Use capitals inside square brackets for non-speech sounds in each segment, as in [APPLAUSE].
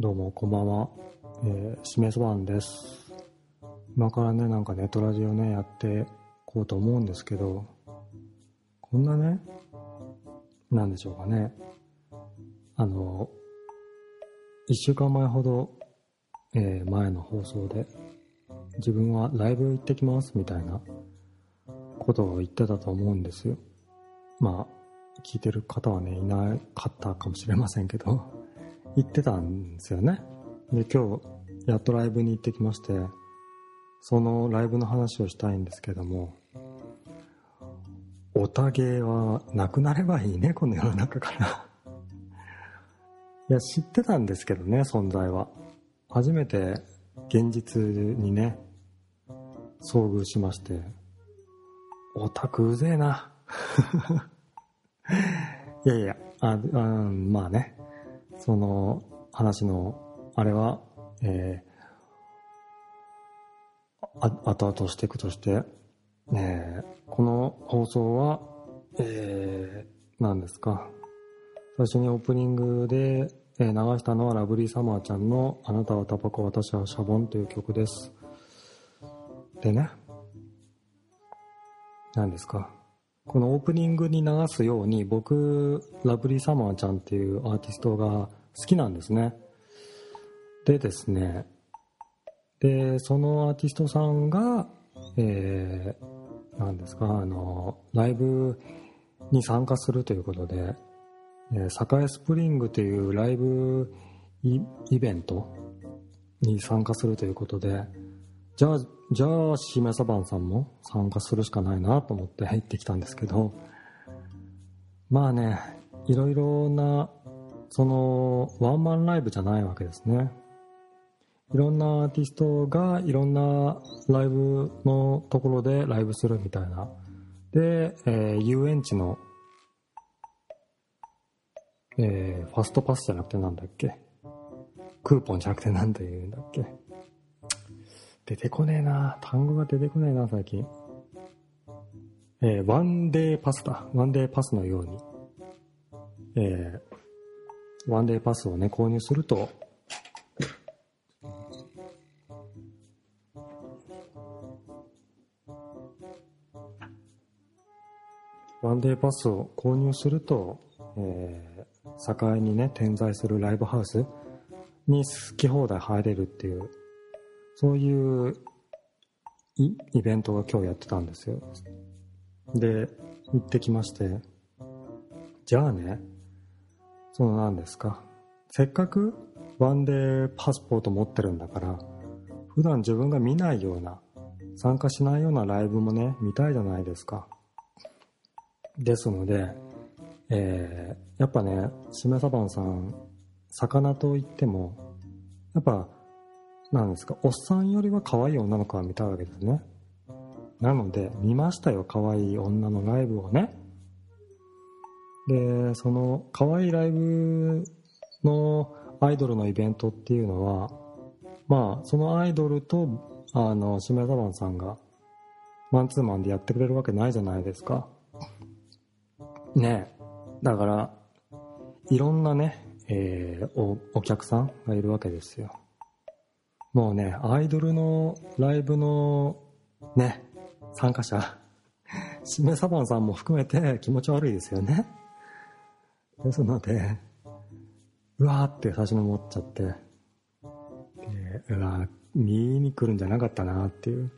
どうもこんばんは。えー、しめそばんです。今からね、なんかネットラジオね、やってこうと思うんですけど、こんなね、なんでしょうかね。あの、一週間前ほど、えー前の放送で、自分はライブ行ってきますみたいなことを言ってたと思うんですよ。まあ、聞いてる方はね、いなかったかもしれませんけど、行ってたんですよね。で、今日、やっとライブに行ってきまして、そのライブの話をしたいんですけども、オタゲーはなくなればいいね、この世の中から。いや、知ってたんですけどね、存在は。初めて現実にね、遭遇しまして、オタクうぜえな。[LAUGHS] いやいや、あ、うん、まあね、その話の、あれは、えー、あ後々していくとして、えーこの放送は、えー、何ですか。最初にオープニングで、え流したのはラブリーサマーちゃんのあなたはタバコ、私はシャボンという曲です。でね、何ですか。このオープニングに流すように僕、ラブリーサマーちゃんっていうアーティストが好きなんですね。でですね、で、そのアーティストさんが、えー、ですか、あの、ライブに参加するということで、栄スプリングというライブイベントに参加するということで、じゃあ、じゃあ、しめさばんさんも参加するしかないなと思って入ってきたんですけど、まあね、いろいろな、その、ワンマンライブじゃないわけですね。いろんなアーティストがいろんなライブのところでライブするみたいな。で、えー遊園地の、えーファストパスじゃなくてなんだっけ？クーポンじゃなくてなんて言うんだっけ？出てこねえな単語が出てこねえな最近。えーワンデーパスだ。ワンデーパスのように。えーワンデーパスをね、購入すると、ワンデーパスを購入すると、えー境にね、点在するライブハウスに好き放題入れるっていう、そういうイベントが今日やってたんですよ。で、行ってきまして、じゃあね、その何ですか、せっかくワンデーパスポート持ってるんだから、普段自分が見ないような、参加しないようなライブもね、見たいじゃないですか。ですので、えーやっぱね、しめさばんさん、魚といっても、やっぱ、なんですか、おっさんよりは可愛い女の子は見たわけですね。なので、見ましたよ、可愛い女のライブをね。で、その、可愛いライブのアイドルのイベントっていうのは、まあ、そのアイドルと、あの、しめさばんさんが、マンツーマンでやってくれるわけないじゃないですか。ねえ。だから、いろんなね、えーお、お客さんがいるわけですよ。もうね、アイドルのライブのね、参加者、しめさばんさんも含めて気持ち悪いですよね。ですので、うわーって最初に思っちゃって、でうわー見に来るんじゃなかったなっていう、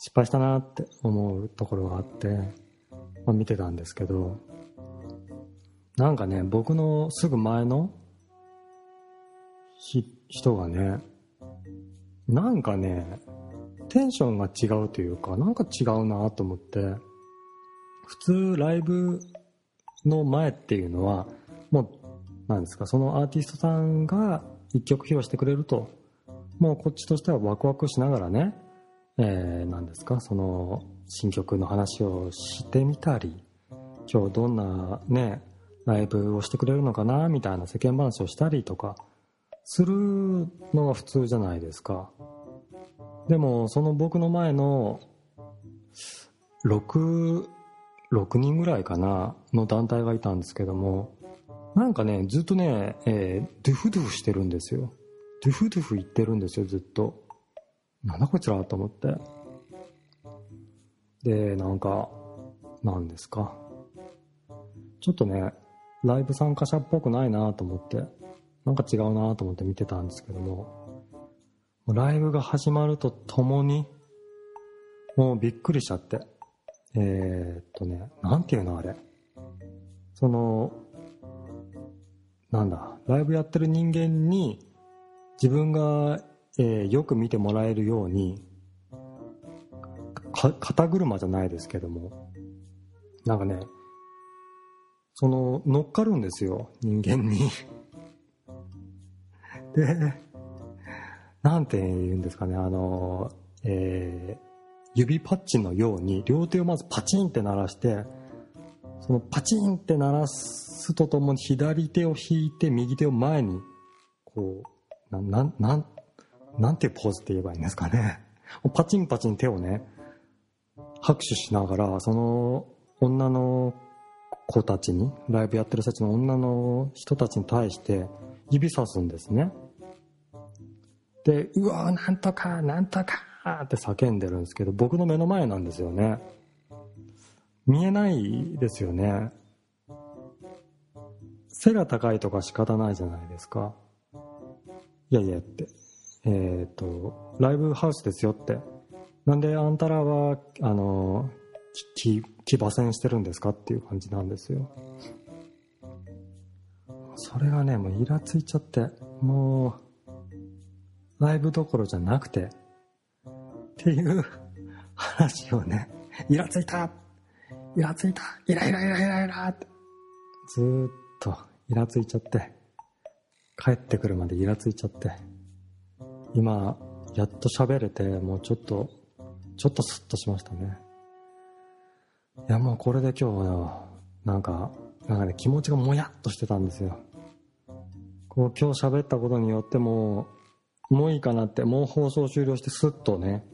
失敗したなって思うところがあって、まあ、見てたんですけど、なんかね、僕のすぐ前の人がね、なんかね、テンションが違うというか、なんか違うなと思って、普通ライブの前っていうのは、もう、なんですか、そのアーティストさんが一曲披露してくれると、もうこっちとしてはワクワクしながらね、えー、なんですか、その新曲の話をしてみたり、今日どんなね、ライブをしてくれるのかなみたいな世間話をしたりとかするのが普通じゃないですか。でもその僕の前の 6, 6人ぐらいかなの団体がいたんですけどもなんかねずっとね、えー、ドゥフドゥフしてるんですよ。ドゥフドゥフ言ってるんですよずっと。なんだこいつらと思って。でなんかなんですか。ちょっとねライブ参加者っぽくないなと思って。なんか違うなと思って見てたんですけどもライブが始まるとともにもうびっくりしちゃってえー、っとねなんていうのあれ。そのなんだライブやってる人間に自分が、えー、よく見てもらえるように肩車じゃないですけどもなんかねその乗っかるんですよ人間に。で [LAUGHS] なんて言うんですかねあのえー、指パッチンのように両手をまずパチンって鳴らしてそのパチンって鳴らすとともに左手を引いて右手を前にこうななななんていうポーズって言えばいいんですかね。パチンパチン手をね拍手しながらその女の子たちにライブやってる人たちの女の人たちに対して指さすんですね。でうわーなんとかなんとかって叫んでるんですけど僕の目の前なんですよね。見えないですよね。背が高いとか仕方ないじゃないですか。いやいやって。えっ、とライブハウスですよって。なんであんたらはあの騎馬戦してるんですかっていう感じなんですよ。それがねもうイラついちゃってもうライブどころじゃなくてっていう話をね、イラついた。イラついた。イライライライライラって。ずーっとイラついちゃって帰ってくるまでイラついちゃって今やっと喋れてもうちょっとちょっとスッとしましたね。いやもうこれで今日はなんかなんかね気持ちがもやっとしてたんですよ。こう今日喋ったことによってももういいかなってもう放送終了してスッとね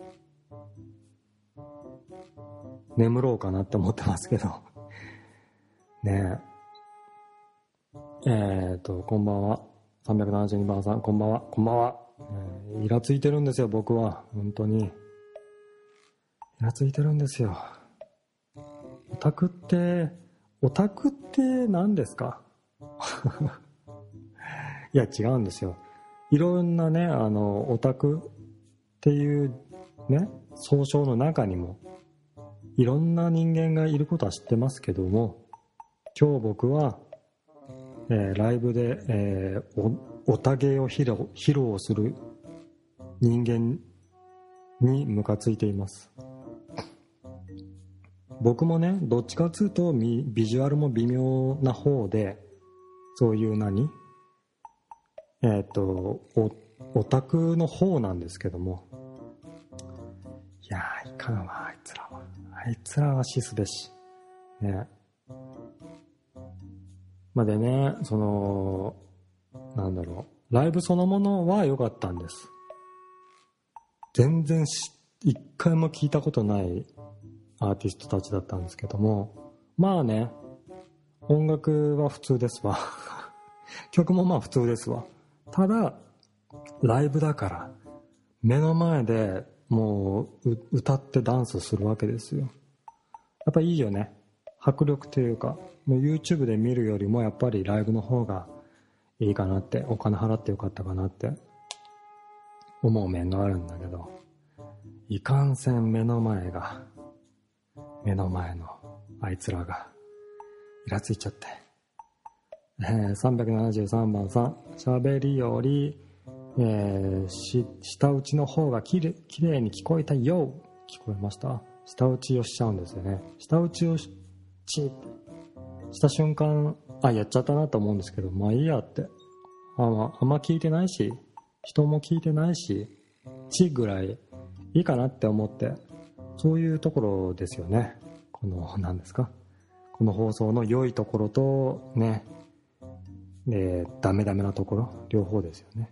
眠ろうかなって思ってますけど [LAUGHS] ねえ。えっ、と、こんばんは。372番さん、こんばんは。こんばんは。えー、イラついてるんですよ、僕は。本当に。イラついてるんですよ。オタクって、オタクって何ですか？[LAUGHS] いや、違うんですよ。いろんなね、あの、オタクっていうね、総称の中にも、いろんな人間がいることは知ってますけども今日僕は、えー、ライブで、えー、おおたげを披露披露する人間にムカついています。僕もねどっちかっつうとビジュアルも微妙な方でそういう何えっ、とおオタクの方なんですけどもいやいかんわあいつらはあいつらはシスべし。ね。まあ、でね、その、なんだろう。ライブそのものは良かったんです。全然一回も聞いたことないアーティストたちだったんですけども、まあね、音楽は普通ですわ。[LAUGHS] 曲もまあ普通ですわ。ただ、ライブだから、目の前でもう歌ってダンスするわけですよ。やっぱいいよね。迫力というか YouTube で見るよりもやっぱりライブの方がいいかなってお金払ってよかったかなって思う面があるんだけどいかんせん目の前が目の前のあいつらがイラついちゃって、えー、373番さん喋りよりえー、し下打ちの方がきれきれいに聞こえたよ聞こえました？下打ちをしちゃうんですよね。下打ちをしチした瞬間あやっちゃったなと思うんですけどまあいいやって。あ,、まあんま聞いてないし人も聞いてないしチぐらいいいかなって思って。そういうところですよね。この何ですか？この放送の良いところとねえー、ダメダメなところ両方ですよね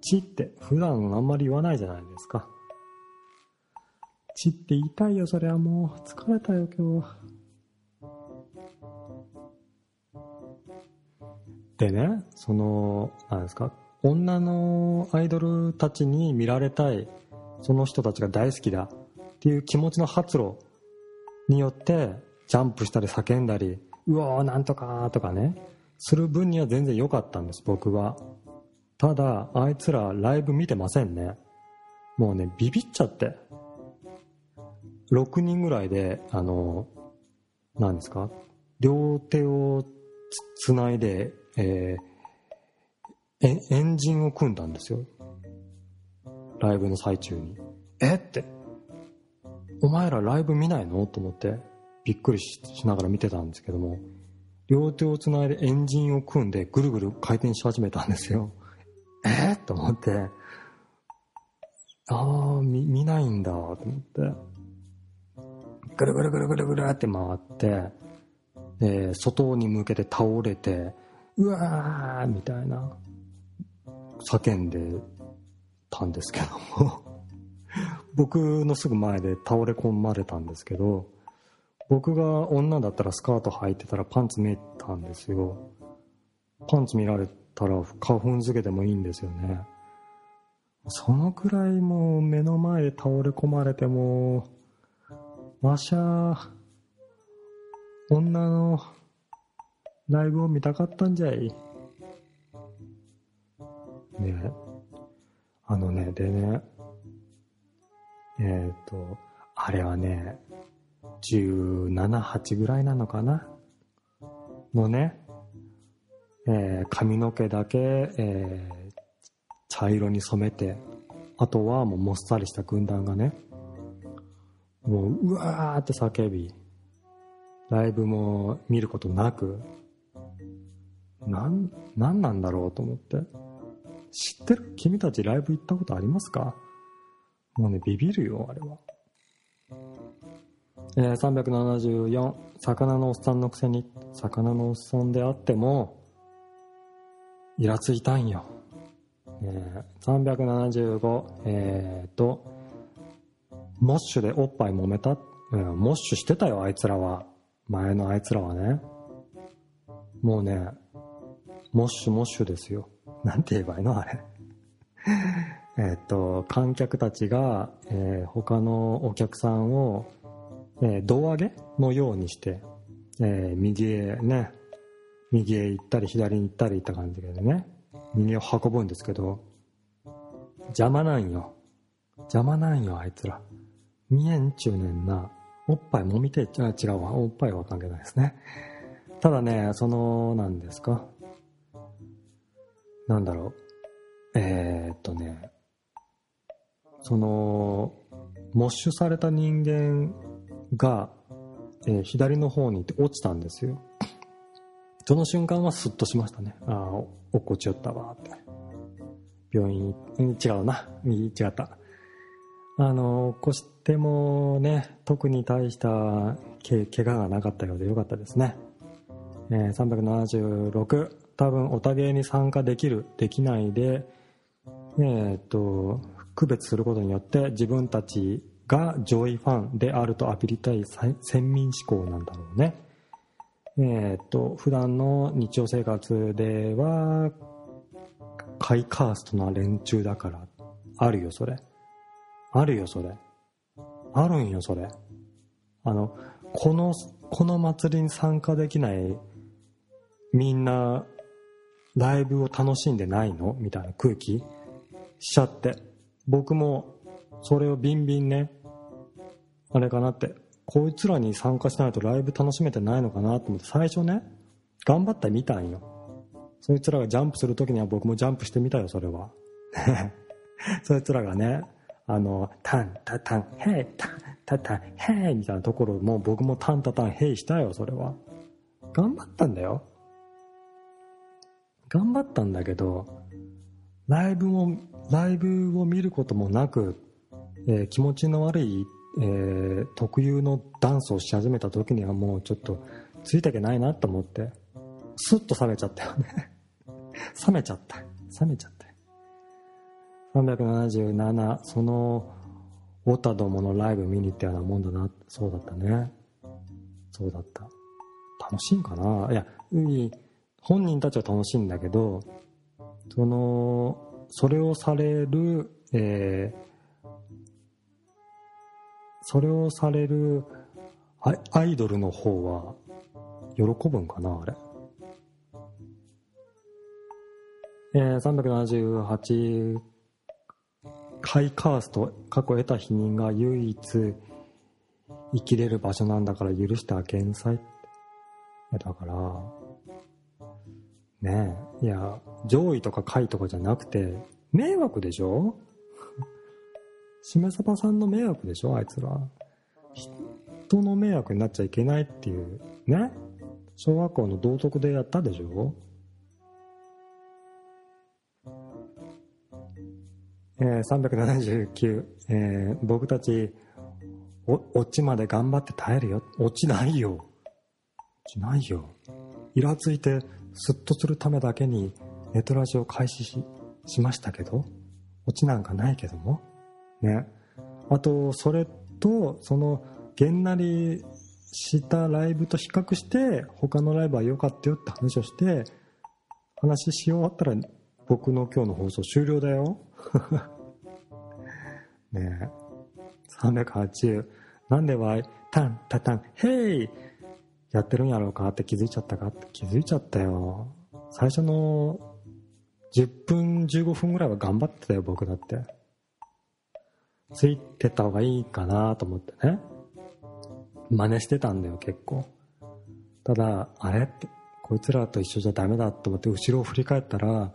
ちって普段あんまり言わないじゃないですか。ちって言いたいよ、それはもう。疲れたよ、今日。でねそのなんですか女のアイドルたちに見られたいその人たちが大好きだっていう気持ちの発露によってジャンプしたり叫んだりうわーなんとかとかねする分には全然良かったんです僕は。ただあいつらライブ見てませんね。もうねビビっちゃって。6人ぐらいであの何ですか？両手をつないで、えー、エンジンを組んだんですよ。ライブの最中に。え？って。お前らライブ見ないの？と思ってびっくりしながら見てたんですけども両手をつないでエンジンを組んでぐるぐる回転し始めたんですよ。[LAUGHS] え？っと思って。ああ見見ないんだと思って。ぐるぐるぐるぐるぐるって回って。で外に向けて倒れてうわーみたいな。叫んでたんですけども。僕のすぐ前で倒れ込まれたんですけど。僕が女だったらスカート履いてたらパンツ見えたんですよ。パンツ見られたら花粉漬けてもいいんですよね。そのくらいもう目の前で倒れ込まれてもわしゃ女のライブを見たかったんじゃい。ね。あのねでね。えっ、ー、とあれはね178ぐらいなのかな？のね、えー、髪の毛だけ、えー、茶色に染めてあとはもうもっさりした軍団がねもううわーって叫びライブも見ることなくなん何なんだろうと思って。知ってる？君たちライブ行ったことありますか？もうねビビるよあれは。えー、374魚のおっさんのくせに魚のおっさんであってもイラついたんよ、えー、375えー、とモッシュでおっぱい揉めた、うん、モッシュしてたよあいつらは。前のあいつらはね。もうねモッシュモッシュですよ。なんて言えばいいのあれ。[LAUGHS] えっと観客たちが、えー、他のお客さんをえー、胴上げのようにして、えー、右へね、右へ行ったり左に行ったり行った感じでね、右を運ぶんですけど、邪魔なんよ。邪魔なんよ、あいつら。見えんちゅうねんな。おっぱいもみて、あ、違うわ。おっぱいは関係ないですね。ただね、その、なんですか。なんだろう。えー、っとね、その、モッシュされた人間が、えー、左の方に行って落ちたんですよ。その瞬間はスッとしましたね。ああ、落っこちよったわって。病院、違うな。違った。あの、落っこしてもね、特に大したけ怪我がなかったようでよかったですね。えー、376、多分おたげに参加できる、できないで、えー、っと、区別することによって自分たちが上位ファンであるとアピりたい先民思考なんだろうね。えー、っと、普段の日常生活では、ハイカーストな連中だから、あるよ、それ。あるよ、それ。あるんよ、それ。あの、この、この祭りに参加できないみんな、ライブを楽しんでないの？みたいな空気しちゃって。僕も、それをビンビンね、あれかなって。こいつらに参加しないとライブ楽しめてないのかなと思って。最初ね頑張ったみたんよ。そいつらがジャンプする時には僕もジャンプしてみたよそれは。[LAUGHS] そいつらがねあのタンタタンヘイタンタタンヘイみたいなところも僕もタンタタンヘイしたよそれは。頑張ったんだよ。頑張ったんだけどライブもライブを見ることもなく、えー、気持ちの悪いえー、特有のダンスをし始めた時にはもうちょっとついてけないなと思ってスッと冷めちゃったよね。[LAUGHS] 冷めちゃった。冷めちゃった。377そのオタどものライブ見に行ったようなもんだな。そうだったね。そうだった。楽しいんかな？いや本人たちは楽しいんだけどそのそれをされる、えー、それをされるアイドルの方は喜ぶんかなあれ？えー、378回カースト過去得た否認が唯一生きれる場所なんだから許してあげんさい。だからねえいや上位とか下位とかじゃなくて迷惑でしょ？しめさばさんの迷惑でしょあいつら。人の迷惑になっちゃいけないっていう。ね？小学校の道徳でやったでしょ。えー、379、えー、僕たちお落ちまで頑張って耐えるよ。落ちないよ。落ちないよ。イラついてスッとするためだけにネットラジオ開始ししましたけど。落ちなんかないけども。ね。あとそれとそのげんなりしたライブと比較して他のライブは良かったよって話をして話し終わったら僕の今日の放送終了だよ。[LAUGHS] ね。え380なんでわいタンタタンヘイ。やってるんやろうかって気づいちゃったかって気づいちゃったよ。最初の10分15分ぐらいは頑張ってたよ僕だって。ついてた方がいいかなと思ってね。真似してたんだよ結構。ただあれ？ってこいつらと一緒じゃダメだと思って後ろを振り返ったら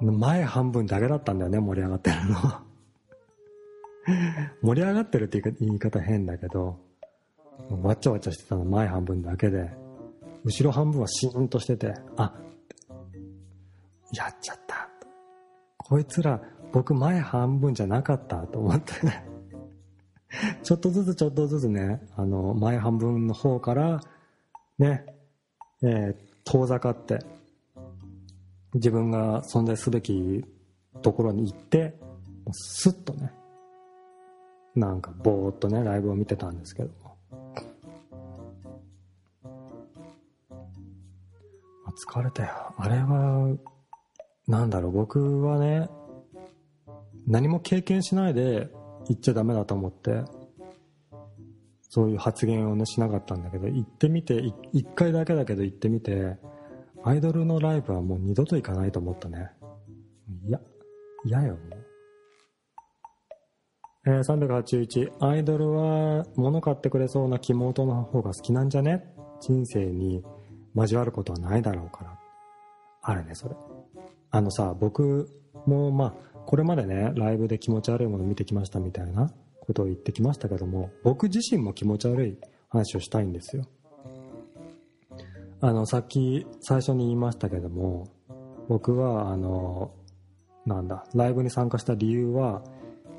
前半分だけだったんだよね盛り上がってるの。[LAUGHS] 盛り上がってるって言い方変だけどわちゃわちゃしてたの前半分だけで。後ろ半分はシーンとしててあやっちゃった。こいつら僕前半分じゃなかったと思って [LAUGHS] ちょっとずつちょっとずつねあの前半分の方からねえー、遠ざかって自分が存在すべきところに行ってスッとねなんかぼーっとねライブを見てたんですけど。も疲れたよ。あれはなんだろう。僕はね何も経験しないで言っちゃダメだと思ってそういう発言をねしなかったんだけど行ってみて1回だけだけど行ってみてアイドルのライブはもう二度と行かないと思ったね。いや、嫌よ、もう。えー、381、アイドルは物買ってくれそうなキモの方が好きなんじゃね？人生に交わることはないだろうから。あれね、それ。あのさ、僕もまあ、これまでね、ライブで気持ち悪いもの見てきましたみたいなことを言ってきましたけども、僕自身も気持ち悪い話をしたいんですよ。あのさっき最初に言いましたけども僕はあのなんだライブに参加した理由は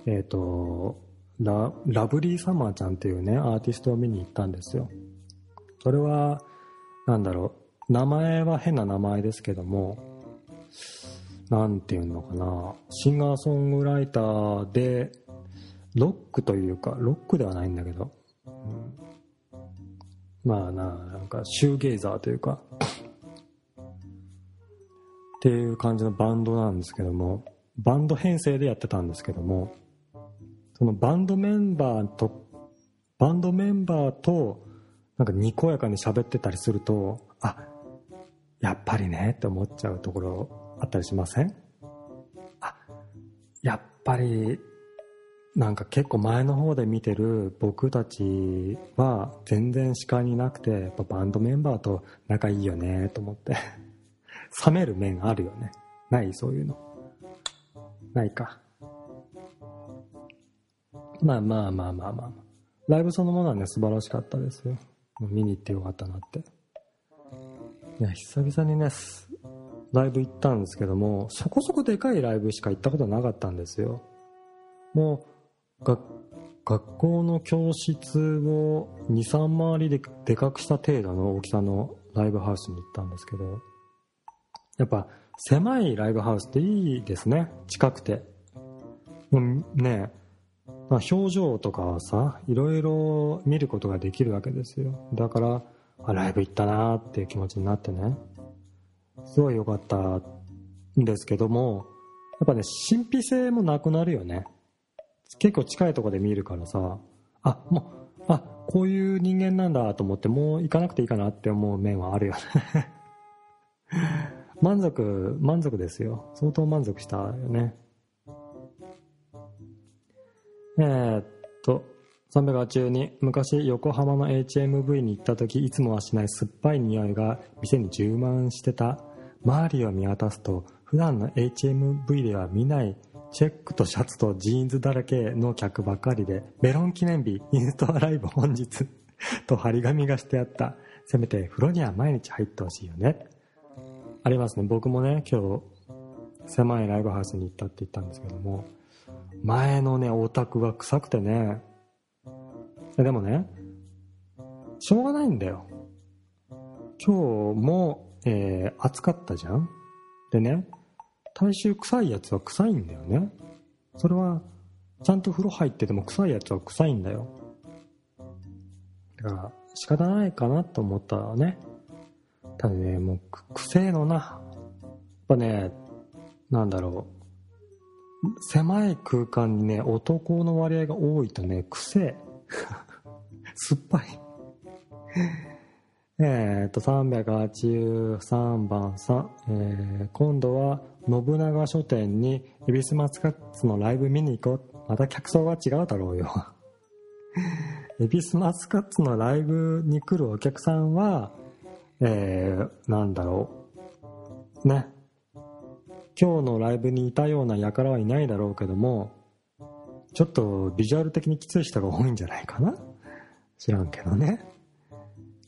えっ、ー、とラブリーサマーちゃんっていうねアーティストを見に行ったんですよそれはなんだろう名前は変な名前ですけども何て言うのかな。シンガーソングライターでロックというかロックではないんだけど、うん、まあななんかシューゲイザーというか。っていう感じのバンドなんですけども。バンド編成でやってたんですけども。そのバンドメンバーとバンドメンバーとなんかにこやかに喋ってたりするとあやっぱりねって思っちゃうところ。あったりしません？あやっぱりなんか結構前の方で見てる僕たちは全然視界になくてやっぱバンドメンバーと仲いいよねと思って。[LAUGHS] 冷める面あるよね。ないそういうの。ないか。まあまあまあまあまあ。ライブそのものはね素晴らしかったですよ。見に行ってよかったなって。いや久々にねライブ行ったんですけどもそこそこでかいライブしか行ったことなかったんですよ。もう学校の教室を23回りででかくした程度の大きさのライブハウスに行ったんですけどやっぱ狭いライブハウスっていいですね。近くて。もうねまあ、表情とかはさいろいろ見ることができるわけですよ。だからあライブ行ったなっていう気持ちになってね。すごい良かったんですけども、やっぱね、神秘性もなくなるよね。結構近いとこで見るからさ、あ、もう、あ、こういう人間なんだと思って、もう行かなくていいかなって思う面はあるよね [LAUGHS] 満足、満足ですよ。相当満足したよね。えー、っと、382昔横浜の HMV に行った時いつもはしない酸っぱい匂いが店に充満してた。周りを見渡すと普段の HMV では見ないチェックとシャツとジーンズだらけの客ばかりでメロン記念日インストアライブ本日 [LAUGHS] と張り紙がしてあった。せめて風呂には毎日入ってほしいよね。ありますね。僕もね今日狭いライブハウスに行ったって言ったんですけども前のねオタクが臭くてねでもねしょうがないんだよ。今日も、えー、暑かったじゃん？でね体臭臭いやつは臭いんだよね。それはちゃんと風呂入ってても臭いやつは臭いんだよ。だから仕方ないかなと思ったらね。ただねもうくせえのな。やっぱねなんだろう。狭い空間にね男の割合が多いとねくせえ酸っぱい。[LAUGHS] えっと383番さん、えー、今度は信長書店に恵比寿マスカッツのライブ見に行こう。また客層が違うだろうよ。恵比寿マスカッツのライブに来るお客さんはえー、なんだろう。ね。今日のライブにいたような輩はいないだろうけどもちょっとビジュアル的にきつい人が多いんじゃないかな。知らんけどね。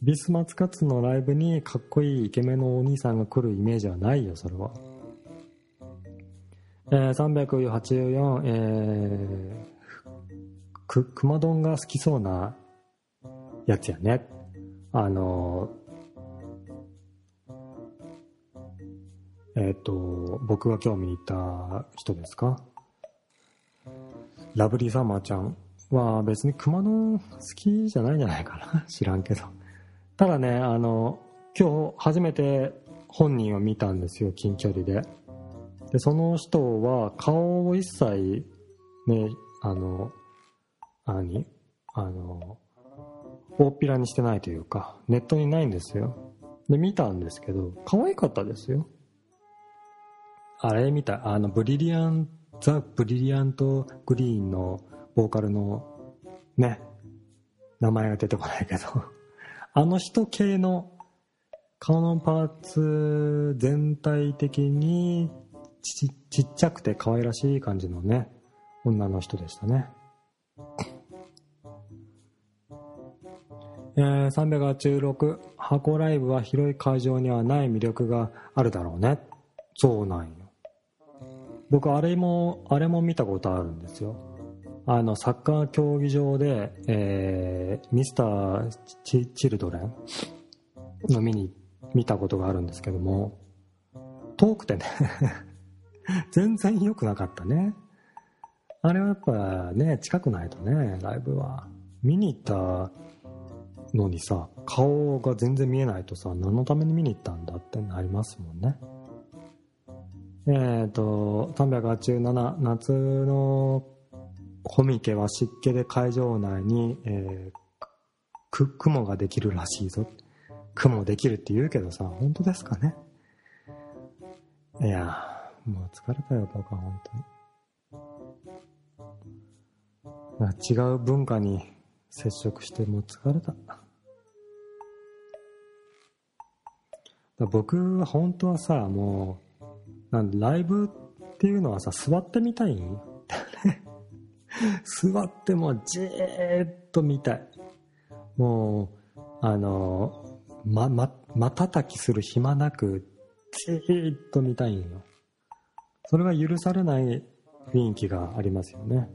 ビスマツカツのライブにかっこいいイケメンのお兄さんが来るイメージはないよそれは。えー、384えー、く熊丼が好きそうなやつやね。あのえっ、ー、と僕が興味に行った人ですか？ラブリーサマーちゃん。は別に熊野好きじゃないんじゃないかな。知らんけど。ただねあの今日初めて本人を見たんですよ近距離で。でその人は顔を一切ねあの何？あの大っぴらにしてないというかネットにないんですよ。で見たんですけど可愛かったですよ。あれみたいあのブリリアンザ・ブリリアント・グリーンのボーカルのね、名前が出てこないけど。[LAUGHS] あの人系の顔のパーツ全体的にちちっちゃくて可愛らしい感じのね、女の人でしたね。えー、386箱ライブは広い会場にはない魅力があるだろうね。そうなんよ。僕あれもあれも見たことあるんですよ。あのサッカー競技場で、えー、ミスターチ・チルドレンの見に見たことがあるんですけども遠くてね [LAUGHS] 全然良くなかったね。あれはやっぱね近くないとねライブは。見に行ったのにさ顔が全然見えないとさ何のために見に行ったんだってなりますもんね。えっ、ー、と387夏のコミケは湿気で会場内に、えー、雲ができるらしいぞ。雲できるって言うけどさ本当ですかね？いやもう疲れたよ僕は本当に。違う文化に接触してもう疲れた。僕は本当はさもうなんライブっていうのはさ座ってみたい？んだよね座ってもじーっと見たい。もう、あの、ま、ま、瞬きする暇なく、じーっと見たいんよ。それが許されない雰囲気がありますよね。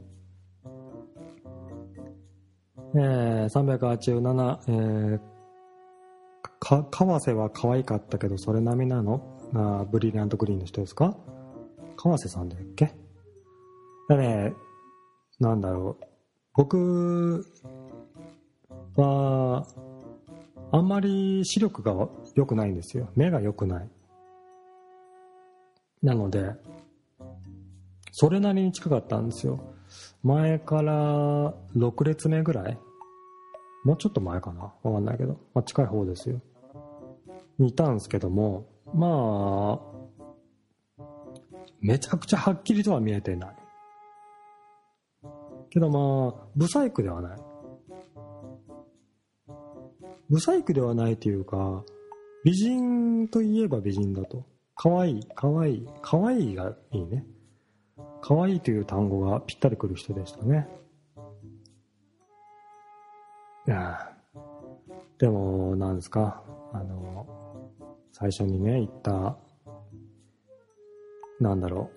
えー、387、えー、か、川瀬は可愛かったけど、それ並みなの？あブリリアントグリーンの人ですか？川瀬さんだっけ？だね、なんだろう。僕はあんまり視力が良くないんですよ。目が良くない。なのでそれなりに近かったんですよ。前から6列目ぐらい。もうちょっと前かな。わかんないけど、まあ、近い方ですよ。にいたんですけども。まあめちゃくちゃはっきりとは見えてない。けどまあブサイクではない。ブサイクではないというか美人といえば美人だと。可愛いい可愛いい可愛いいがいいね。可愛いという単語がぴったりくる人でしたね。いやでもなんですか？あの最初にね言ったなんだろ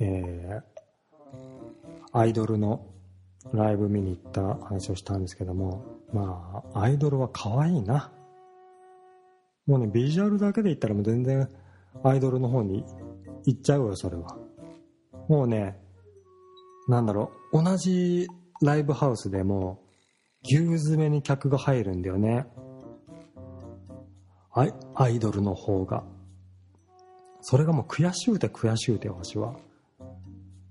う。えー、アイドルのライブ見に行った話をしたんですけどもまあアイドルは可愛いな。もうねビジュアルだけで言ったらもう全然アイドルの方に行っちゃうよそれは。もうねなんだろう同じライブハウスでも牛詰めに客が入るんだよね。アイアイドルの方が。それがもう悔しゅうて悔しゅうてわしは。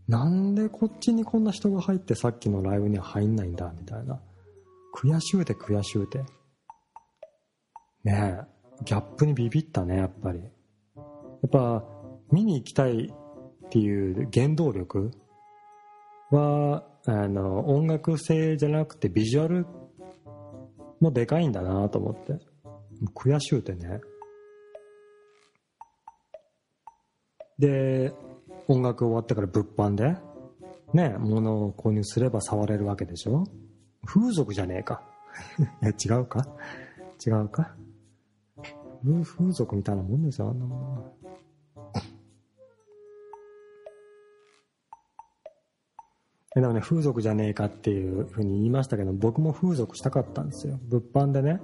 なんでこっちにこんな人が入ってさっきのライブには入んないんだみたいな。悔しゅうて悔しゅうて。ねえギャップにビビったねやっぱり。やっぱ見に行きたいっていう原動力はあの音楽性じゃなくてビジュアルもでかいんだなと思って。悔しゅうてね。で音楽終わってから物販でね物を購入すれば触れるわけでしょ？風俗じゃねえか。[LAUGHS] いや違うか？違うか？風俗みたいなもんですよ、あんなもの。[LAUGHS] でもね、風俗じゃねえかっていうふうに言いましたけど、僕も風俗したかったんですよ。物販でね、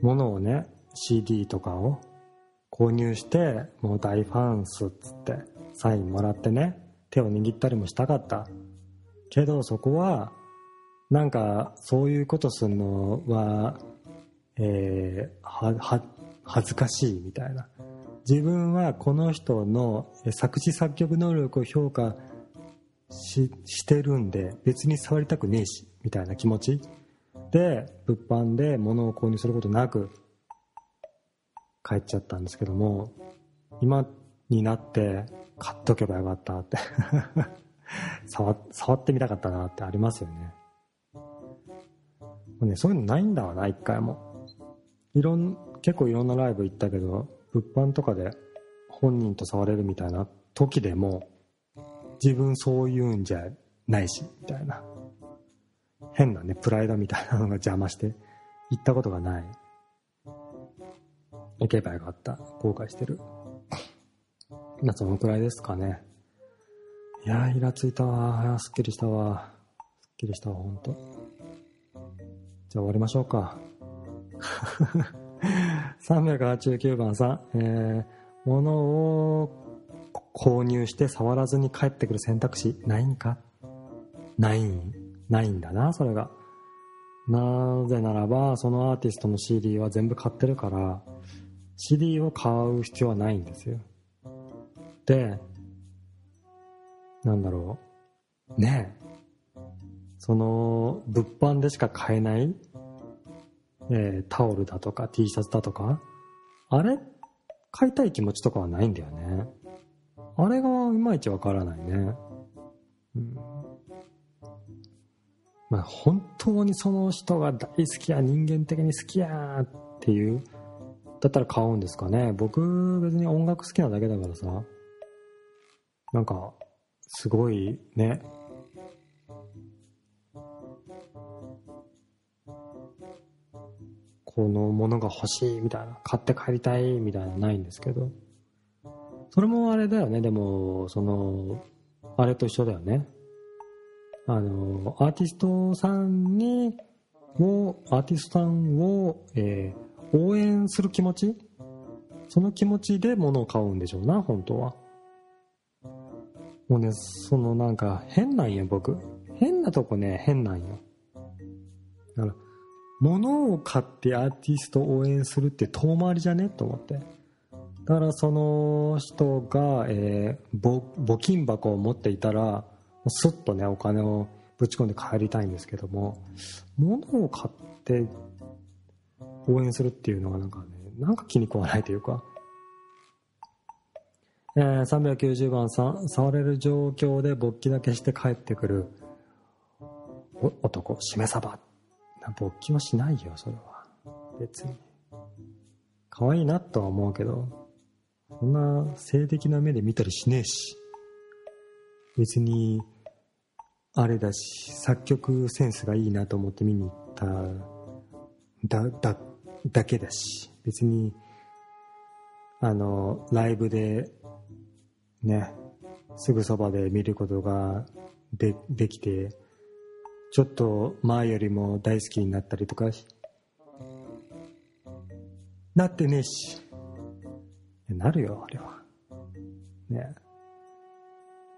物をね、CD とかを購入して、もう大ファンスっつって、サインもらってね、手を握ったりもしたかった。けどそこは、なんか、そういうことするのは、えー、恥ずかしいみたいな自分はこの人の作詞作曲能力を評価してるんで別に触りたくねえしみたいな気持ちで物販で物を購入することなく帰っちゃったんですけども今になって買っとけばよかったって。[LAUGHS] 触触ってみたかったなってありますよね。もうねそういうのないんだわな一回も。いろん結構いろんなライブ行ったけど物販とかで本人と触れるみたいな時でも自分そういうんじゃないしみたいな。変なねプライドみたいなのが邪魔して行ったことがない。行けばよかった。後悔してる。まあそのくらいですかね。いやイラついたわ。すっきりしたわ。すっきりしたわほんと。じゃあ終わりましょうか。[LAUGHS] 389番さん、えー、物を購入して触らずに帰ってくる選択肢ないんか？ないん、ないんだな、それが。なぜならば、そのアーティストの CD は全部買ってるから、CD を買う必要はないんですよ。で、なんだろう。ねその、物販でしか買えないえー、タオルだとか T シャツだとか、あれ？買いたい気持ちとかはないんだよね。あれがいまいちわからないね。うん。まあ本当にその人が大好きや、人間的に好きやっていう、だったら買うんですかね。僕別に音楽好きなだけだからさ、なんか、すごいね、このものが欲しいみたいな、買って帰りたいみたいなないんですけど、それもあれだよね、でも、その、あれと一緒だよね。あの、アーティストさんに、を、アーティストさんを、えー、応援する気持ち？その気持ちで物を買うんでしょうな、本当は。もうね、そのなんか変なんや、僕。変なとこね、変なんよ。だから、物を買ってアーティストを応援するって遠回りじゃね？と思ってだからその人が、えー、募金箱を持っていたらすっとねお金をぶち込んで帰りたいんですけども物を買って応援するっていうのがなんかねなんか気に食わないというか、えー、390番さ触れる状況で勃起だけして帰ってくる。男しめ鯖勃起はしないよそれは。別に。可愛いなとは思うけどそんな性的な目で見たりしねえし。別にあれだし作曲センスがいいなと思って見に行っただだだけだし。別にあのライブでねすぐそばで見ることがでできてちょっと前よりも大好きになったりとかなってねえし。なるよあれは。ね。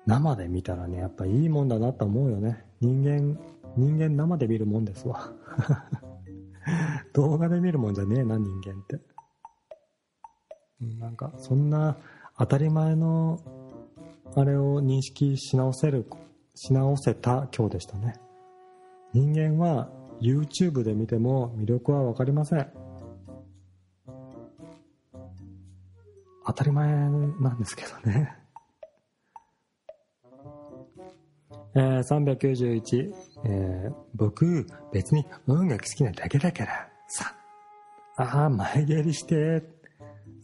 生で見たらねやっぱいいもんだなと思うよね。人間人間生で見るもんですわ。[LAUGHS] 動画で見るもんじゃねえな人間って。なんかそんな当たり前のあれを認識し直せるし直せた今日でしたね。人間は YouTube で見ても魅力は分かりません。当たり前なんですけどね。えー、391、えー、僕、別に音楽好きなだけだからさ。ああ、前蹴りして、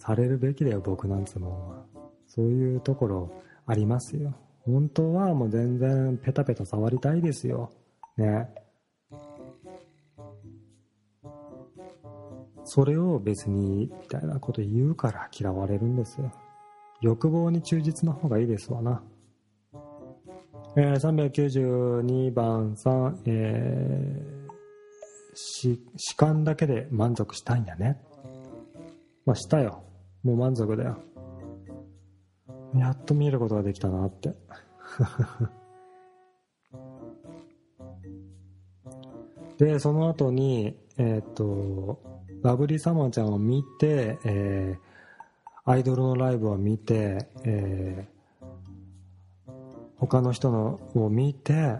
されるべきだよ、僕なんつうのは。そういうところありますよ。本当はもう全然ペタペタ触りたいですよ。ね。それを別に、みたいなこと言うから嫌われるんですよ。欲望に忠実な方がいいですわな。えー、392番さん、えー、し、主観だけで満足したいんやね。まあ、したよ。もう満足だよ。やっと見ることができたなって。[LAUGHS] で、その後に、えっ、と、ラブリーサマーちゃんを見て、えー、アイドルのライブを見て、えー、他の人のを見て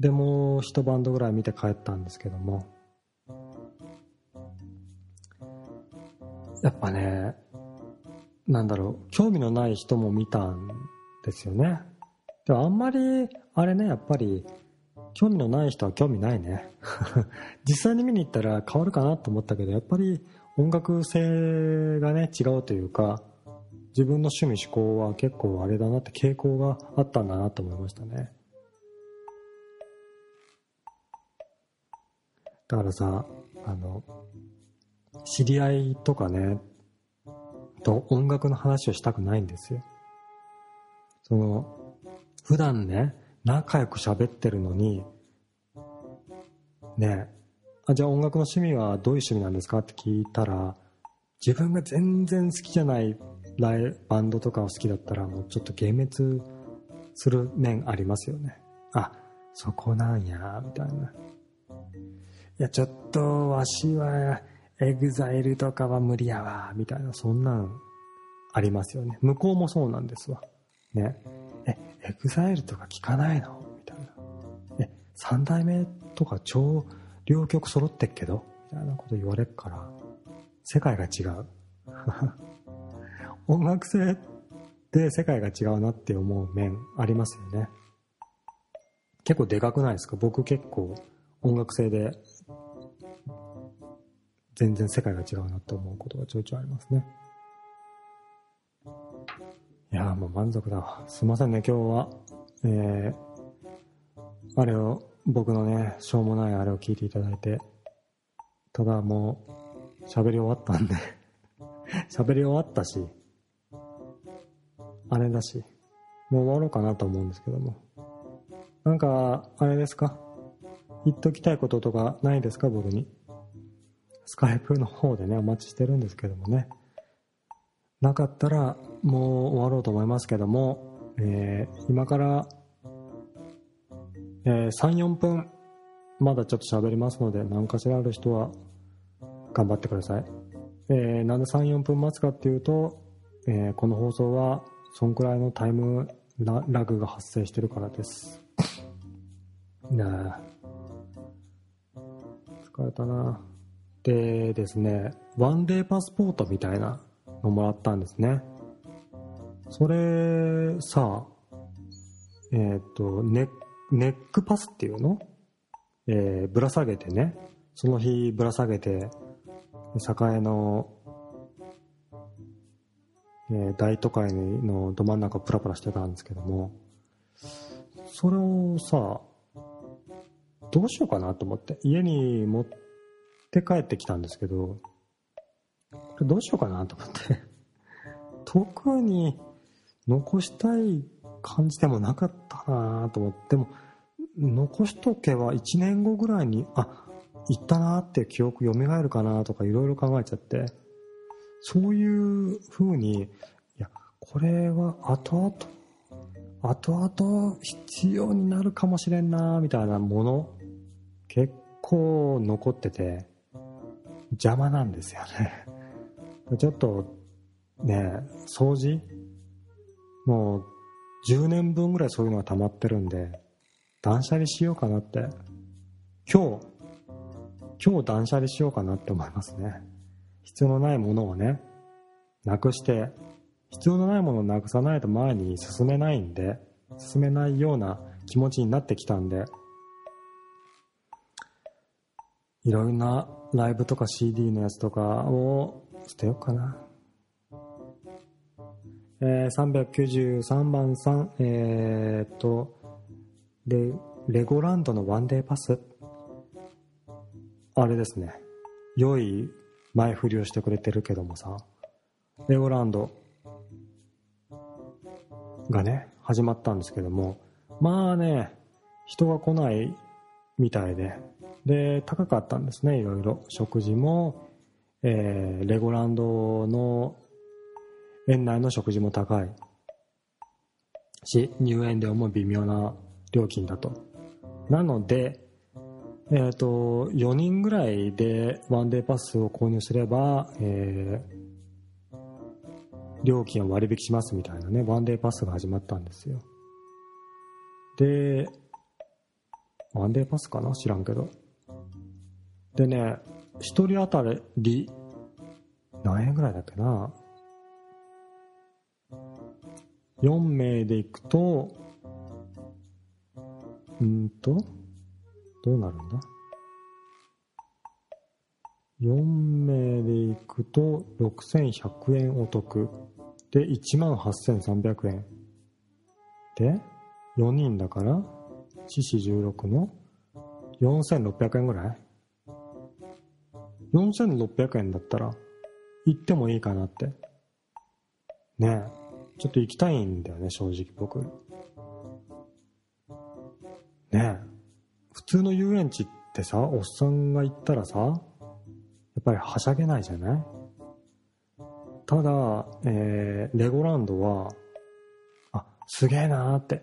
でもう一バンドぐらい見て帰ったんですけどもやっぱねなんだろう興味のない人も見たんですよね。でもあんまりあれねやっぱり興味のない人は興味ないね。[LAUGHS] 実際に見に行ったら変わるかなと思ったけどやっぱり音楽性がね違うというか自分の趣味思考は結構あれだなって傾向があったんだなと思いましたね。だからさあの知り合いとかねと音楽の話をしたくないんですよ。その普段ね仲良く喋ってるのにねあじゃあ音楽の趣味はどういう趣味なんですかって聞いたら自分が全然好きじゃないライバンドとかを好きだったらもうちょっと幻滅する面ありますよね。あそこなんやみたいな。いやちょっとわしはエグザイルとかは無理やわみたいなそんなんありますよね。向こうもそうなんですわ。ね。えエグザイルとか聞かないの？みたいな。え三代目とか超良曲揃ってっけど？みたいなこと言われっから世界が違う。[LAUGHS] 音楽性で世界が違うなって思う面ありますよね。結構でかくないですか？僕結構音楽性で全然世界が違うなって思うことがちょいちょいありますね。いやもう満足だわ。すいませんね今日は。えー、あれを僕のねしょうもないあれを聞いていただいて。ただもう喋り終わったんで。[LAUGHS] 喋り終わったし。あれだし、もう終わろうかなと思うんですけども。なんか、あれですか？言っときたいこととかないですか？僕に。スカイプの方でね、お待ちしてるんですけどもね。なかったら、もう終わろうと思いますけども、えー、今から、えー、3、4分、まだちょっと喋りますので、何かしらある人は、頑張ってください。えー、なんで3、4分待つかっていうと、えこの放送はそんくらいのタイムララグが発生してるからですねえ疲れたなでですねワンデーパスポートみたいなのもらったんですね。それさえっ、とネネックパスっていうの？えーぶら下げてねその日ぶら下げて栄の、えー大都会のど真ん中プラプラしてたんですけどもそれをさどうしようかなと思って家に持って帰ってきたんですけどどうしようかなと思って。[LAUGHS] 特に残したい感じでもなかったなと思って。でも残しとけば1年後ぐらいにあ行ったなって記憶蘇るかなとかいろいろ考えちゃって。そういう風にいやこれは後々後々必要になるかもしれんなみたいなもの結構残ってて。邪魔なんですよね。[LAUGHS] ちょっとね掃除？もう10年分ぐらいそういうのが溜まってるんで断捨離しようかなって。今日今日断捨離しようかなって思いますね。必要のないものをねなくして必要のないものをなくさないと前に進めないんで進めないような気持ちになってきたんでいろんなライブとか CD のやつとかを捨てようかな。えー、393番3えー、っとレレゴランドのワンデーパス。あれですね。良い前振りをしてくれてるけどもさ。レゴランド。がね始まったんですけども。まあね人が来ないみたいで。で高かったんですねいろいろ。食事も、えーレゴランドの園内の食事も高い。し入園料も微妙な料金だと。なのでえっ、と4人ぐらいでワンデーパスを購入すれば、えー料金を割引しますみたいなねワンデーパスが始まったんですよ。でワンデーパスかな？知らんけど。でね1人当たり何円ぐらいだっけな？4名で行くとうんとどうなるんだ？4名で行くと6100円お得。で1万8300円。で4人だから四四16の4600円ぐらい？4600円だったら行ってもいいかなって。ねえ。ちょっと行きたいんだよね正直僕。ねえ。普通の遊園地ってさおっさんが行ったらさやっぱりはしゃげないじゃない？ただ、えーレゴランドはあすげえなーって。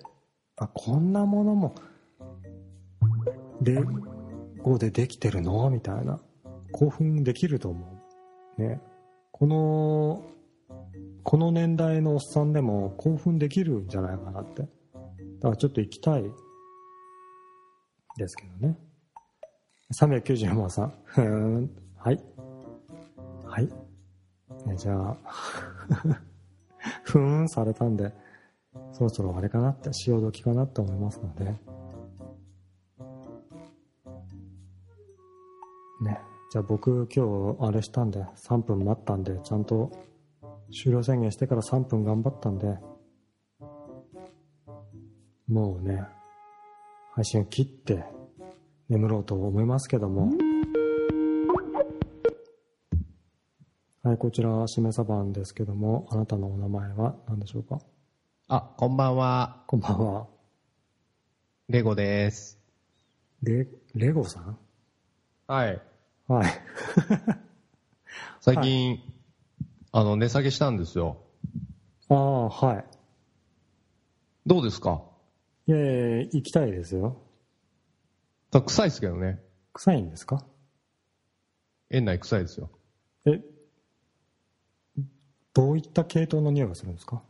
あこんなものもレゴでできてるの？みたいな。興奮できると思う。ね。このこの年代のおっさんでも興奮できるんじゃないかなって。だからちょっと行きたいですけどね。394番さん。ふーん。はい。はい。じゃあ。[LAUGHS] ふーんされたんでそろそろあれかなって潮時かなって思いますので。ね。じゃあ僕今日あれしたんで3分待ったんでちゃんと終了宣言してから3分頑張ったんでもうね配信を切って眠ろうと思いますけどもはいこちらしめさばんですけどもあなたのお名前は何でしょうか？あ、こんばんは。こんばんはレゴです。レレゴさん？はい。はい。[LAUGHS] 最近、あの、値下げしたんですよ。ああはい。どうですか？いやいや行きたいですよ。た臭いですけどね。臭いんですか？園内臭いですよ。えどういった系統の匂いがするんですか？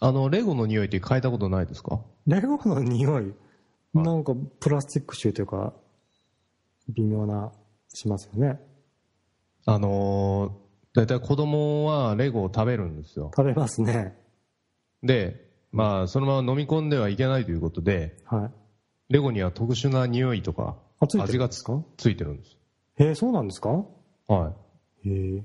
あの、レゴの匂いって嗅いだことないですか？レゴの匂い、はい。なんかプラスチック臭というか、微妙な、しますよね。あのー、だいたい子供はレゴを食べるんですよ。食べますね。で、まあ、そのまま飲み込んではいけないということで、はい。レゴには特殊な匂いとかあ、ついて味がつついてるんです。へえ、そうなんですか？はい。へえ。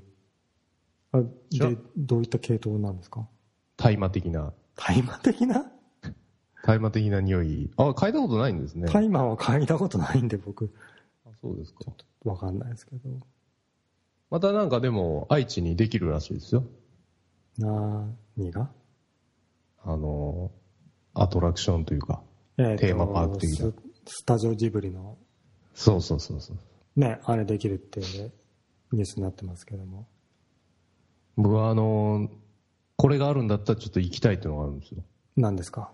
あで、どういった系統なんですか？大麻的な、大麻的な？[LAUGHS] 大麻的な匂い。あ、嗅いだことないんですね。大麻は嗅いだことないんで僕、あそうですか。わかんないですけど。またなんかでも、愛知にできるらしいですよ。何が？あのー、アトラクションというか。えーとテーマパーク的なススタジオジブリのそうそうそうそう。ね、あれできるってニュースになってますけども。僕はあのー、これがあるんだったらちょっと行きたいっていうのがあるんですよ。何ですか？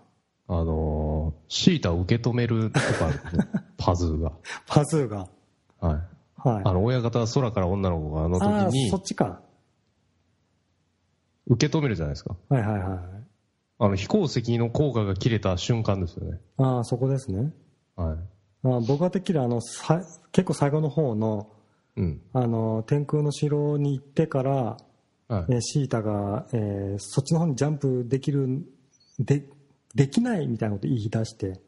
あのー、シータを受け止めるとかあるんですね [LAUGHS] パズーが。パズーが。はい。はい。あの、親方は空から女の子があの時あーにそっちか。受け止めるじゃないですか。はいはいはい。あの、飛行石の効果が切れた瞬間ですよね。ああ、そこですね。はい。あー僕はてっきりあの、さ結構最後の方の、うん。あの、天空の城に行ってから、はいえ。ーシータが、えーそっちの方にジャンプできる、で、できないみたいなこと言い出して、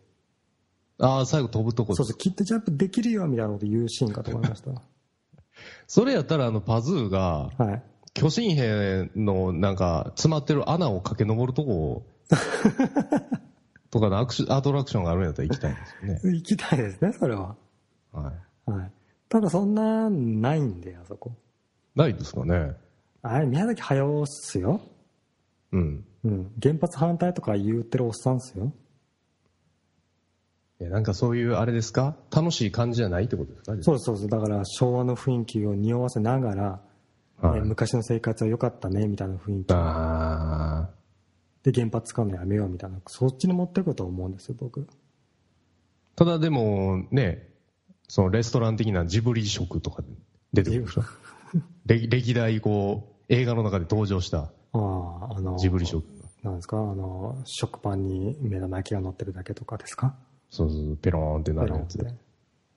ああ、最後飛ぶとこそうそう、きっとジャンプできるよみたいなこと言うシーンかと思いました。[LAUGHS] それやったらあのパズーが、はい。巨神兵のなんか詰まってる穴を駆け上るとこ [LAUGHS] とかのアクシアトラクションがあるんやったら行きたいんですよね。行きたいですね、それは。はい。はい。ただそんな、ないんで、あそこ。ないですかね。はい、宮崎駿っすよ。うん。うん。原発反対とか言ってるおっさんっすよ。えなんかそういうあれですか？楽しい感じじゃないってことですか？そうそうそう。だから昭和の雰囲気を匂わせながら、はい。えー昔の生活は良かったね、みたいな雰囲気。あで、原発使うのやめようみたいな、そっちに持っていくと思うんですよ、僕。ーただでもね、そのレストラン的なジブリ食とか出てくるでしょ？歴 [LAUGHS] 歴代こう、映画の中で登場したジブリ食。なんですか、あの、食パンに目玉焼きが乗ってるだけとかですか？そうそう、ペローンってなるやつペロンっ。て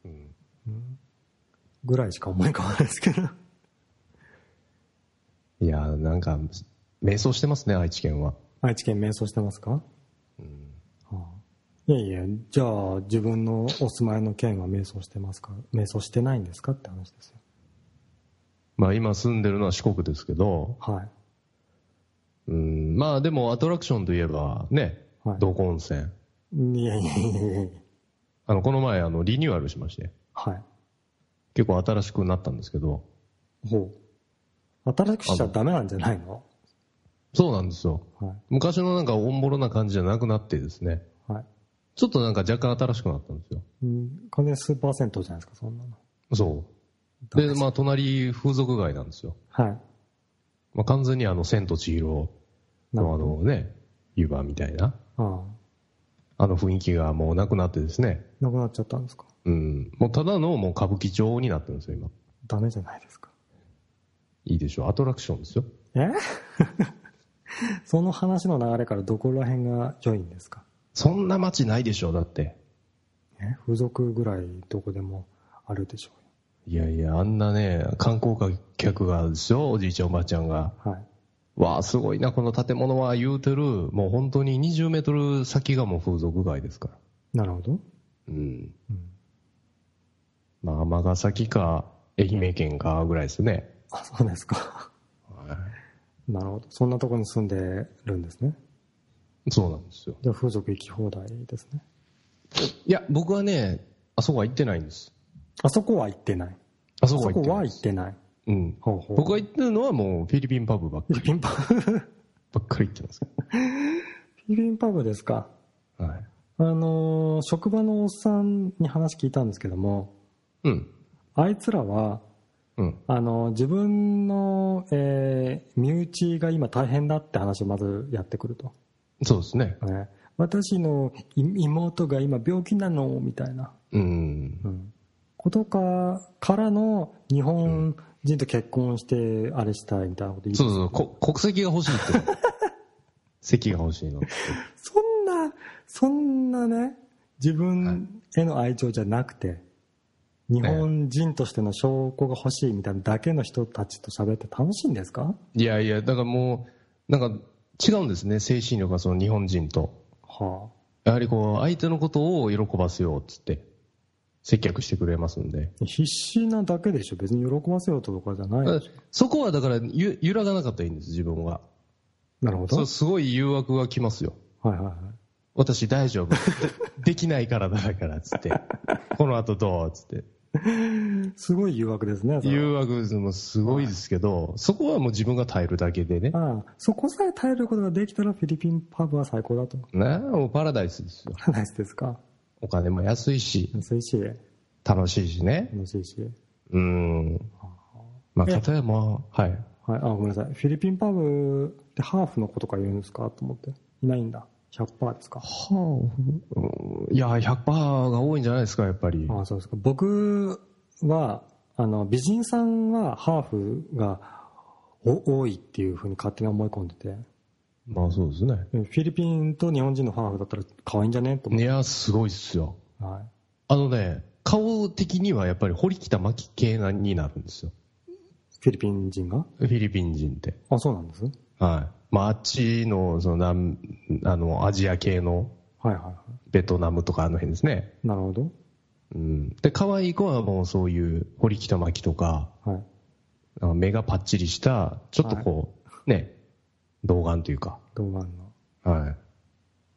うんぐらいしか思い浮かばないですけど。いや、なんか、迷走してますね、愛知県は。愛知県迷走してますか、はあいやいや、じゃあ自分のお住まいの県は迷走してますか？迷走してないんですかって話ですよ。まあ今住んでるのは四国ですけど、はい。うん、まあでもアトラクションといえばね、はい道後温泉。いやいやいやいやあの、この前あのリニューアルしまして、はい。結構新しくなったんですけど、ほう。新しくしちゃダメなんじゃないの？そうなんですよ。はい。昔のなんかオンボロな感じじゃなくなってですね、はい。ちょっとなんか若干新しくなったんですよ。うん、完全にスーパー銭湯じゃないですか、そんなの。そう。で、まあ隣風俗街なんですよ。はい。まあ完全にあの千と千尋のあ。のね、湯葉みたいな、ああ。あの雰囲気がもうなくなってですね、なくなっちゃったんですか？うん。もうただのもう歌舞伎町になってるんですよ、今。ダメじゃないですか。いいでしょう。アトラクションですよ。え？[LAUGHS] その話の流れからどこら辺が良いんですか？そんな街ないでしょう、だって。え？風俗ぐらいどこでもあるでしょいやいや、あんなね、観光客がですよ、おじいちゃんおばあちゃんが。はい。わあ、すごいな、この建物は言うてる、もう本当に20メートル先がもう風俗街ですから。なるほど。うん。うん。まあ、尼崎か、愛媛県かぐらいですね。あ、そうですか。なるほど。そんなところに住んでるんですね。そうなんですよ。じゃあ風俗行き放題ですね。いや、僕はね、あそこは行ってないんです。あそこは行ってない。あそこは行ってない。うん。ほうほう。僕が行ってるのはもうフィリピンパブばっかり、フィリピンパブ？フばっかり行ってます。ィリピンパブですか。はい。あのー職場のおっさんに話聞いたんですけども、うん。あいつらは、うん。あの自分の、えー身内が今大変だって話をまずやってくると、そうですね。ね私のい妹が今病気なのみたいな、うん。うんことかからの日本人と結婚してあれしたいみたいなこと言いそうそうそう、こ国籍が欲しいって。[LAUGHS] 席が欲しいの。って。そんな、そんなね、自分への愛情じゃなくて、日本人としての証拠が欲しいみたいなだけの人たちと喋って楽しいんですか？いやいや、だからもう、なんか違うんですね、精神力がその日本人と。はやはりこう、相手のことを喜ばせようっつって、接客してくれますんで。あ、必死なだけでしょ別に喜ばせようとかじゃないそこはだからゆ揺らがなかったらいいんです、自分は。なるほど。そうすごい誘惑が来ますよ。はいはいはい。私大丈夫。で [LAUGHS] できない体だからっつって。[LAUGHS] この後どうっつって。すごい誘惑ですね。誘惑もすごいですけど、そこはもう自分が耐えるだけでね。ああそこさえ耐えることができたらフィリピンパブは最高だと。ねもうパラダイスですよ。ナイスですかお金も安いし、安いし、楽しいしね。楽しいし。うん。まあ、え例えば、はい。はい、あ、ごめんなさい。フィリピンパブってハーフの子とか言うんですかと思って。いないんだ。100%ですか。はあ、うんいや、100%が多いんじゃないですか、やっぱり。あそうですか。僕は、あの、美人さんはハーフがお多いっていうふうに勝手に思い込んでて、まあそうですね。フィリピンと日本人のハーフだったら可愛いんじゃね？と思っいや、すごいっすよ。て。はい。あのね、顔的にはやっぱり堀北真希系なになるんですよ。フィリピン人が？フィリピン人って。あ、そうなんですはい。まあ、あっちの、その、なんあの、アジア系の、はいはいはベトナムとかあの辺ですね。い。なるほど。うん。で、可愛い子はもうそういう、堀北真希とか、はい。なんか目がパッチリした、ちょっとこう、ね、童顔というか、動画の。はい。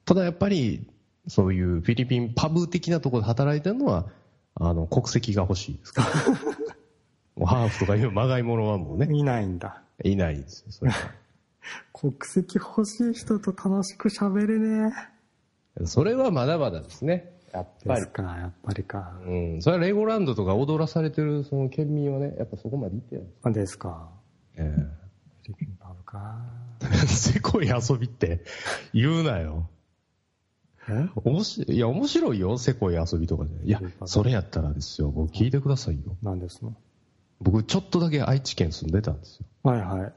ただやっぱり、そういうフィリピンパブ的なところで働いてるのは、あの、国籍が欲しいですから。[LAUGHS] ハーフとかいうまがいものはもうね、いないんだ。いないですよ、それは [LAUGHS] 国籍欲しい人と楽しく喋れねそれはまだまだですね。やっえ。ぱりです。か、やっぱりか。うん。それはレゴランドとか踊らされてるその県民はね、やっぱそこまで行ってない。あですか。えフィリピンパブか。え [LAUGHS] せこい遊びって言うなよ。え？おもし、いや、面白いよ、せこい遊びとかで。いや、それやったらですよ、僕聞いてくださいよ。なんですの？僕、ちょっとだけ愛知県住んでたんですよ。はいはい。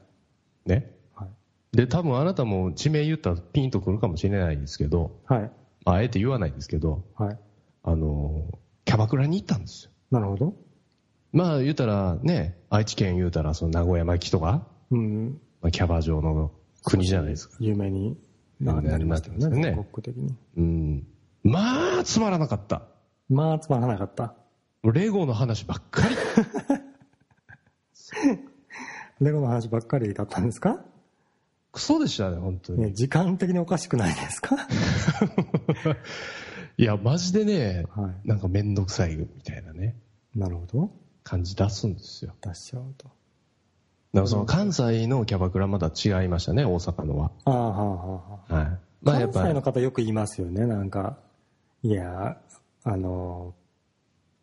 ね？はい。で、多分あなたも地名言ったらピンとくるかもしれないんですけど、はい。あえて言わないんですけど、はい。あの、キャバクラに行ったんですよ。なるほど。まあ言うたらね、愛知県言うたらその名古屋巻きとか、うん。まあ、キャバ嬢の国じゃないですか。有名にななりましたよね。全国的に。うん。まあ、つまらなかった。まあ、つまらなかった。レゴの話ばっかり。[LAUGHS] レゴの話ばっかりだったんですか？クソでしたね、本当に。ね、時間的におかしくないですか？[LAUGHS] いや、マジでね、はい。なんかめんどくさいみたいなね、なるほど。感じ出すんですよ。出しちゃうと。だからその関西のキャバクラまだ違いましたね、大阪のは。ああ、はあ、はあ、ははい。あ。まあやっぱり関西の、方よく言いますよね、なんか。いや、あの、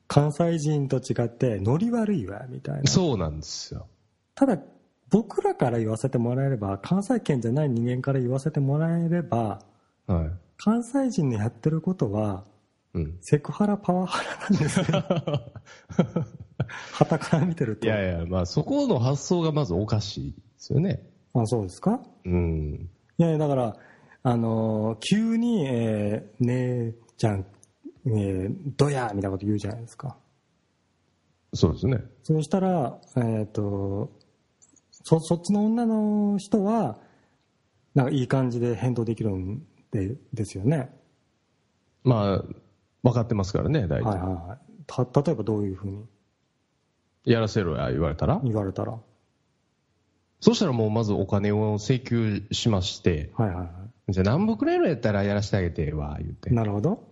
関西人と違ってノリ悪いわ、みたいな。そうなんですよ。ただ、僕らから言わせてもらえれば、関西圏じゃない人間から言わせてもらえれば、はい。関西人のやってることは、うん。セクハラ、パワハラなんですよ。[LAUGHS] 旗から見てると。いやいや、まあそこの発想がまずおかしいですよね。あ、そうですか？うん。いやいや、だから、あのー急に、えー、姉ちゃん、えー、どやみたいなこと言うじゃないですか。そうですね。そうしたら、えっ、と、そ、そっちの女の人は、なんかいい感じで返答できるんで、ですよね。まあ、分かってますからね、大体。はいはいはい。た、例えばどういうふうに？やらせろや言われたら？言われたら？そしたらもうまずお金を請求しまして、はいはいはじゃあ何部くれるやったらやらせてあげてえわ、言ってい。。なるほど。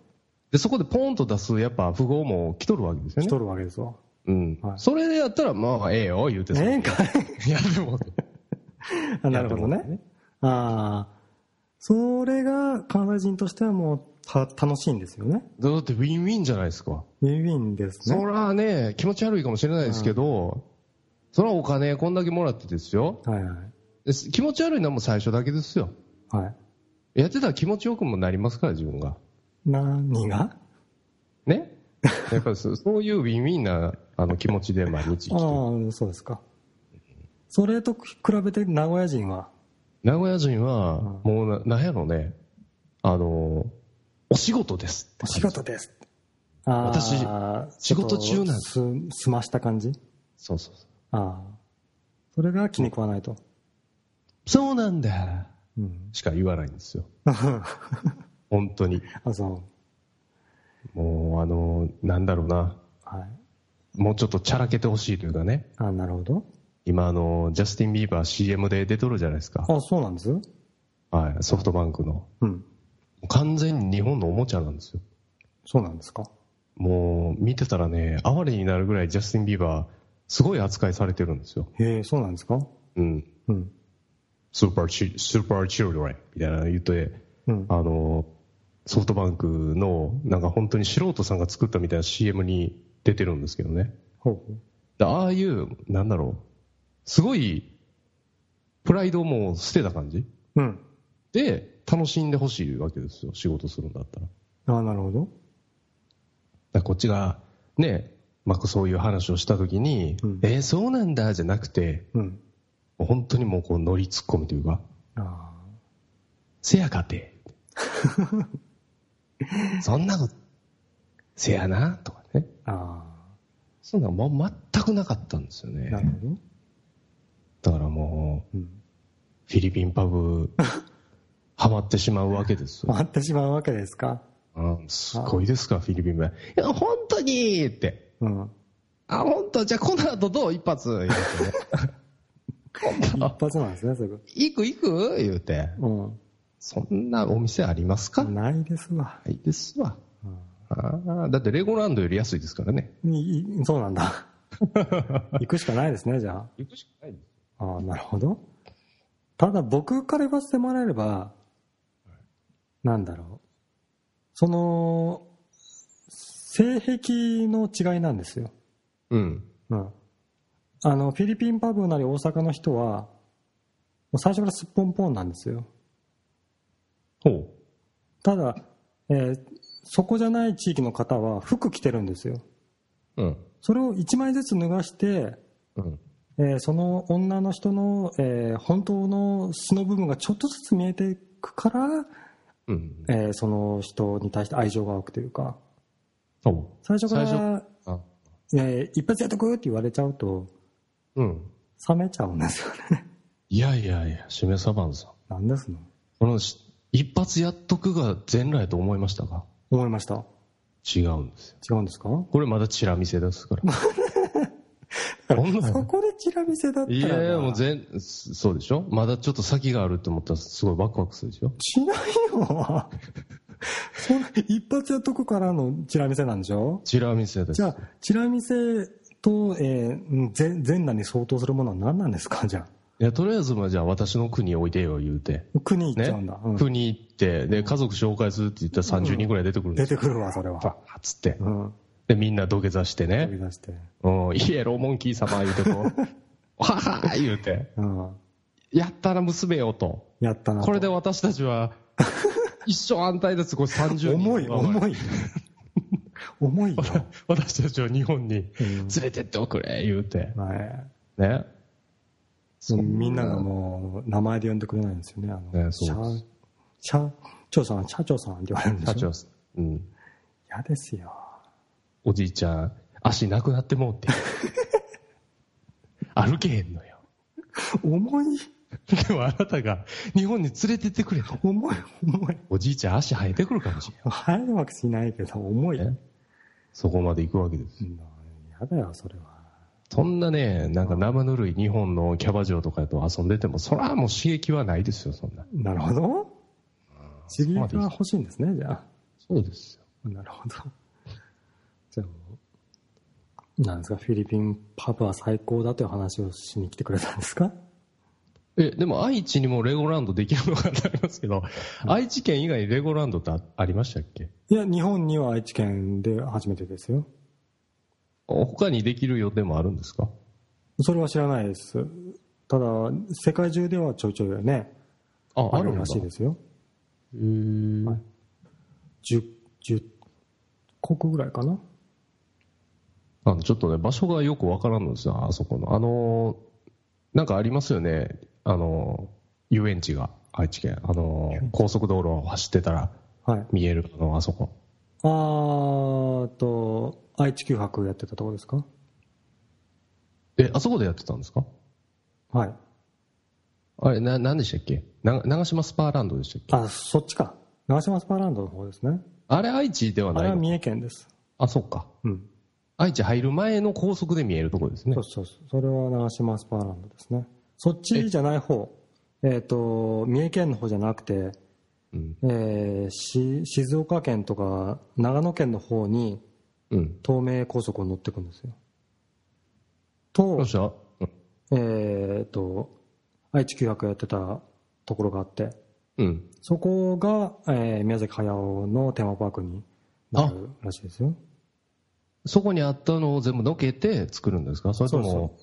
で、そこでポーンと出す、やっぱ富豪も来とるわけですよね。来とるわけですわ。うん。はいそれでやったら、まあ、ええよ、言うてさ。ええんかいいや、でも、[LAUGHS] あなるほどね。いやでもああ。それが関西人としてはもうた楽しいんですよね。だってウィンウィンじゃないですか。ウィンウィンですそね。らね、気持ち悪いかもしれないですけど、そらお金こんだけもらってですよ。はいはい。気持ち悪いのはもう最初だけですよ。はい。やってたら気持ちよくもなりますから、自分が。何が？ね？やっぱりそ [LAUGHS] そういうウィンウィンなあの気持ちで毎日生きてる。ああ、そうですか。それと比べて名古屋人は？名古屋人は、もうな、なんやろね、あの、お仕事ですってお仕事です私仕事中なんちょっとす済ました感じ？そうそうそう。ああそれが気に食わないと、そうなんだうん、しか言わないんですよ。[LAUGHS] 本当に。あそうもう、あの、なんだろうな。はいもうちょっとチャラけてほしいというかね。あなるほど今、あの、ジャスティン・ビーバー CM で出とるじゃないですか。あそうなんです？はい。ソフトバンクの。うん完全に日本のおもちゃなんですよ。そうなんですか？もう、見てたらね、哀れになるぐらいジャスティン・ビーバー、すごい扱いされてるんですよ。へえそうなんですか？うん。うんスーパーチ、スーパーチルドレンみたいなの言って、うんあの、ソフトバンクの、なんか本当に素人さんが作ったみたいな CM に出てるんですけどね。ほうほうでああいう、なんだろう、すごい、プライドも捨てた感じ？うんで、楽しんでほしいわけですよ、仕事するんだったら。だかあなるほどらこっちが、ね、まあ、そういう話をしたときに、うんえーそうなんだ、じゃなくて、うんもう本当にもうこう乗り突っ込みというか、あせやかて。[LAUGHS] そんなこと、せやな、とかね。ああそんなもう全くなかったんですよねあな。るほどだからもう、うんフィリピンパブ、ハマってしまうわけですよ。回ってしまうわけですか？うん、すごいですか、フィリピンパブ。いや、本当にって。うんあ、本当？じゃあこの後どう？一発言うてね。[LAUGHS] 一発なんですねすぐ行く行く？言うて。うそんなお店ありますか？んないですわないですわ。うんあーだってレゴランドより安いですからね。そうなんだ [LAUGHS] 行くしかないですねじゃ行くしかないです。あああなるほどただ僕から言わせてもらえればなんだろうその性癖の違いなんですよ、うん。うん、あのフィリピンパブなり大阪の人はもう最初からすっぽんぽんなんですよほただ、えーそこじゃない地域の方は服着てるんですよう。うん。それを1枚ずつ脱がしてうん。えーその女の人の、えー本当の素の部分がちょっとずつ見えていくから、うん。えーその人に対して愛情が湧くというか。最初からえー一発やっとくって言われちゃうとうん。冷めちゃうんですよねいやいやいや、しめさばんさん。なんですの？このし一発やっとくが全来と思いましたか？思いました違うんですよ。違うんですか？これまだチラ見せですから。[LAUGHS] [LAUGHS] そこで [LAUGHS] チラ見せだったらいやいや、もうな全、そうでしょ？まだちょっと先があるって思ったらすごいワクワクするでしょ？しないよそんな一発やっとくからのチラ見せなんでしょ？チラ見せです。じゃあチラ見せと、えーうん全全裸に相当するものは何なんですか？じゃあ。いや、とりあえず、まあじゃあ私の国おいでよ、言うて。国行っちゃねうんだ、うん。国行って、で、家族紹介するって言ったら30人ぐらい出てくるんですよ。出てくるわそれは。パッつって。うんで、みんな土下座して飛ね。び出して。うん、イエローモンキー様言うてこう、[LAUGHS] ははー言うて、うん。やったら娘よと。やったなと。これで私たちは、[LAUGHS] 一生安泰です、これ30人。重い重い。重いよ、[LAUGHS] 私たちは日本にうん。連れてっておくれ、言うて。はい。ね。みんながもう名前で呼んでくれないんですよね。あのねそう社社長さん社長さんって言われるんで社しょ長さん、うん。嫌ですよおじいちゃん、足なくなってもうて。[LAUGHS] 歩けへんのよ。重いでもあなたが日本に連れてってくれた。重い重いおじいちゃん足生えてくるかもしれん。入るわけしないけど重いねそこまで行くわけです。うん嫌だよそれはそんなね、なんか生ぬるい日本のキャバ嬢とかと遊んでても、それはもう刺激はないですよ、そんな。なるほど刺激が欲しいんですねじゃあそうですよ。なるほど。じゃあもう、なんですか、フィリピンパブは最高だという話をしに来てくれたんですか？え、でも愛知にもレゴランドできるのかってありますけど、愛知県以外にレゴランドってあありましたっけ？いや、日本には愛知県で初めてですよ。他にできる予定もあるんですか？それは知らないです。ただ、世界中ではちょいちょいね、あ、あるら。しいですよ。へーはい10、10国ぐらいかな。あのちょっとね、場所がよくわからんのですよ、あそこの。あのー、なんかありますよね。あの、遊園地が、愛知県。あの、高速道路を走ってたらはい。見える、あの、あそこ。あーと、愛知九博やってたとこですか？え、あそこでやってたんですか？はい。あれ、な、なんでしたっけ？な長島スパーランドでしたっけ？あ、そっちか。長島スパーランドの方ですね。あれ愛知ではないれは三重県です。あ、そっか。うん。愛知入る前の高速で見えるところですねそう。そうそう。それは長島スパーランドですね。そっちじゃない方。えっ、と、三重県の方じゃなくて、うん。えーし静岡県とか長野県の方にうん。東名高速を乗っていくんですよ。とどう、した？うんえっ、と、愛知九博やってたところがあって、うん。そこが、えー宮崎駿のテーマパークになるらしいですよ。そこにあったのを全部のけて作るんですか？それとも、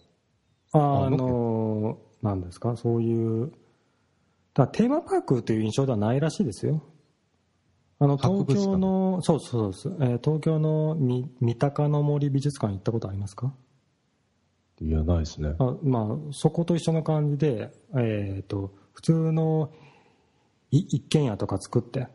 ああのー、なんですか、そういう、だテーマパークという印象ではないらしいですよ。あの、東京の、そうそうそうえー東京のみ三鷹の森美術館行ったことありますか？いや、ないですね。あまあ、そこと一緒の感じで、えっ、と、普通のい一軒家とか作って、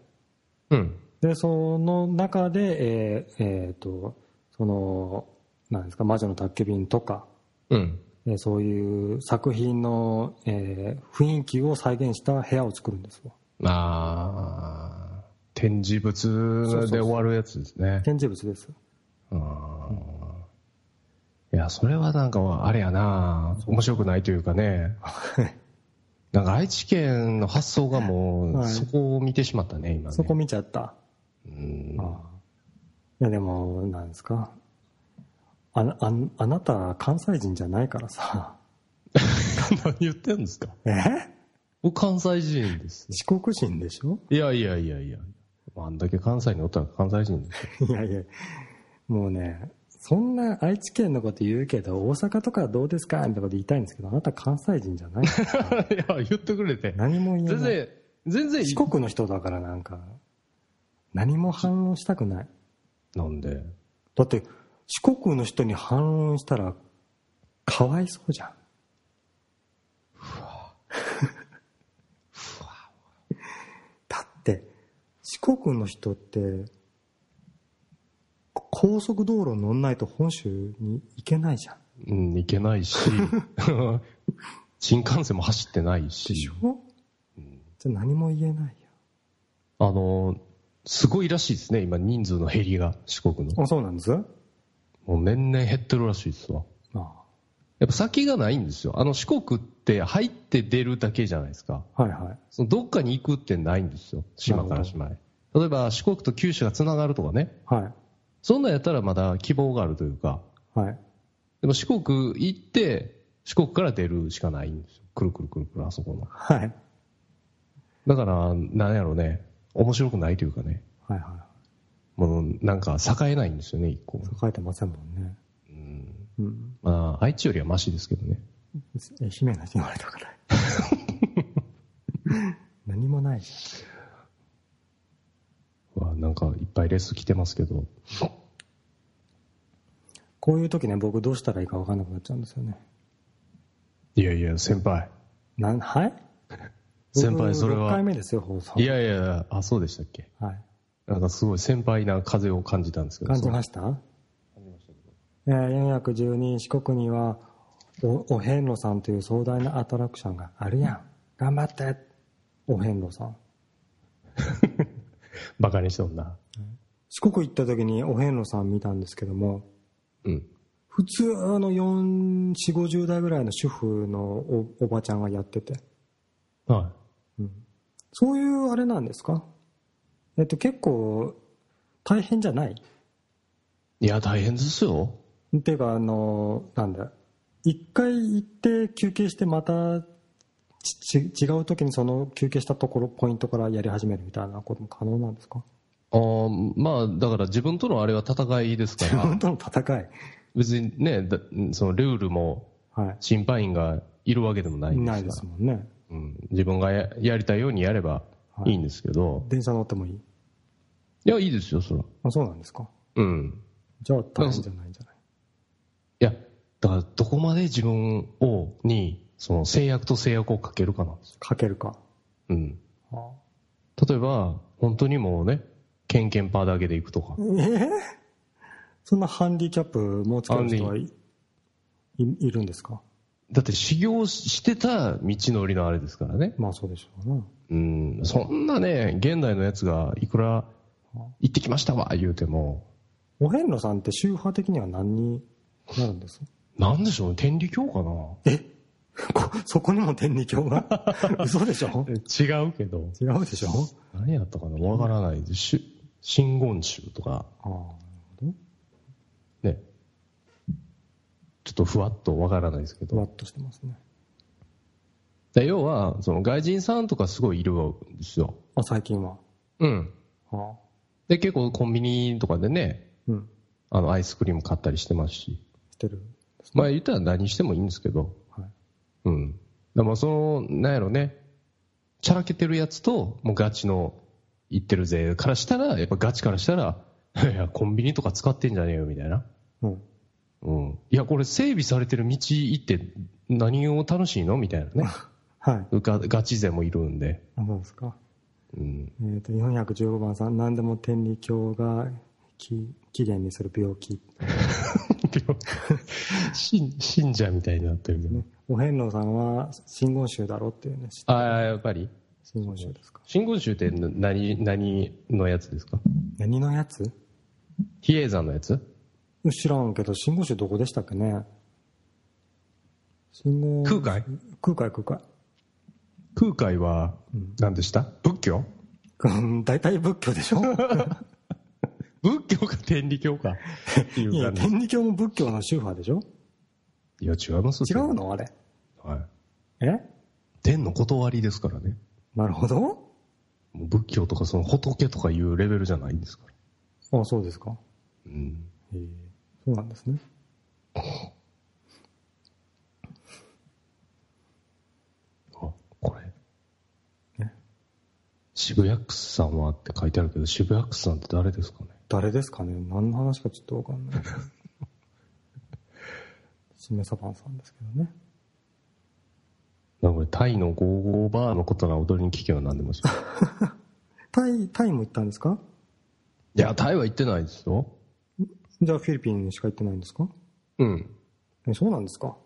うん。で、その中で、えーえーと、その、なんですか、魔女の宅急便とか、うん。えーそういう作品の、えー雰囲気を再現した部屋を作るんですよ。あー展示物で終わるやつですね。展示物です。あーいや、それはなんか、あれやな面白くないというかね。[LAUGHS] なんか愛知県の発想がもう、はいそこを見てしまったね、今ね。そこ見ちゃった。うんああいや、でも、なんですか？あなああなた、関西人じゃないからさ。[LAUGHS] 何言ってんですか？え？僕関西人です。四国人でしょ？いやいやいやいや。あんだけ関西におったら関西人ですよ。[LAUGHS] いやいや、もうね、そんな愛知県のこと言うけど、大阪とかどうですかみたいなこと言いたいんですけど、あなた関西人じゃない [LAUGHS] いや、言ってくれて。何も言えない。全然、全然、四国の人だからなんか、何も反応したくない。なんで。だって、四国の人に反論したら、かわいそうじゃん。だって、四国の人って、高速道路乗んないと本州に行けないじゃん。うん、行けないし、[LAUGHS] 新幹線も走ってないし。でしょ、じゃあ何も言えないよ。あの、すごいらしいですね、今人数の減りが、四国の。あ、そうなんです？もう年々減ってるらしいですわ。あやっぱ先がないんですよ。あの四国って入って出るだけじゃないですか。はいはい。そのどっかに行くってないんですよ。島から島へ。例えば四国と九州が繋がるとかね。はい。そんなんやったらまだ希望があるというか。はい。でも四国行って、四国から出るしかないんですよ。くるくるくるくる、あそこの。はい。だから、なんやろうね。面白くないというかね。はいはもうなんか栄えないんですよね、一個。い。書いてませんもんね。うん。まあ、愛知よりはマシですけどね。愛媛の人に言われたくない。[LAUGHS] 何もないじわなんかいっぱいレース来てますけど。ゃん。こういう時ね、僕どうしたらいいか分かんなくなっちゃうんですよね。いやいや、先輩。なん、はい？先輩それは6回目ですよ、放送。いやいや、あ、そうでしたっけ？はい。なんかすごい先輩な風を感じたんですけど。感じました？えー、412四国にはおお遍路さんという壮大なアトラクションがあるやん頑張ってお遍路さん [LAUGHS] バカにしとんな。四国行った時にお遍路さん見たんですけどもうん。普通の4 4 5 0代ぐらいの主婦のおおばちゃんがやっててはそういうあれなんですか？えっと結構大変じゃない？い。いや、大変ですよ。っていうかあのなんだ一回行って休憩してまたちち違う時にその休憩したところポイントからやり始めるみたいなことも可能なんですか？あーまあ、だから自分とのあれは戦いですから、本当の戦い？別にね、だそのルールもは審判員がいるわけでもないですから。ないですもんねうん、自分がややりたいようにやればいいんですけど、電車乗ってもいい？い、や、いいですよ、そら。あそうなんですか？うん。じゃあ大変じゃないんじゃない？いや、だからどこまで自分を、にその制約と制約をかけるかなんですよ。かけるか。うん。は例えば、本当にもうね、ケンケンパーだけで行くとか。あええ？そんなハンディキャップもうつける人はいいいるんですか？だって修行してた道のりのあれですからね。まあそうでしょうな。うん。そんなね、現代のやつがいくら行ってきましたわ、言うても、お遍路さんって宗派的には何になるんです？なんでしょうね、天理教かなえ？[LAUGHS] こそこにも天理教が？[LAUGHS] 嘘でしょ？違うけど。違うでしょ？何やったかな？わからないです。し真言宗とか、ああ、なるほど。ね。ちょっとふわっとわからないですけど。ふわっとしてますね。で要は、その外人さんとかすごいいるんですよ。あ、最近は。うん。はあ。で、結構コンビニとかでね、うん。あの、アイスクリーム買ったりしてますし。してる。まあ言ったら何してもいいんですけど。はい。うん。でもその、なんやろね、チャラけてるやつと、もうガチの言ってるぜからしたら、やっぱガチからしたら、[LAUGHS] いや、コンビニとか使ってんじゃねえよ、みたいな。うん。うん。いや、これ整備されてる道行って何を楽しいの？みたいなね。[LAUGHS] はい。ガガチ勢もいるんで。あそうですか？うん。えっ、と、415番さん、何でも天理教が起起源にする病気。信信者みたいになってるけど。ね。お遍路さんは真言宗だろっていうね。ああ、やっぱり？真言宗ですか？真言宗って何、何のやつですか？何のやつ？比叡山のやつ？知らんけど、真言宗どこでしたっけね真言。空海？空海空海。空海は何でした、仏教？う [LAUGHS] ん大体仏教でしょ [LAUGHS] 仏教か天理教かっていいうや、感じ。天理教も仏教の宗派でしょいや、違います違うの？あれ。はい。え？天の断りですからね。なるほど。もう仏教とかその仏とかいうレベルじゃないんですから。あそうですか。うん。へえそうなんですね。あ、これ。ね渋谷区さんはって書いてあるけど、渋谷区さんって誰ですかね？誰ですかね？何の話かちょっとわかんない。しめさばんさんですけどね。なんかこれタイのゴーゴーバーのことなら踊りに聞けば何でもします。[LAUGHS] タイ、タイも行ったんですか？いや、タイは行ってないですよ。じゃあフィリピンしか行ってないんですか？うん。えそうなんですか？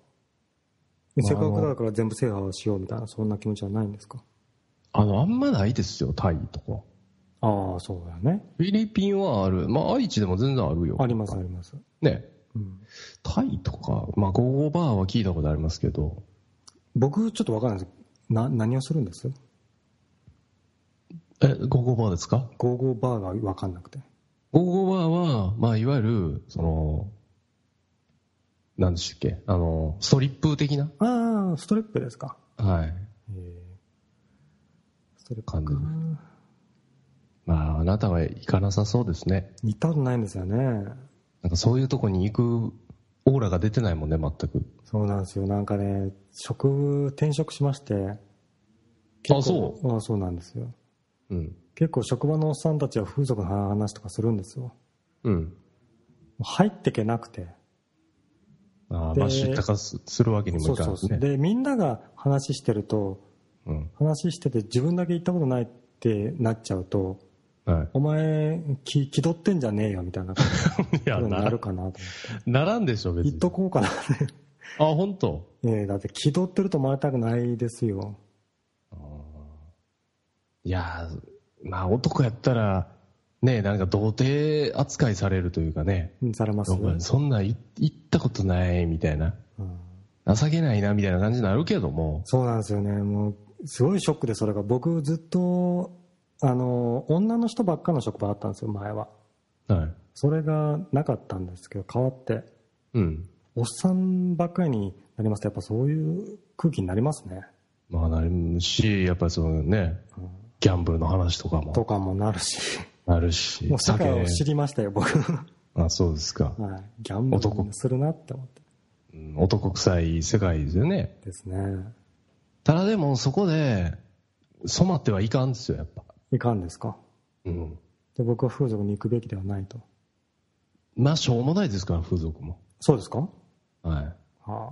せっかくだから全部制覇しようみたいな、そんな気持ちはないんですか？あの、あんまないですよ、タイとか。ああ、そうだよね。フィリピンはある。まあ、愛知でも全然あるよ。あります、あります。ね。うん、タイとか、まあ、ゴーゴーバーは聞いたことありますけど、僕、ちょっとわかんないです。な、何をするんです？え、ゴーゴーバーですか？ゴーゴーバーがわかんなくて。ゴーゴーバーは、まあ、いわゆる、その、何でしたっけ？あの、ストリップ的な？ああ、ストリップですか。はい。ええストリップ感じか。まあ、あなたは行かなさそうですね。行ったことないんですよね。なんかそういうとこに行くオーラが出てないもんね、全く。そうなんですよ。なんかね、職、転職しまして。あそう？あそうなんですよ。うん。結構職場のおっさんたちは風俗の話とかするんですよ。うん。入ってけなくて。でああまあ、知ったかすするわけにもそうそうそう。いかんですね。で、みんなが話してると、うん。話してて自分だけ行ったことないってなっちゃうと、はお前、気、気取ってんじゃねえよみたいな [LAUGHS] ことにななるかなと思って。ならんでしょ、別言っに。とこうかな。あ、本当。[LAUGHS] ええだって気取ってると思われたくないですよ。いやー、まあ男やったら、ねなんか童貞扱いされるというかね、うんされますお前そんな行ったことないみたいな、うん情けないなみたいな感じになるけども、そうなんですよね。もう、すごいショックで、それが。僕ずっと、あの、女の人ばっかの職場だったんですよ、前は。はい。それがなかったんですけど、変わって。うん。おっさんばっかりになりますと、やっぱそういう空気になりますね。まあなるし、やっぱりそのね、ギャンブルの話とかともかもなるし。あるし、もう世界を知りましたよ、僕。はあ、そうですか。い。ギャンブ男ルするなって思って。うん男臭い世界ですよね。ですね。ただでもそこで染まってはいかんですよ、やっぱ。いかんですか？うん。で僕は風俗に行くべきではないと。まあしょうもないですから、風俗も。そうですか？はい。はあ。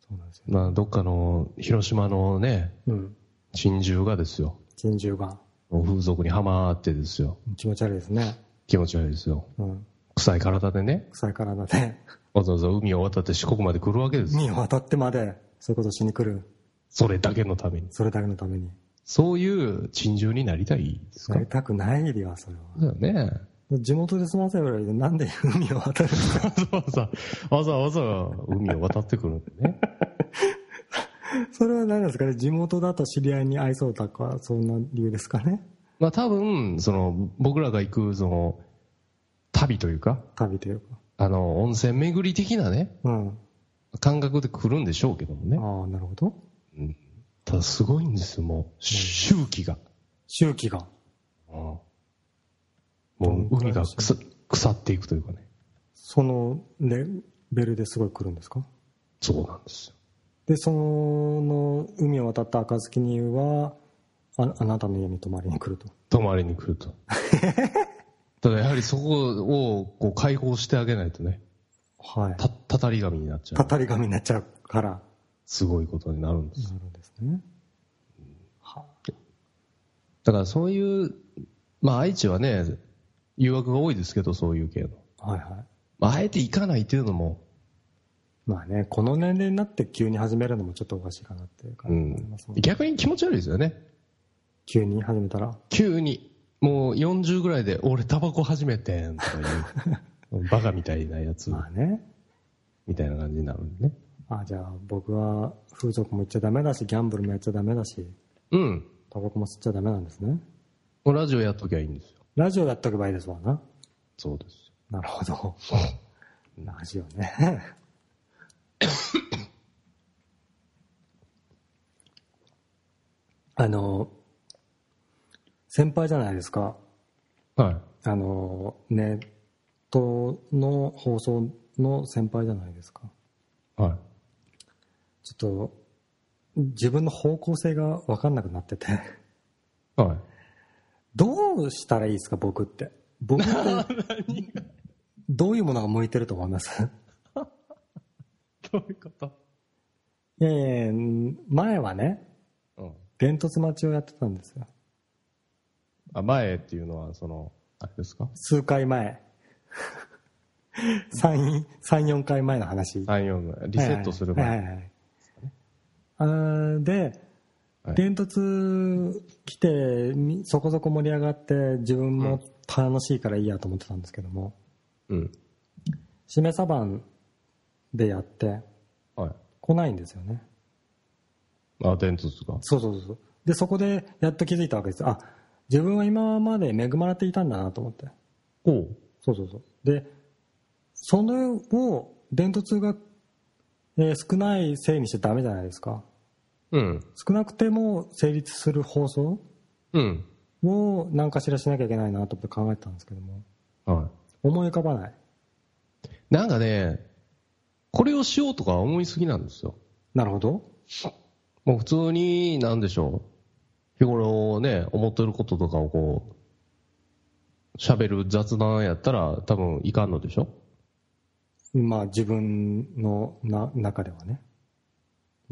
そうなんですよ。まあ、どっかの広島のね、うん。珍獣がですよ。珍獣が。もう風俗にはまってですよ。気持ち悪いですね。気持ち悪いですよ。うん。臭い体でね、臭い体で、わざわざ海を渡って四国まで来るわけですよ。海を渡ってまで、そういうことしに来る。それだけのために。それだけのために。そういう珍獣になりたいですか？なりたくないでは、それは。だよね。地元で済ませるぐらいで、なんで海を渡るんですかわざわざ、わざわざ海を渡ってくるんでね。[LAUGHS] それは何ですかね地元だと知り合いに愛そうだか、そんな理由ですかねまあ多分、その、僕らが行く、その、旅というか、旅というか。あの、温泉巡り的なね、うん。感覚で来るんでしょうけどもね。ああ、なるほど。ただすごいんですよ、もう、周期が。周期が。もう、海が腐腐っていくというかね。そのレベルですごい来るんですか？そうなんですよ。で、その海を渡った暁には、ああなたの家に泊まりに来ると。泊まりに来ると。[LAUGHS] ただやはりそこをこう解放してあげないとね、はい。た、たたり神になっちゃう。たたり神になっちゃうから、なすごいことになるんです。るんですね。はだからそういう、まあ愛知はね、誘惑が多いですけど、そういう系の。はいはい。まああえて行かないっていうのも、まあね、この年齢になって急に始めるのもちょっとおかしいかなっていうう感じがありんますもん、ね逆に気持ち悪いですよね。急に始めたら？急に、もう40ぐらいで、俺タバコ始めてんとかいう、[LAUGHS] バカみたいなやつ、まあね。みたいな感じになるんでね。あじゃあ僕は風俗も行っちゃダメだし、ギャンブルもやっちゃダメだし、うん。タバコも吸っちゃダメなんですね。もうラジオやっときゃいいんですよ。ラジオやっとけばいいですわな。そうです。なるほど。[LAUGHS] ラジオね。[COUGHS] あの、先輩じゃないですか。はい。あの、ネットの放送の先輩じゃないですか。はい。ちょっと、自分の方向性が分かんなくなってて。はい。どうしたらいいですか、僕って。僕って、[LAUGHS] どういうものが向いてると思います？どういうこと？いやいや前はね、うん。伝突待ちをやってたんですよ。あ、前っていうのは、その、あれですか？数回前。[LAUGHS] 3、3、4回前の話。?3、4リセットする前。はいはいはいあーで、はい伝突来て、みそこそこ盛り上がって、自分も楽しいからいいやと思ってたんですけども、うん。しめサバンでやって、はい。来ないんですよね。あ、伝突が。そうそうそう。で、そこでやっと気づいたわけです。あ、自分は今まで恵まれていたんだなと思って。おう。そうそうそう。で、それを伝突が、えー少ないせいにしちゃダメじゃないですか。うん。少なくても成立する放送うん。を何かしらしなきゃいけないなと思って考えてたんですけども、は思い浮かばない。い。なんかね、これをしようとか思いすぎなんですよ。なるほど。もう普通に、なんでしょう。日頃ね、思ってることとかをこう、喋る雑談やったら多分いかんのでしょまあ自分のな中ではね。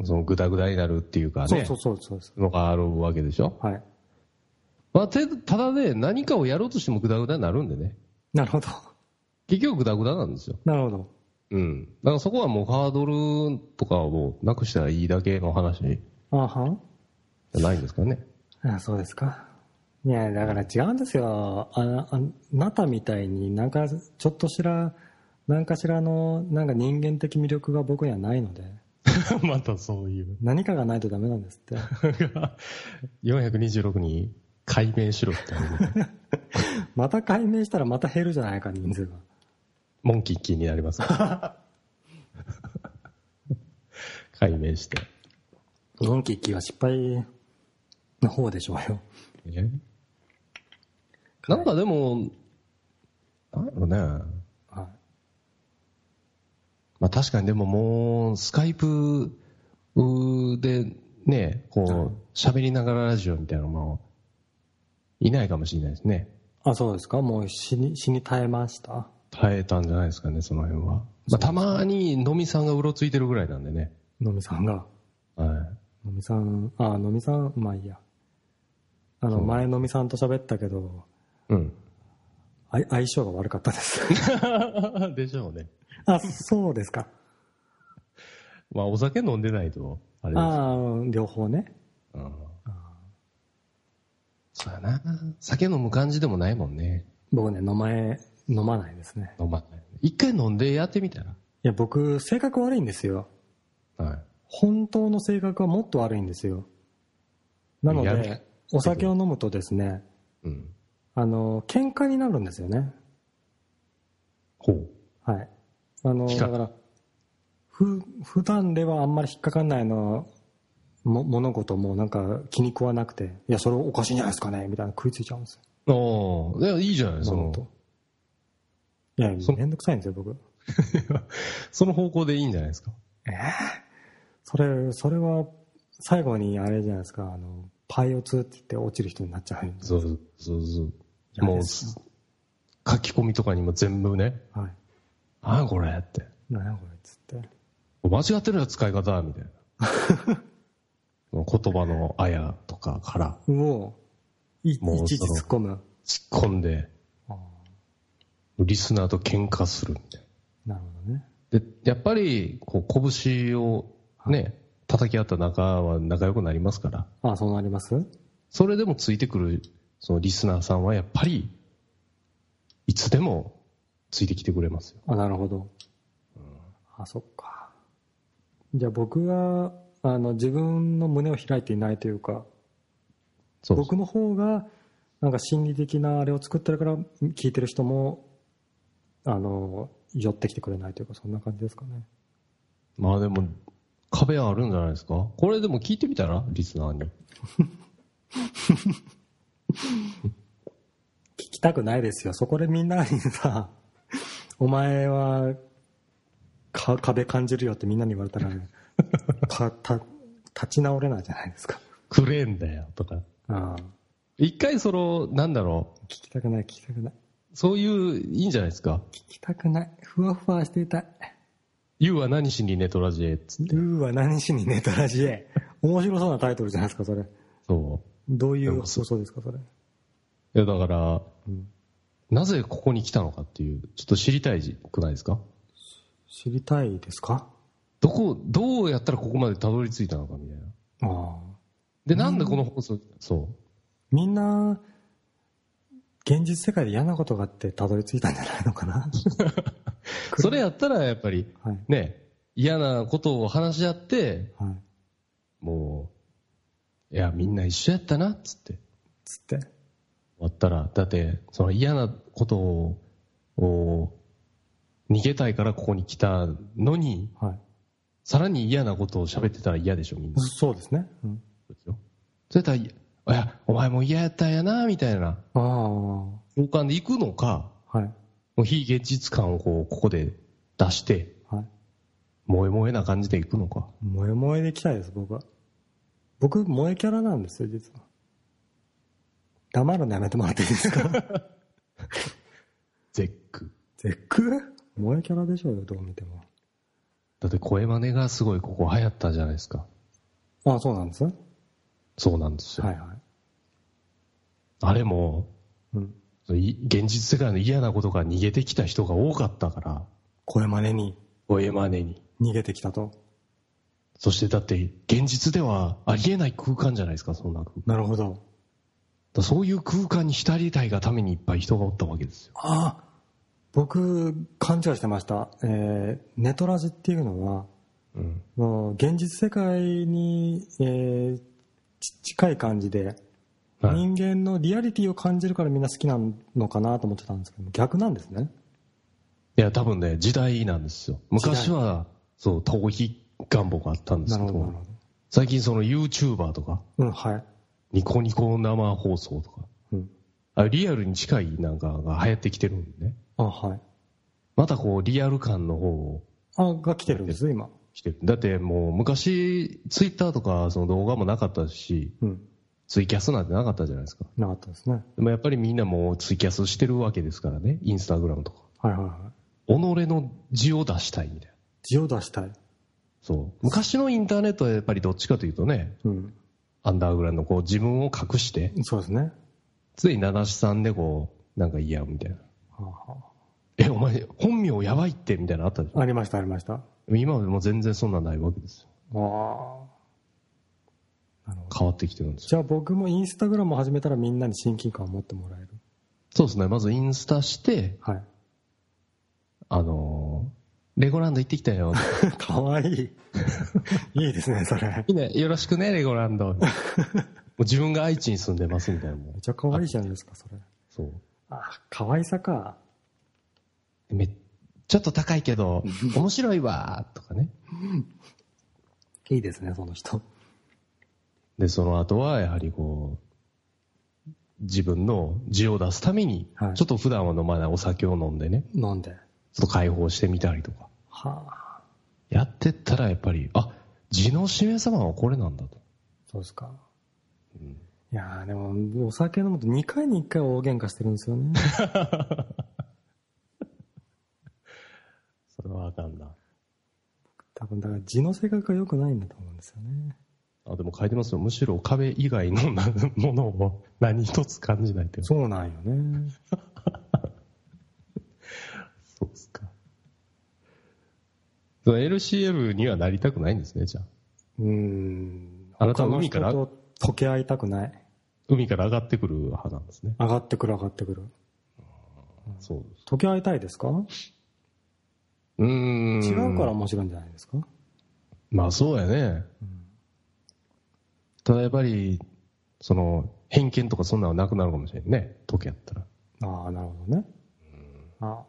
そのグダグダになるっていうかね。そうそうそうそう。のがあるわけでしょはい。まあ、てただね、何かをやろうとしてもグダグダになるんでね。なるほど。結局グダグダなんですよ。なるほど。うん。だからそこはもうハードルとかをなくしたらいいだけの話じゃない？ん？ですかね。あそうですか。いや、だから違うんですよ。ああなたみたいになんかちょっとしら、なんかしらのなんか人間的魅力が僕にはないので、[LAUGHS] またそういう。何かがないとダメなんですって。[LAUGHS] 426に解明しろって [LAUGHS] また解明したらまた減るじゃないか、人数が。モンキッキーになります。[LAUGHS] 解明して。ドンキッキーは失敗の方でしょうよ。え？なんかでも、なんやろね。はまあ確かにでももう、スカイプでね、こう、喋りながらラジオみたいなのも、いないかもしれないですね。い。あ、そうですか？もう死に、死に耐えました？耐えたんじゃないですかね、その辺は。まあたまに、のみさんがうろついてるぐらいなんでね。のみさんが？はい。のみさん、あ、のみさん、まあいいや。あの、前のみさんと喋ったけど、うん。相性が悪かったです。[LAUGHS] でしょうね。あ、そうですか。[LAUGHS] まあ、お酒飲んでないと、あれです。ああ、両方ね。うんそうやな。酒飲む感じでもないもんね。僕ね、飲まえ、飲まないですね。飲まない。一回飲んでやってみたら？いや、僕、性格悪いんですよ。はい。本当の性格はもっと悪いんですよ。なのやで、お酒を飲むとですね、うん。あの、喧嘩になるんですよね。ほう。はい。あの、だから、ふ、普段ではあんまり引っかかんないの、も、物事もなんか気に食わなくて、いや、それおかしいんじゃないですかねみたいな食いついちゃうんですよ。おーいや、いいじゃない、その飲む、といや、そめんどくさいんですよ、僕。[LAUGHS] その方向でいいんじゃないですか？ええそれ、それは、最後にあれじゃないですか、あの、パイオツって言って落ちる人になっちゃうんですそうそうそう。嫌もう書き込みとかにも全部ね、はい。ああ、これって。なんやこれっつって。間違ってるやつ使い方みたいな。[LAUGHS] 言葉のあやとかからもう、いちいち突っ込む。突っ込んで、あリスナーと喧嘩するみたいあなるほどね。な。で、やっぱり、こう、拳をね、叩き合った仲は仲良くなりますから、ああ、そうなります？それでもついてくる、そのリスナーさんはやっぱり、いつでもついてきてくれますよ。あ、なるほど。あ、そっか。じゃあ僕は、あの、自分の胸を開いていないというか、そう僕の方が、なんか心理的なあれを作ってるから、聞いてる人も、あの、寄ってきてくれないというか、そんな感じですかね。まあでも、壁はあるんじゃないですか？これでも聞いてみたら？リスナーに。[LAUGHS] 聞きたくないですよ。そこでみんなにさ、お前は、か、壁感じるよってみんなに言われたら、ね、[LAUGHS] か、た、立ち直れないじゃないですか。くれんだよ、とか。ああ。一回その、なんだろ聞きたくない、聞きたくない。う、そういう、いいんじゃないですか？聞きたくない。ふわふわしていたい。You は何しにネトラジエっつって。うーは何しにネタラジエ。面白そうなタイトルじゃないですか、それ。そう。どういう放送ですか、それ？いや、だから、うんなぜここに来たのかっていう、ちょっと知りたいくないですか？知りたいですか？どこ、どうやったらここまでたどり着いたのかみたいな。ああ。で、なんでこの放送、そみんな、現実世界で嫌なことがあってたどり着いたんじゃないのかな？う。[LAUGHS] それやったらやっぱり、はい。ね、嫌なことを話し合って、はい。もう、いや、みんな一緒やったな、っつって。つって。終わったら、だって、その嫌なことを、を逃げたいからここに来たのに、はい。さらに嫌なことを喋ってたら嫌でしょ、みんな。そうですね。うん、ですよ。それやったら、いや、お前も嫌やったんやな、みたいな、ああ。は共感で行くのか、い。もう非現実感をこう、ここで出して、はい。萌え萌えな感じで行くのか。萌え萌えで行きたいです、僕は。僕、萌えキャラなんですよ、実は。黙るのやめてもらっていいですか？[LAUGHS] 絶句。絶句？萌えキャラでしょうよ、どう見ても。だって声真似がすごいここ流行ったじゃないですか。ああ、そうなんですはいそうなんですよ。はい。あれも、うん。い現実世界の嫌なことから逃げてきた人が多かったから、声真似に声真似に。逃げてきたと。そしてだって、現実ではありえない空間じゃないですか、そんな空間。なるほど。らそういう空間に浸りたいがためにいっぱい人がおったわけですよ。ああ、僕、勘違いしてました。えー、ネトラジっていうのは、うん。もう現実世界に、えーち近い感じで、はい。人間のリアリティを感じるからみんな好きなのかなと思ってたんですけど逆なんですね。いや、多分ね、時代なんですよ。昔は、そう、逃避願望があったんですけどどなるほ最近その YouTuber とか、どうんはい、ニコニコ生放送とか、うん、あリアルに近いなんかが流行ってきてるんでね。あはい。またこう、リアル感の方をあが来てるんです今してる。だってもう昔、ツイッターとかその動画もなかったし、うんツイキャスなんてなかったじゃないですか。なかったですねでもやっぱりみんなもうツイキャスしてるわけですからね。インスタグラムとか。はいはいはい己の字を出したいみたいな。字を出したいそう。昔のインターネットはやっぱりどっちかというとね、うん。アンダーグラウンド、こう自分を隠して、そうですね。つい七七三でこう、なんか言い合うみたいな。はあはえ、お前、本名やばいって、みたいなのあったでしょ？あありました、ありました。あ今はもう全然そんなんないわけですよ。あ。なるほど。変わってきてるんですよ。じゃあ僕もインスタグラムを始めたらみんなに親近感を持ってもらえる？そうですね。まずインスタして、はい。あのーレゴランド行ってきたよ。[LAUGHS] かわいい。[LAUGHS] いいですね、それ。めいいね、よろしくね、レゴランド。[LAUGHS] もう自分が愛知に住んでますみたいなもん。っちゃかわいいじゃないですか、それ。そう。あ、かわいさか。めちょっと高いけど、面白いわとかね。いいですね、その人。で、その後は、やはりこう、自分の字を出すために、はいちょっと普段は飲まないお酒を飲んでね、飲んで。ちょっと解放してみたりとか。はあ。やってったらやっぱり、あ、字のしめ様はこれなんだと。そうですか。うんいやーでも、お酒飲むと2回に1回大喧嘩してるんですよね。[LAUGHS] それはあかんな。多分、だから字の性格が良くないんだと思うんですよね。あ、でも書いてますよ。むしろ壁以外のなものを何一つ感じないって。そうなんよね。[LAUGHS] そうですか。その LCL にはなりたくないんですね、じゃあ。うーん。あなたは海から人と溶け合いたくない。海から上がってくる派なんですね。上がってくる上がってくる。そうです。溶け合いたいですか？うーん。違うから面白いんじゃないですか？まあそうやね。ただやっぱり、その、偏見とかそんなのはなくなるかもしれんね。時やったら。ああ、なるほどね。ああ。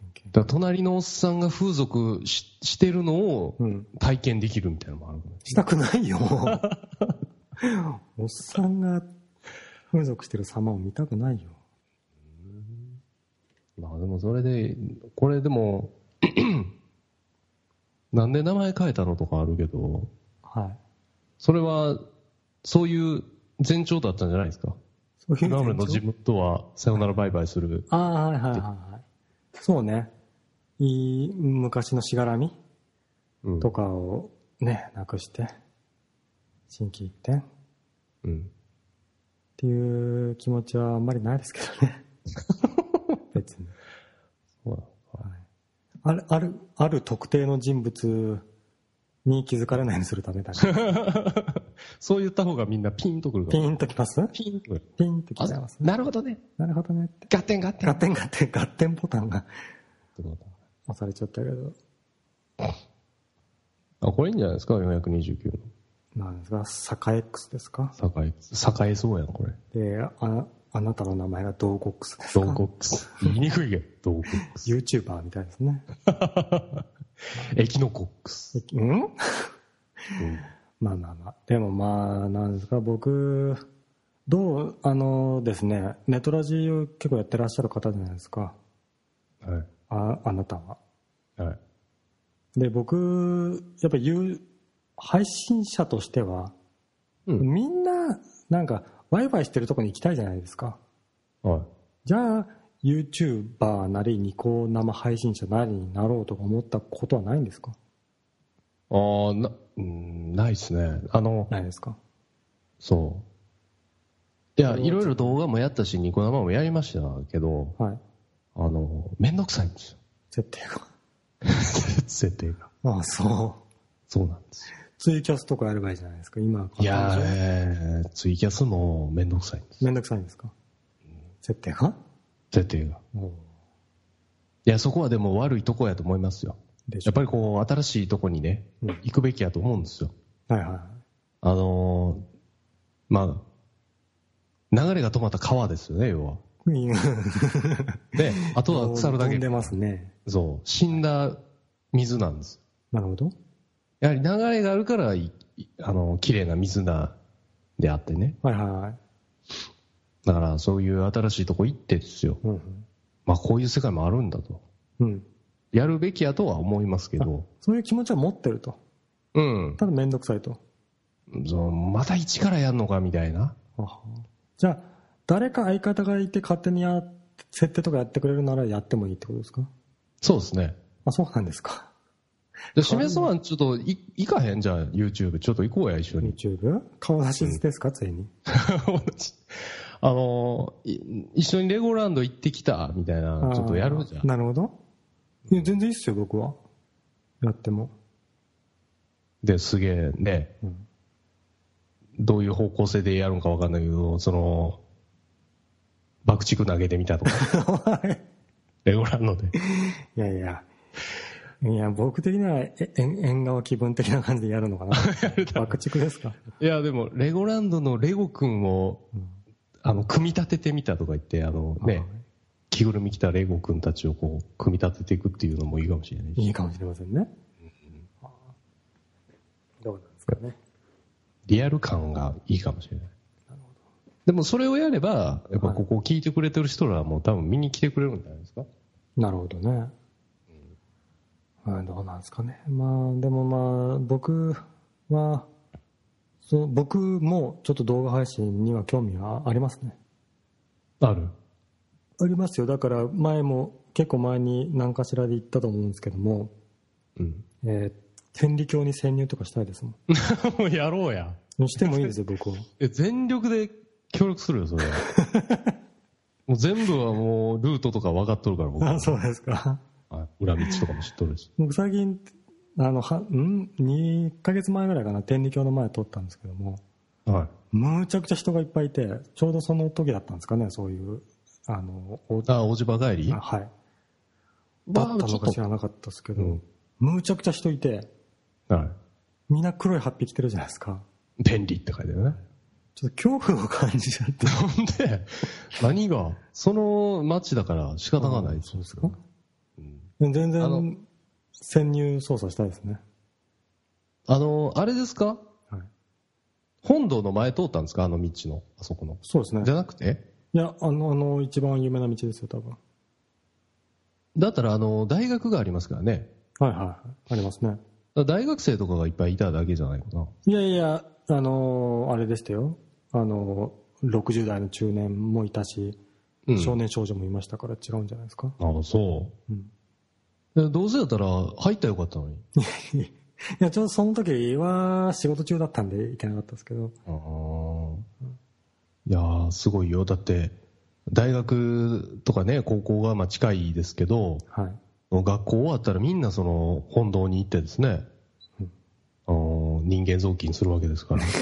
偏見。ら隣のおっさんが風俗ししてるのをうん。体験できるみたいなのもあるかもしたくないよ。[LAUGHS] おっさんが風俗してる様を見たくないよ。まあでもそれで、これでも、[CLEARS THROAT] なんで名前変えたのとかあるけど、はい。それは、そういう前兆だったんじゃないですか？そういう今までの自分とはさよならバイバイする。ああ、はいはいはいはい。そうね。いい昔のしがらみ？うん。とかをね、なくして、心機一転っうん。ていう気持ちはあんまりないですけどね。[LAUGHS] 別に。そうだある、ある、ある特定の人物に気づかれないようにするためだけ。[LAUGHS] そう言った方がみんなピンとくる。ピンときます？ピンとくる。ピンときちゃいます？なるほどね。なるほどねって。ガッテンガッテン。ガッテンガッテン、ガッテンボタンが押されちゃったけど。あ、これいいんじゃないですか ?429 なんですか、サカ X ですか？の。栄え、栄えそうやん、これ。で、あ、あなたの名前がドーゴックスですか？ドーコックス。言いにくいけど、ドーコックス。YouTuber みたいですね。エキノコックス。えうん？うん [LAUGHS] まあまあまあ。でもまあ、なんですか、僕、どう、あのですね、ネトラジを結構やってらっしゃる方じゃないですか。はい。あ、あなたは。はい。で、僕、やっぱ言う、配信者としては、うん。みんな、なんか、ワイワイしてるとこに行きたいじゃないですか。はい。じゃあ、YouTuber なり、ニコ生配信者なりになろうとか思ったことはないんですか？ああ、な、うん、ないっすね。あの、ないですか？そう。いや、いろいろ動画もやったし、ニコ生もやりましたけど、はい。あの、めんどくさいんですよ。[LAUGHS] 設定が。[LAUGHS] 設定が。ああ、そう。そうなんですよ。ツイキャスとかやればいいじゃないですか。今、いやー、えーツイキャスもめんどくさいんです。めんどくさいんですか？設定が設定が。いや、そこはでも悪いとこやと思いますよ。やっぱりこう、新しいとこにね、うん行くべきやと思うんですよ。はいはいはい。あのーまあ、流れが止まった川ですよね、要は。うんで、あとは腐るだけ [LAUGHS] 飛ん。でますね。そう。死んだ水なんです。なるほど。やはり流れがあるから、あの、綺麗な水な、であってね。はいはいはい。だから、そういう新しいとこ行ってですよ。うんまあ、こういう世界もあるんだと。うん。うん。やるべきやとは思いますけど。そういう気持ちは持ってると。うん。ただめんどくさいと。そうまた一からやんのか、みたいな。ははじゃあ、誰か相方がいて勝手にや、設定とかやってくれるならやってもいいってことですか？そうですね。あ、そうなんですか。で、しめそばんちょっとい行かへんじゃあ YouTube。ちょっと行こうや、一緒に。YouTube? 顔出しですか、ついに？[LAUGHS] あの、い一緒にレゴランド行ってきた、みたいな、ちょっとやるじゃん。なるほど。いや、全然いいっすよ、僕は。やっても。で、すげえね、うんどういう方向性でやるんかわかんないけど、その、爆竹投げてみたとか、[LAUGHS] レゴランドで。いやいや。いや、僕的には、え、縁縁側気分的な感じでやるのかな。[LAUGHS] 爆竹ですか？いや、でも、レゴランドのレゴくんを、あの、組み立ててみたとか言って、あのね、着ぐるみ着たレゴくんたちをこう、組み立てていくっていうのもいいかもしれないしいいかもしれませんね。どうなんですかね。リアル感がいいかもしれない。でもそれをやれば、やっぱここを聞いてくれてる人らはもう多分見に来てくれるんじゃないですか。なるほどね。はい、どうなんですかね。まあ、でもまあ、僕は、そう僕もちょっと動画配信には興味はありますね。ある？ありますよ。だから前も、結構前に何かしらで言ったと思うんですけども、うん。えー天理教に潜入とかしたいですも [LAUGHS] もうやろうや。ん。してもいいですよ、僕は。[LAUGHS] え、全力で協力するよ、それは。[LAUGHS] もう全部はもうルートとか分かっとるから、僕。あ、そうですか。はい裏道とかも知っとるし。僕最近、あの、は、ん ?2 ヶ月前ぐらいかな、天理教の前通ったんですけども、はい。むちゃくちゃ人がいっぱいいて、ちょうどその時だったんですかね、そういう、あの、おあ、おじば帰り？あはい。だったのか知らなかったですけど、うんむちゃくちゃ人いて、はみんな黒いハッピー着てるじゃないですか。い。便利って書いてあるね。ちょっと恐怖を感じちゃって。[LAUGHS] なんで、何が、その街だから仕方がない。そうですか？うん全あの然、潜入捜査したいですね。あの、あれですか？はい。本堂の前通ったんですか？あの道の、あそこの。そうですねじ。ゃなくて？いや、あの、あの、一番有名な道ですよ、多分。だったら、あの、大学がありますからね。はいはいはい。ありますね。大学生とかがいっぱいいただけじゃないかな。いやいや、あのーあれでしたよ。あのー、60代の中年もいたし、うん少年少女もいましたから違うんじゃないですか。ああ、そう。うんえどうせだったら入ったらよかったのに。いや、ちょうどその時は仕事中だったんで行けなかったですけど。ああ。いやーすごいよ。だって、大学とかね、高校がまあ近いですけど、はい。学校終わったらみんなその本堂に行ってですね、うん人間雑巾するわけですから。[LAUGHS]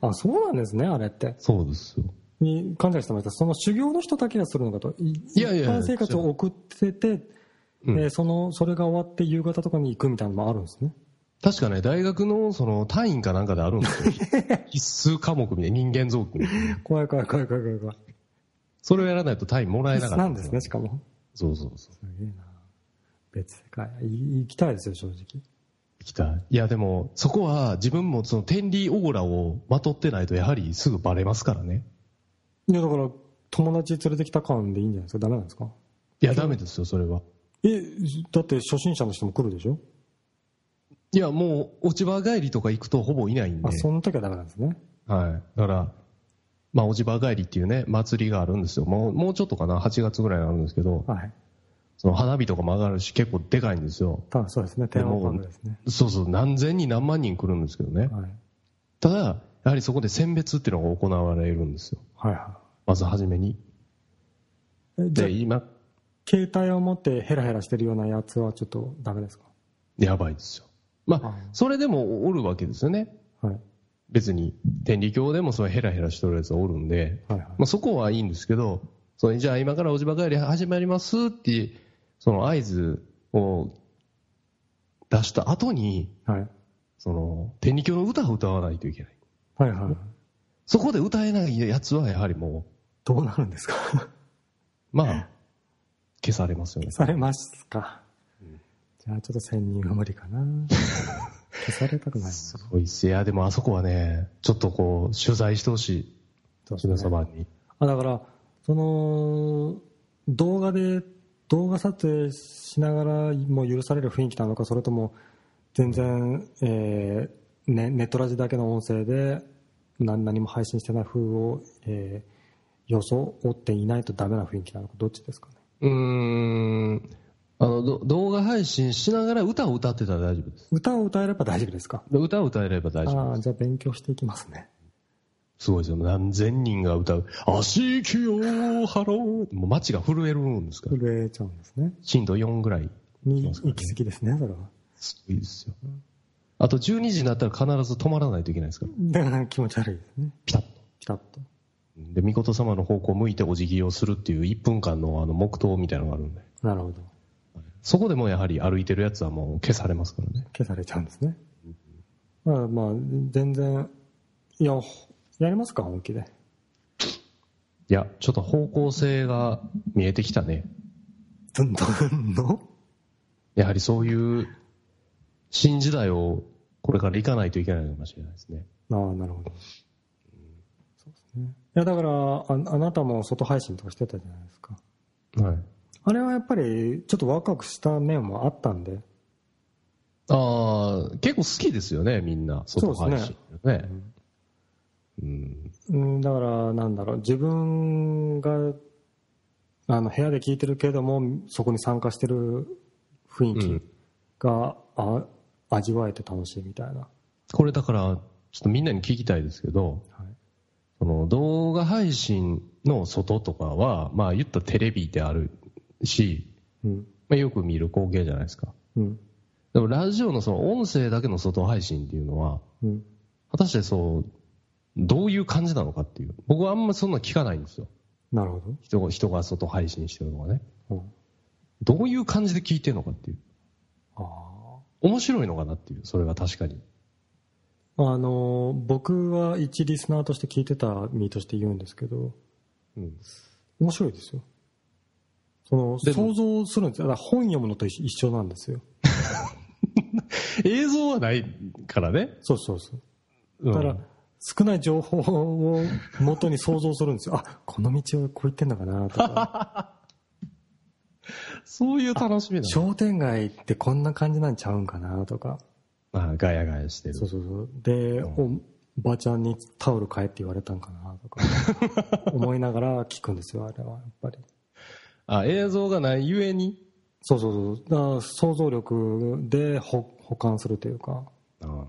あ、そうなんですね、あれって。そうですよ。に勘違いしてました。その修行の人だけがするのかと。一般生活を送ってて、うんえーその、それが終わって夕方とかに行くみたいなのもあるんですね。確かね、大学のその単位かなんかであるんですよ。[LAUGHS] 必須科目みたいな人間雑巾。怖い怖い怖い怖い怖い怖い。それをやらないと単位もらえなかった。なんですね、しかも。そうそうそう。すげえな。別世界。い行きたいですよ、正直。行きたい。いやでも、そこは自分もその天理オーラをまとってないとやはりすぐバレますからね。いや、だから、友達連れてきた感でいいんじゃないですか？ダメなんですか？いや、ダメですよ、それは。え、だって初心者の人も来るでしょ？いや、もう、落ち葉帰りとか行くとほぼいないんで。あ、その時はダメなんですね。はい。だから、まあ、落ち葉帰りっていうね、祭りがあるんですよ。もう、もうちょっとかな、8月ぐらいにあるんですけど、はい。その花火とかも上がるし、結構でかいんですよ。たそうですね、テーマパークですね。そうそう、何千人何万人来るんですけどね。はい。ただ、やはりそこで選別っていうのが行われるんですよ。はいはまず初めに。で、今、携帯を持ってヘラヘラしてるようなやつはちょっとダメですか？やばいですよ。まああ、それでもおるわけですよね。はい。別に、天理教でもそのヘラヘラしてるやつはおるんで、はいはい。まあ、そこはいいんですけど、そのじゃあ今からおじば帰り始まりますって、その合図を出した後に、はい。その、天理教の歌を歌わないといけない。はいはい。そこで歌えないやつはやはりもどうなるんですか？う、[LAUGHS] まあ、消されますよね。されますか？じゃあちょっと潜入は無理かな。[LAUGHS] 消されたくないな。すごいっす。いや、でもあそこはね、ちょっとこう、取材してほしい。そうですね皆様に。あだから、その、動画で、動画撮影しながらも許される雰囲気なのか、それとも、全然、えーね、ネットラジだけの音声で、何何も配信してない風を、えー、装っていないとダメな雰囲気なのか、どっちですかね？うーん、あの、ど動画配信しながら歌を歌ってたら大丈夫です。歌を歌えれば大丈夫ですか？で歌を歌えれば大丈夫ああ、です。じゃあ勉強していきますね。すごいですよ。何千人が歌う。足きよハロー。もう街が震えるんですから。震えちゃうんですね。震度4ぐらい。に行き過ぎですね、それは。すごいですよ。あと12時になったら必ず止まらないといけないですから。だから気持ち悪いですね。ピタッと。ピタッと。で、御事様の方向を向いてお辞儀をするっていう1分間のあの黙祷みたいなのがあるんで。なるほど。そこでもやはり歩いてるやつはもう消されますからね。消されちゃうんですね。まあまあ、全然、いや、やりますか、本気で。いや、ちょっと方向性が見えてきたね。どんどんのやはりそういう新時代をこれから行かないといけないのかもしれないですね。ああ、なるほど。そうですね。いや、だからあ、あなたも外配信とかしてたじゃないですか。はい。あれはやっぱり、ちょっとワクワクした面もあったんで、ああ、結構好きですよね、みんな。外配信ね。うん。うん、だから、なんだろう、自分が、あの、部屋で聞いてるけども、そこに参加してる雰囲気が、あ味わえて楽しいみたいな。これだから、ちょっとみんなに聞きたいですけど、はい。その動画配信の外とかは、まあ言ったらテレビであるし、うん。まあ、よく見る光景じゃないですか。うん。でもラジオのその音声だけの外配信っていうのは、うん。果たしてそう、どういう感じなのかっていう。僕はあんまそんな聞かないんですよ。なるほど。人が人が外配信してるのがね。うん。どういう感じで聞いてるのかっていう。ああ。面白いのかなっていう。それが確かに。あの、僕は一リスナーとして聞いてた身として言うんですけど、うん。面白いですよ。その、想像するんですよ。だから本読むのと一緒なんですよ。[LAUGHS] 映像はないからね。そうそうそう。うんだから、少ない情報を元に想像するんですよ。あ、この道をこう言ってんのかなとか。[LAUGHS] そういう楽しみなの？商店街ってこんな感じなんちゃうんかなとか。まあ、ガヤガヤしてる。そうそうそう。で、おばあちゃんにタオル買えって言われたんかなとか。[LAUGHS] 思いながら聞くんですよ、あれは。やっぱり。あ、映像がないゆえに？そうそうそう。だ想像力で保保管するというか。あ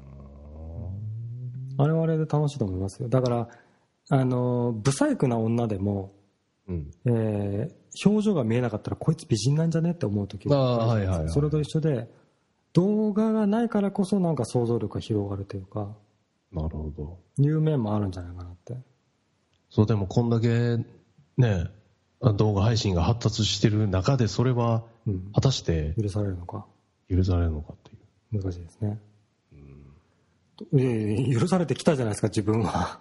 あれはあれで楽しいと思いますよ。だから、あの、不細工な女でも、うん。えー表情が見えなかったらこいつ美人なんじゃねって思う時ああはいはいそれと一緒で動画がないからこそなんか想像力が広がるというかなるほど。いう面もあるんじゃないかなってそう、でもこんだけ、ね、動画配信が発達してる中で、それは果たして許されるのか許されるのかっていう。難しいですね、いやいや許されてきたじゃないですか自分は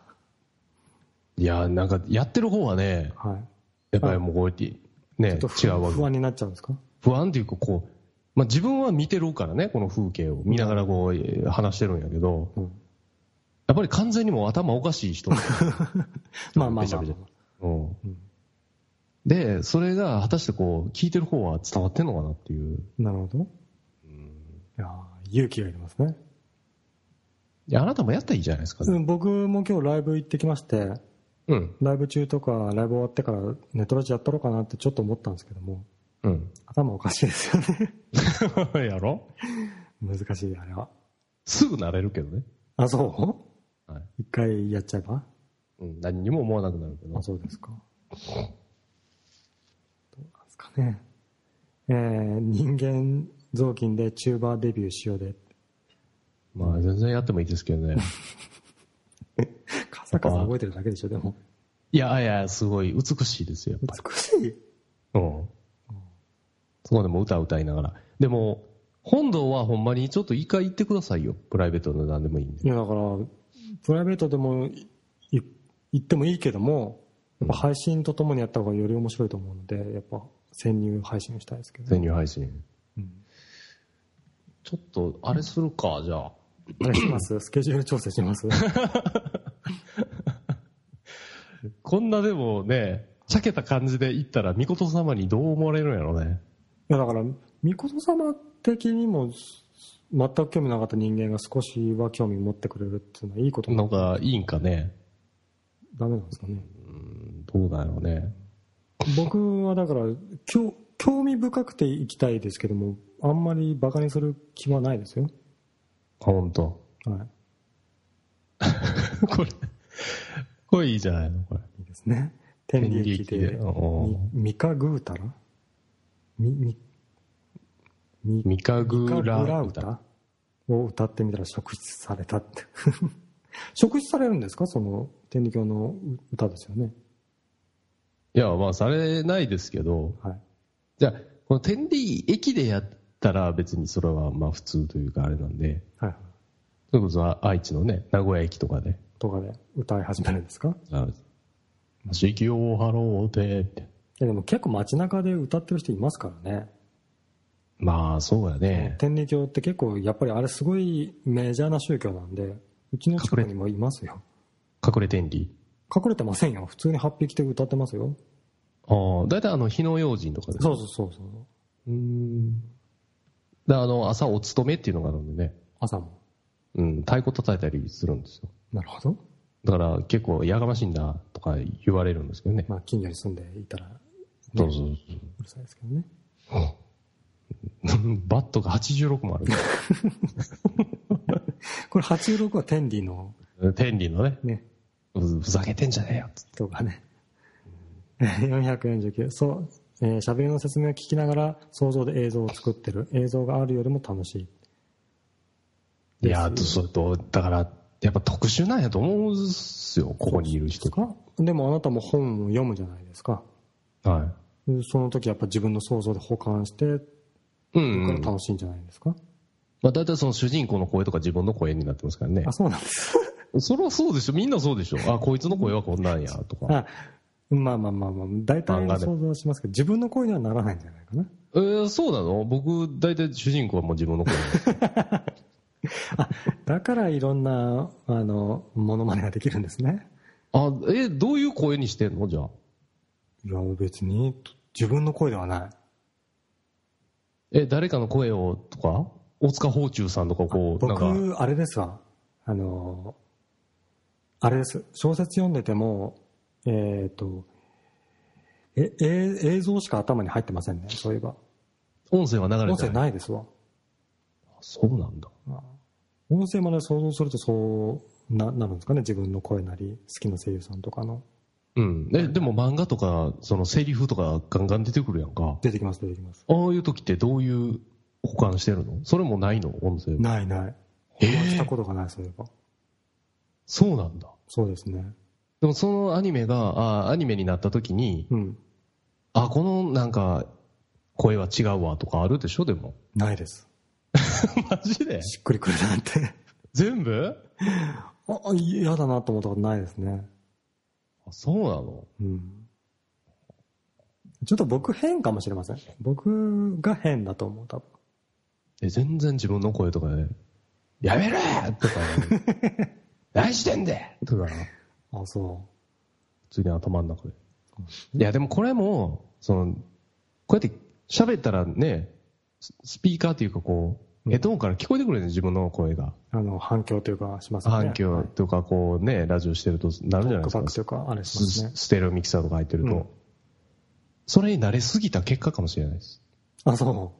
いや、なんか、やってる方はね、はいやっぱりもうこうやって、ね、違うわけ。不安になっちゃうんですか？不安っていうか、こう、まあ、自分は見てるからね、この風景を。見ながらこう、えー話してるんやけど、うん。やっぱり完全にもう頭おかしい人。[LAUGHS] まあまあまあべちゃべちゃ。うん。ん。で、それが果たしてこう、聞いてる方は伝わってんのかなっていう。なるほど。いやー勇気がいりますね、いや、あなたもやったらいいじゃないですか。うん、僕も今日ライブ行ってきましてうん。ライブ中とかライブ終わってからネトラジやったろうかなってちょっと思ったんですけどもうん。頭おかしいですよね [LAUGHS] やろ？難しいあれはすぐ慣れるけどね。あそう？はい。一回やっちゃえば？うん。何にも思わなくなるけどあ。そうですかどうなんですかねえー、人間雑巾でチューバーデビューしようでまあ、全然やってもいいですけどね。[LAUGHS] カサカサ覚えてるだけでしょでもいやいや、すごい美しいですよ、やっぱ美しいり。うん。そこでも歌歌いながら。でも、本堂はほんまにちょっと一回行ってくださいよ。プライベートで何でもいいんで。いやだからプライベートでも行ってもいいけどもやっぱ配信とともにやった方がより面白いと思うのでやっぱ潜入配信したいですけど、潜入配信。うんちょっと、あれするか、じゃあ。お願いしますスケジュール調整します [LAUGHS] こんなでもね、ちゃけた感じで行ったら、御事様にどう思われるんやろうね。いやだから御事様的にも全く興味なかった人間が少しは興味持ってくれるっていうのはいいことなんか、いいんかね。ダメなんですかねどうだろうね。僕はだから興味深くて行きたいですけども、あんまりバカにする気はないですよ。本当はい。[LAUGHS] これ、これいいじゃないのこれ。いいですね。天理駅で、みミカグータラ？み、み、み、ミカグラミカグラ歌。歌を歌ってみたら職質されたって。[LAUGHS] 職質されるんですか？その天理教の歌ですよね。いや、まあ、されないですけど、はい。じゃあ、この天理駅でやったら別にそれはまあ普通というかあれなんで、はいはい。それこそ愛知のね、名古屋駅とかで、とかで歌い始めるんですか？あ四季を張ろうてって。いやでも結構街中で歌ってる人いますからね。まあ、そうやね。天理教って結構やっぱりあれすごいメジャーな宗教なんで、うちの近くにもいますよ。隠れ天理。隠れてませんよ。普通に8匹で歌ってますよ。ああ、だいたいあの、火の用心とかで。そうそうそうそう。う。ん。で、あの、朝お勤めっていうのがあるんでね。朝も。うん、太鼓叩いたりするんですよ。なるほど。だから結構やがましいんだとか言われるんですけどね。まあ近所に住んでいたら、そうそううるさいですけどね。そう。バットが86もあ [LAUGHS] これ86は天理のる。天理のね、ね、ふふざけてんじゃねえよっつって。人がね。449。そう。えー、喋りの説明を聞きながら想像で映像を作ってる。映像があるよりも楽しい。いや、そうと、だから、やっぱ特殊なんやと思うんですよ、ここにいる人。かでもあなたも本を読むじゃないですか。はその時やっぱ自分の想像で保管して、い。うん、うん。から楽しいんじゃないですか、まあ大体その主人公の声とか自分の声になってますからねあ、。そうなんです。それはそうでしょ、みんなそうでしょ。あ、こいつの声はこんなんや、とか。あまあまあまあまあ、大体漫画で想像はしますけど、自分の声にはならないんじゃないかな。えー、そうなの？僕、大体主人公はもう自分の声。[LAUGHS] だからいろんな、あの、モノマネができるんですね。あ、え、どういう声にしてんの？じゃあ。いや、別に、自分の声ではない。え、誰かの声を、とか？大塚芳忠さんとかこう、なんか、僕、あれですわ。あの、あれです。小説読んでても、えっ、と、え、え、映像しか頭に入ってませんね、そういえば。音声は流れ音声てない。ないですわ。そうなんだ。音声まで想像するとそうななるんですかね、自分の声なり、好きな声優さんとかの。うん。え、でも漫画とか、そのセリフとかガンガン出てくるやんか。出てきます、出てきます。ああいう時ってどういう保管してるの？それもないの？音声。ないない。えー保管したことがない、そういえば。そうなんだ。そうですね。でもそのアニメが、あアニメになった時に、うん。あ、このなんか、声は違うわとかあるでしょでも。ないです。[LAUGHS] マジで？しっくりくるなんて。全部？あ、嫌だなと思ったことないですね。あそうなの？うん。ちょっと僕変かもしれません。僕が変だと思う、多分。え、全然自分の声とかで、やめろとか、[LAUGHS] 何してんでとか、あ、そ普通に頭の中で。いや、でもこれも、その、こうやって喋ったらね、ススピーカーっていうかこう、ヘッドホンから聞こえてくるね、自分の声が。う。あの、反響というかしますね。反響はいとかこうね、ラジオしてるとなるじゃないですかバック。というか、あれしますね。スステレオミキサーとか入ってると。うんそれに慣れすぎた結果かもしれないです。あ、そ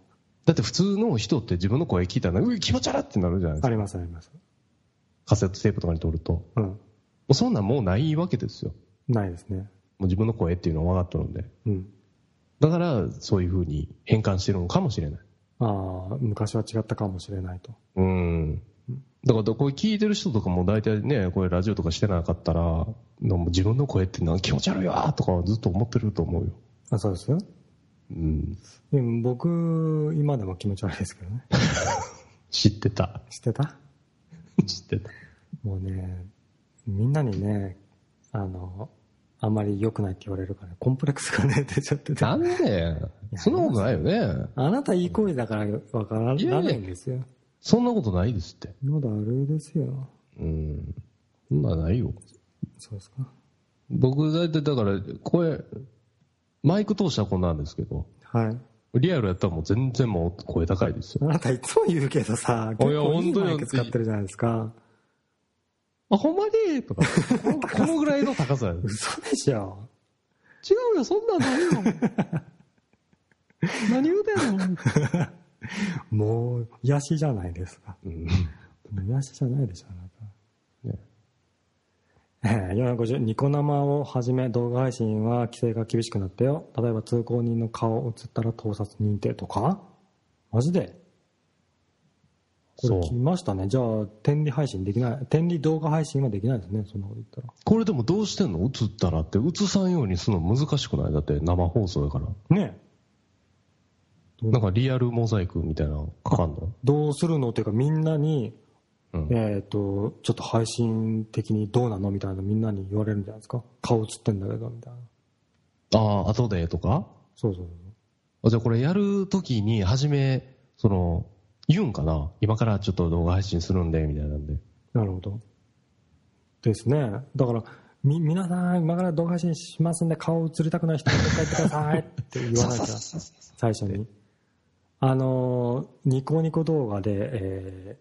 だって普通の人って自分の声聞いたら、うわ気持ち悪ってなるじゃないでう。すか。あります、あります。カセットテープとかに撮ると。もうん。うそんなんもうないわけですよ。ないですね。もう自分の声っていうのは分かっとるんで。うん。だから、そういう風に変換してるのかもしれない。ああ、昔は違ったかもしれないと。うん。だから、これ聞いてる人とかも大体ね、これラジオとかしてなかったら、自分の声ってなんか気持ち悪いわとかはずっと思ってると思うよ。あ、そうですよ。うん。でも僕、今でも気持ち悪いですけどね。[LAUGHS] 知ってた。知ってた？[LAUGHS] 知ってた。もうね、みんなにね、あの、あんまり良くないって言われるから、コンプレックスがね、出ちゃってて。なんでそんなことないよね。あなたいい声だからわからないんですよ。そんなことないですって。まだあれですよ。うん。そんなんないよ。そうですか。僕、大体だから、声、マイク通したらこんなんですけど、はい。リアルやったらもう全然もう声高いですよ。あなたいつも言うけどさ、結構いいマイク使ってるじゃないですか。あ、ほんまに？とか、[LAUGHS] このこのぐらいの高さや。違嘘でしょ。うよ、そんな [LAUGHS] んないよ。もう、癒しじゃないですか。癒しじゃないでしょ、あなた。ねえー450ニコ生をはじめ動画配信は規制が厳しくなったよ例えば通行人の顔映ったら盗撮認定とかマジで？こそう。れ来ましたね。じゃあ天理配信できない天理動画配信はできないですね。そんなこと言ったら。これでもどうしてんの？映ったらって、映さんようにするの難しくない？だって生放送やから。ねなんかリアルモザイクみたいなのかかんの？どうするの？っていうかみんなに、うん。えっ、とちょっと配信的にどうなの？みたいなみんなに言われるんじゃないですか？顔映ってんだけどみたいな。ああ、後でとか？そうそうあじゃあこれやるときに、初め、その、言うんかな？今からちょっと動画配信するんで、みたいなんで。なるほど。ですね。だから、み、皆さん、今から動画配信しますんで、顔映りたくない人は帰ってくださいって言わなきゃ、最初に。あのー、ニコニコ動画で、え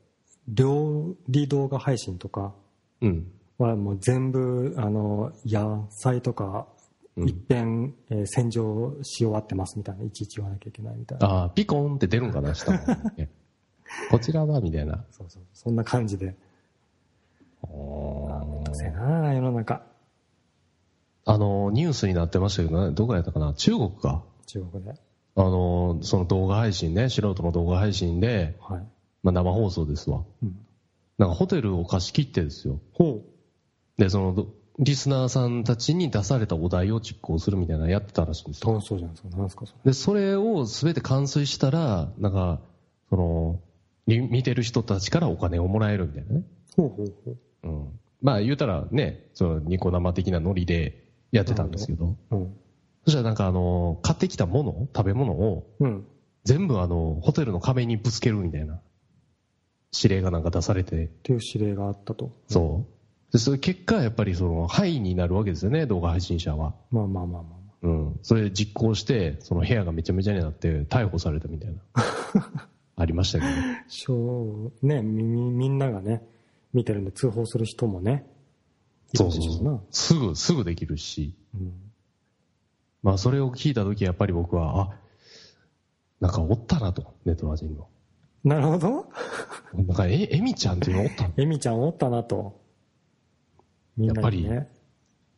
ー、料理動画配信とかうん。はもう全部、あのー、野菜とか、うん一遍、えー洗浄し終わってますみたいな、いちいち言わなきゃいけないみたいな。ああ、ピコンって出るんかな下の方にね [LAUGHS] [LAUGHS] こちらはみたいな。そうそう。そんな感じで。めんどくせえな世の中。あの、ニュースになってましたけどね、どこやったかな？中国か。中国で。あの、その動画配信ね、素人の動画配信で、はい。まあ生放送ですわ。うん。なんかホテルを貸し切ってですよ。ほう。で、その、どリスナーさんたちに出されたお題を実行するみたいなのやってたらしいんですよ。楽しそうじゃないですか。なんですか、それ。で、それを全て完遂したら、なんか、その、み見てる人たちからお金をもらえるみたいなね。ほうほうほう。うん。まあ言うたらね、そのニコ生的なノリでやってたんですけど、うん。そしたらなんかあの、買ってきたもの、食べ物をうん。全部あの、ホテルの壁にぶつけるみたいな指令がなんか出されて、っていう指令があったと。そう。で、それ結果やっぱりその、ハイになるわけですよね、動画配信者は。まあまあまあまあまうん。それで実行して、その部屋がめちゃめちゃになって逮捕されたみたいな。[LAUGHS] ありましたけど。あ。しょう、ね、み、みみんながね、見てるんで通報する人もね、いそうそう。そう。すぐ、すぐできるし。うん。まあそれを聞いたときやっぱり僕は、あ、なんかおったなと、ネトラジにも。なるほど。なんかえ、エミちゃんっていうのおったの？[LAUGHS] エミちゃんおったなと。みんなにやっね。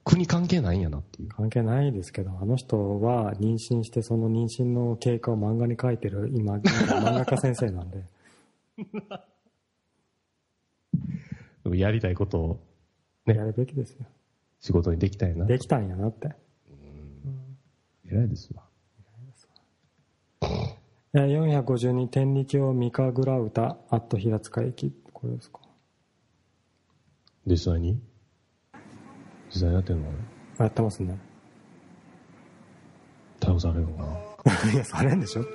国関係ないんやなっていう。関係ないですけど、あの人は妊娠してその妊娠の経過を漫画に書いてる今、漫画家先生なんで。[LAUGHS] やりたいことをねやるべきですよ。仕事にできたいな。できたんやなって。偉いですわ。えー452天理教三神楽歌アット平塚駅これですか？実際に？実際にやってんのあやってますね。逮捕されるのかな。[LAUGHS] いやされんでしょ。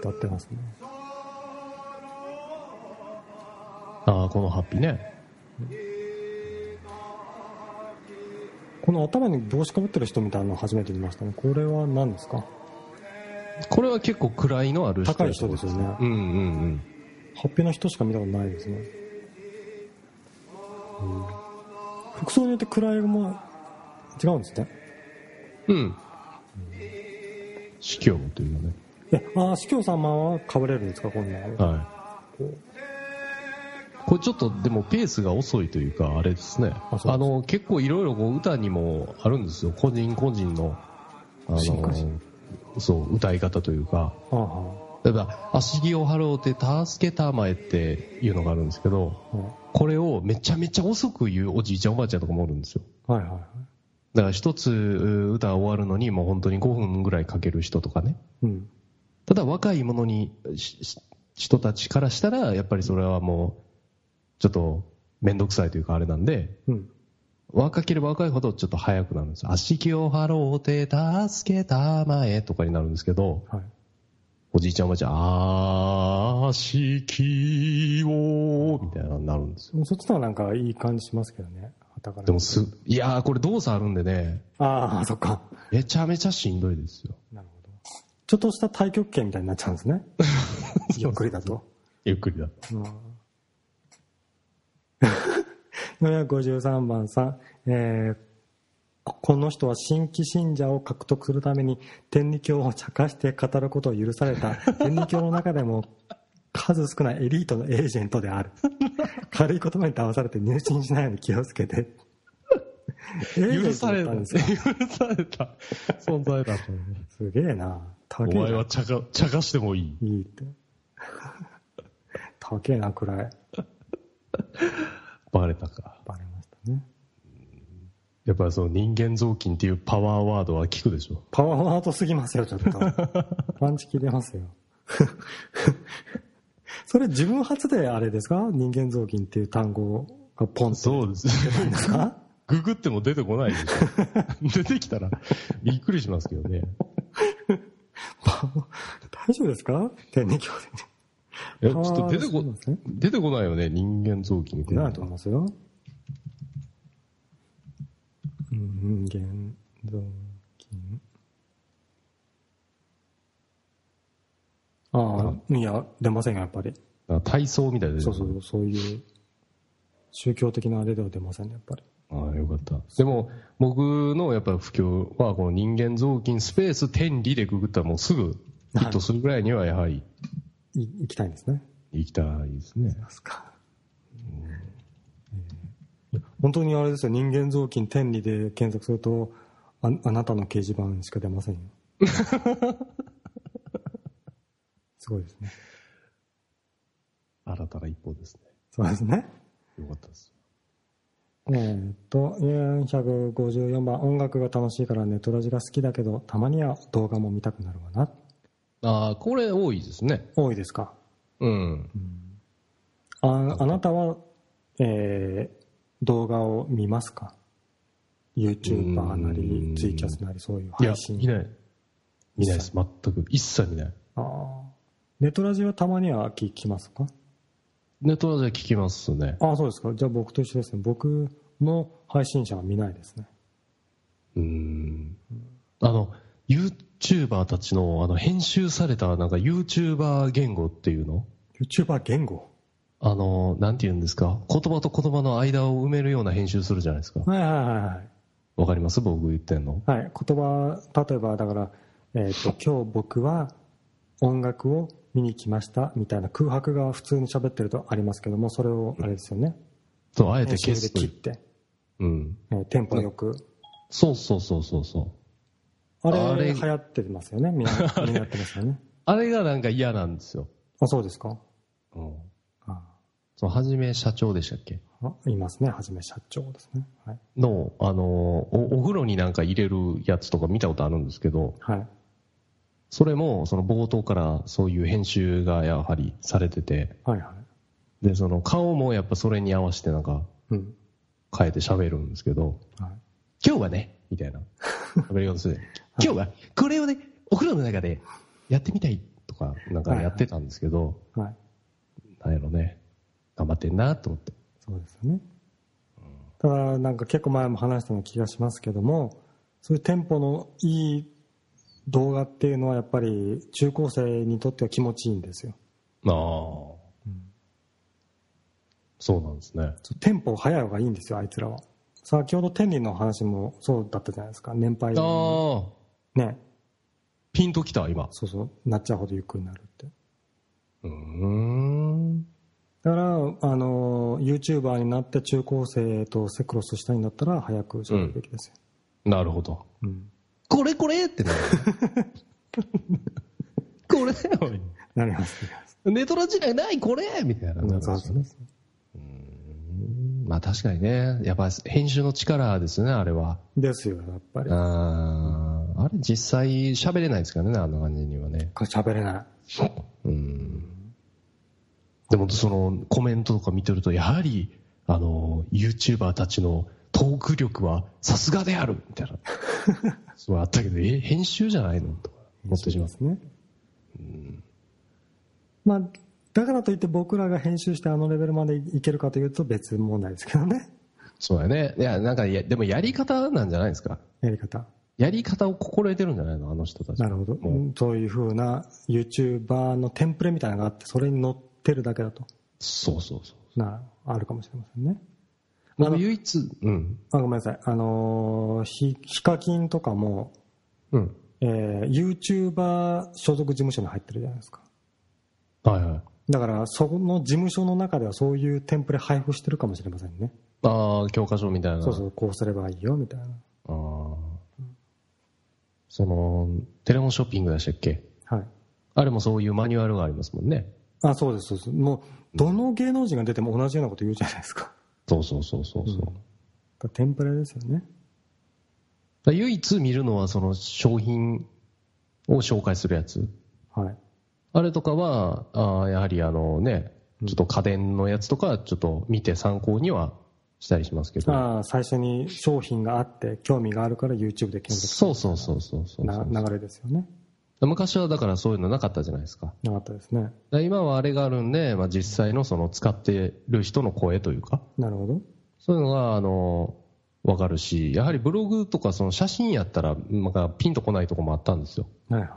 歌ってますね。ああ、このハッピーね。この頭に帽子かぶってる人みたいなの初めて見ましたね。これは何ですか？これは結構位のある人高い人ですよね。うんうんうん。ハッピーな人しか見たことないですね、うん服装によって位も違うんですねうん。司教というね。えああ司教様はかぶれるんですか？こんなのはい。これちょっとでもペースが遅いというか、あれですね。あの、結構いろいろこう歌にもあるんですよ。個人個人の、あの、そう、歌い方というか。はあは例えば、足木を払うて助けたまえっていうのがあるんですけど、あはこれをめちゃめちゃ遅く言うおじいちゃんおばあちゃんとかもおるんですよ。あはいはいはいだから一つう歌終わるのにもう本当に5分ぐらいかける人とかね。うんただ若い者に人たちからしたらやっぱりそれはもうちょっと面倒くさいというかあれなんでうん若ければ若いほどちょっと早くなるんですよ。足木を払うて助けたまえとかになるんですけどはいおじいちゃんおばあちゃん足木をみたいなのになるんですよ。そっちの方がなんかいい感じしますけどね。旗からでもす、いやーこれ動作あるんでね。ああそっか。めちゃめちゃしんどいですよ。なるほど。ちょっとした太極拳みたいになっちゃうんですね。[LAUGHS] ゆっくりだと。ゆっくりだ。うん。[LAUGHS] 453番さん、えーここの人は新規信者を獲得するために天理教を茶化して語ることを許された。[LAUGHS] 天理教の中でも数少ないエリートのエージェントである。軽い言葉に騙されて入信しないように気をつけて。[LAUGHS] 許された。許された。存在だったのね。すげえな。高お前は茶化、茶化してもいい。いいって。[LAUGHS] 高えなくらい。バレたか。バレやっぱりその人間雑巾っていうパワーワードは聞くでしょ？パワーワードすぎますよちょっと [LAUGHS] パンチ切れますよ [LAUGHS] それ自分初であれですか？人間雑巾っていう単語がポンってそうです。ですかググっても出てこないでしょ。[LAUGHS] 出てきたらびっくりしますけどね。大丈夫ですか？天理教いや、ちょっと出てこ出てこないよね、人間雑巾ってで。ないと思いますよ。人間雑巾。ああ、いや、出ませんよ、やっぱり。あ体操みたいで。そうそう、そういう、宗教的なあれでは出ませんね、やっぱり。ああ、よかった。でも、僕のやっぱり不況は、この人間雑巾スペース天理でググったらもうすぐヒットするぐらいにはやはりい行きたいんですね。行きたいですね。ますか。えー本当にあれですよ、人間雑巾天理で検索すると、ああなたの掲示板しか出ませんよ。[LAUGHS] すごいですね。新たな一歩ですね。そうですね。よかったです。えーっと、454番、音楽が楽しいからネトラジが好きだけど、たまには動画も見たくなるわな。ああ、これ多いですね。多いですか？うん。ああなたは、えー動画を見ますか ?YouTuber なうり、んツイキャスなり、そういういや配、信。見ない。見ないです。全く。一切見ない。あーネトラジはたまには聞きますか？ネットラジは聞きますね。ああ、そうですか。じゃあ僕と一緒ですね。僕の配信者は見ないですね。うーん。あの、YouTuber たちの、あの、編集された、なんか YouTuber 言語っていうの？YouTuber 言語？あの、なんて言うんですか？言葉と言葉の間を埋めるような編集するじゃないですか。はいはいはいはい。わかります？僕言ってんの？はい、言葉、例えばだから、えっ、と、[LAUGHS] 今日僕は音楽を見に来ましたみたいな空白が普通に喋ってるとありますけども、それをあれですよね。そう、あえて消す切って、うん。えーテンポよく。そうそうそうそうそう。あれ、あれ流行ってますよね。みんな、みんなやってますよね。[LAUGHS] あれがなんか嫌なんですよ。あ、そうですか？うん。あそう、はじめ社長でしたっけ？あいますね。はじめ社長ですね。はい。の、あの、おお風呂になんか入れるやつとか見たことあるんですけど、はい。それも、その冒頭からそういう編集がやはりされてて、はいはい。で、その顔もやっぱそれに合わせてなんかうん。変えて喋るんですけど、はい。今日はね、みたいな喋り方す？る。今日はこれをね、お風呂の中でやってみたいとか、なんかやってたんですけど、はい。なんやろね、頑張ってんなと思って。そうですよね。だからなんか結構前も話したような気がしますけども、そういうテンポのいい動画っていうのはやっぱり中高生にとっては気持ちいいんですよ。ああ、そうなんですね。テンポ速い方がいいんですよ、あいつらは。先ほど天理の話もそうだったじゃないですか。年配ああ、ね。ピンときた、今。そうそう、なっちゃうほどゆっくりになるって。うーん。だから、あの、YouTuber になって中高生とセクロスしたいんだったら早く喋るべきですよ。なるほど。うん。これこれってなる。[LAUGHS] これだよ。なりますね。ネトラ時代ないこれみたいな。うんそうそうまあ確かにね。やっぱ編集の力ですね、あれは。ですよ、やっぱり。あーあれ実際喋れないですからね、あんな感じにはね。喋れない。うん。でもそのコメントとか見てると、やはり、あの、YouTuber たちのトーク力はさすがであるみたいな。[LAUGHS] そうあったけど、え、編集じゃないの？とか思ってしまう。すね。まあ、だからといって僕らが編集してあのレベルまでいけるかというと別問題ですけどね。そうやね。いや、なんかや、でもやり方なんじゃないですか？やり方。やり方を心得てるんじゃないの？あの人たち。なるほど。そういうふうな YouTuber のテンプレみたいなのがあって、それに乗ってるだけだと。そうそうそう。な、あるかもしれませんね。の僕唯一、うん。あごめんなさいあのーヒヒカキンとかも、うん。えー、YouTuber 所属事務所に入ってるじゃないですかはいはい。だからその事務所の中ではそういうテンプレ配布してるかもしれませんねああ、教科書みたいな。そうそうこうすればいいよみたいなあーその、テレフォンショッピングでしたっけ？はいあれもそういうマニュアルがありますもんね。あそうですそうです。もうどの芸能人が出ても同じようなこと言うじゃないですか。そうそうそうそうそう。うん。テンプレですよね。だ唯一見るのはその商品を紹介するやつ。はい。あれとかは、あーやはりあのね、ちょっと家電のやつとかちょっと見て参考にはしたりしますけど。ああ最初に商品があって興味があるから YouTube で検索そうそうそうそうそう。な流れですよね昔はだからそういうのなかったじゃないですか。なかったですね。今はあれがあるんで、まあ、実際のその使ってる人の声というか、なるほど。そういうのが、あの、わかるし、やはりブログとかその写真やったら、なんかピンとこないとこもあったんですよ。はいはい。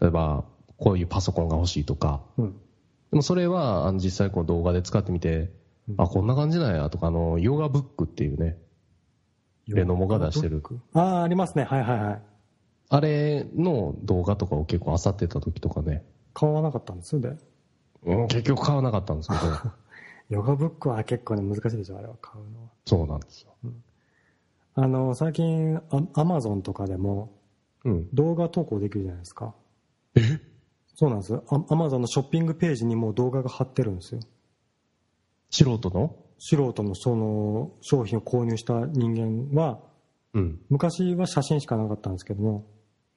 例えば、こういうパソコンが欲しいとか。うん。でもそれは、あの実際こう動画で使ってみて、あ、こんな感じなんやとか、あの、ヨガブックっていうね、レノモが出してる。ああありますね。はいはいはいあれの動画とかを結構漁ってた時とかね、買わなかったんですよで。うん、結局買わなかったんですけど、[LAUGHS] ヨガブックは結構ね難しいでしょあれは。買うのは。そうなんですよ。あの最近アマゾンとかでもうん。動画投稿できるじゃないですか。え？そうなんです。よアマゾンのショッピングページにもう動画が貼ってるんですよ。素人の？素人のその商品を購入した人間はうん。昔は写真しかなかったんですけども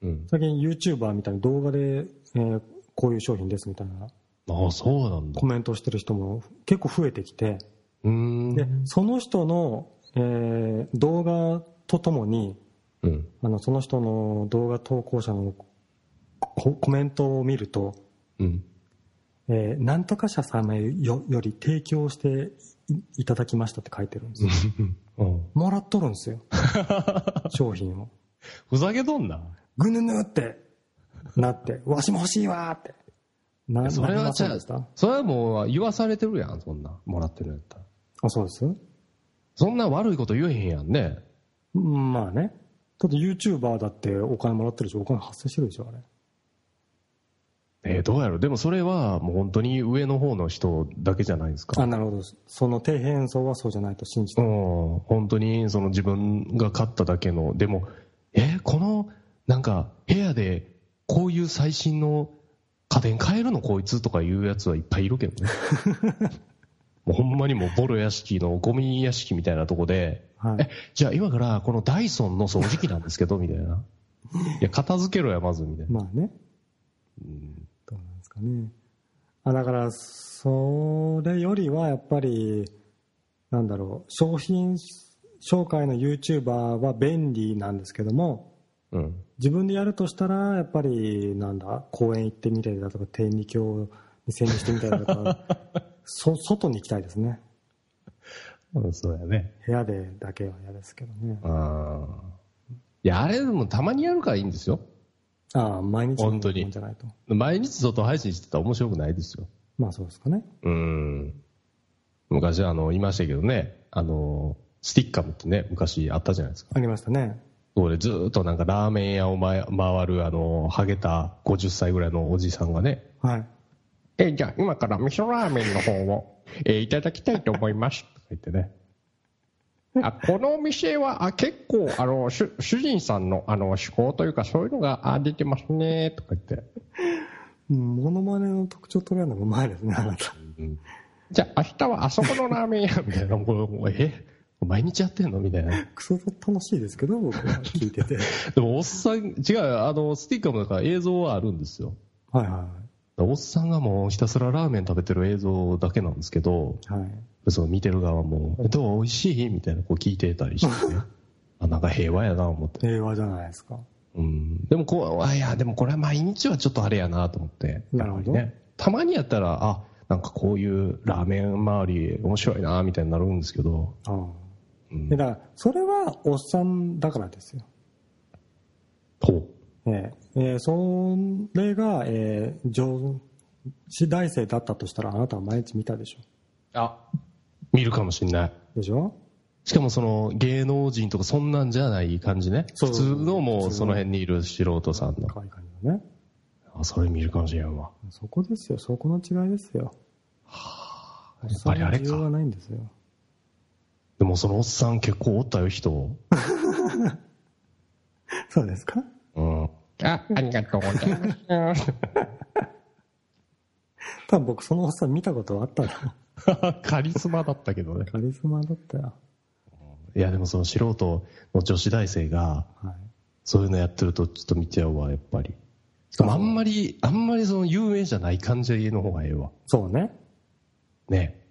うん。最近 YouTuber みたいに動画で、えーこういう商品ですみたいなああ、そうなんだコ。メントをしてる人も結構増えてきてうーん。でその人の、えー動画とともにうん。あのその人の動画投稿者のココメントを見るとうん。「えーなんとか社様よより提供していいただきました」って書いてるんですよ [LAUGHS] うん。もらっとるんですよ [LAUGHS] 商品をふざけとんな。ぐぬぬってなって「わしも欲しいわ」ってなそれはじゃあ、それはもう言わされてるやん、そんな。もらってるんやったら。あそうですそんな悪いこと言えへんやんね。うんまあねだって YouTuber だってお金もらってるしお金発生してるでしょあれえーどうやろでもそれはもう本当に上の方の人だけじゃないですか。あなるほどその底辺層はそうじゃないと信じてうるん、本当にその自分が買っただけの、でも、え、この、なんか、部屋で、こういう最新の家電買えるのこいつとかいうやつはいっぱいいるけどね。[LAUGHS] もうほんまにもうボロ屋敷のゴミ屋敷みたいなとこで、はいえ、じゃあ今からこのダイソンの掃除機なんですけど、みたいな。[LAUGHS] いや、片付けろや、まず、みたいな。まあねどうなんですかねあだからそれよりはやっぱりなんだろう商品紹介の YouTuber は便利なんですけどもうん。自分でやるとしたらやっぱりなんだ公園行ってみたりだとか天理教に潜入してみたりだとか [LAUGHS] そ外に行きたいですねうんそうやね。部屋でだけは嫌ですけどねああ。いや、あれでもたまにやるからいいんですよ。ああ毎日本当になんじゃないと毎日外配信してたら面白くないですよ。まあそうですかねうん。昔、あの、いましたけどね、あの、スティッカムってね、昔あったじゃないですか。ありましたねそれずーっとなんかラーメン屋を回回る、あの、ハゲた50歳ぐらいのおじさんがね、はいえ、じゃあ今から味噌ラーメンの方を、えーいただきたいと思います。とか言ってね。あ、このお店は、あ、結構、あの、主主人さんの、あの、思考というか、そういうのが、あ、出てますね、とか言って。うんモノマネの特徴取れるのがうまいですねあなたじゃあ明日はあそこのラーメン屋、みたいな。もうえ？毎日やってんの？みたいな。クソ楽しいですけど僕は聞いてて [LAUGHS] でも、おっさん、違う、あの、スティッカーもだから映像はあるんですよ。はいはおっさんがもうひたすらラーメン食べてる映像だけなんですけど、いはいその見てる側も、えどう？美味しい？みたいなこう聞いてたりしてね。[LAUGHS] あ、なんか平和やな思って。平和じゃないですかうん。でもこう、あ、いや、でもこれは毎日はちょっとあれやなと思って。なるほどね。たまにやったら、あ、なんかこういうラーメン周り面白いなみたいになるんですけど、ああだからそれはおっさんだからですよほう。ええええそれが、えー女子大生だったとしたらあなたは毎日見たでしょあ、見るかもしんない。でしょ？しかもその芸能人とかそんなんじゃない感じね。普通のもうその辺にいる素人さんの。可愛い感じのね。あ、それ見るかもしれんわ。そこですよ、そこの違いですよ。やっぱりあれか。はないんですよ。でもそのおっさん結構おったよ、人。[LAUGHS] そうですか？うん。あ、ありがとうございます。[LAUGHS] 多分僕そのおっさん見たことあったな。[LAUGHS] カリスマだったけどね。カリスマだったよ。いや、でもその素人の女子大生が、はい。そういうのやってるとちょっと見ちゃうわ、やっぱり。しかもあんまり、あんまりその有名じゃない感じの方がええわ。そうね。ね。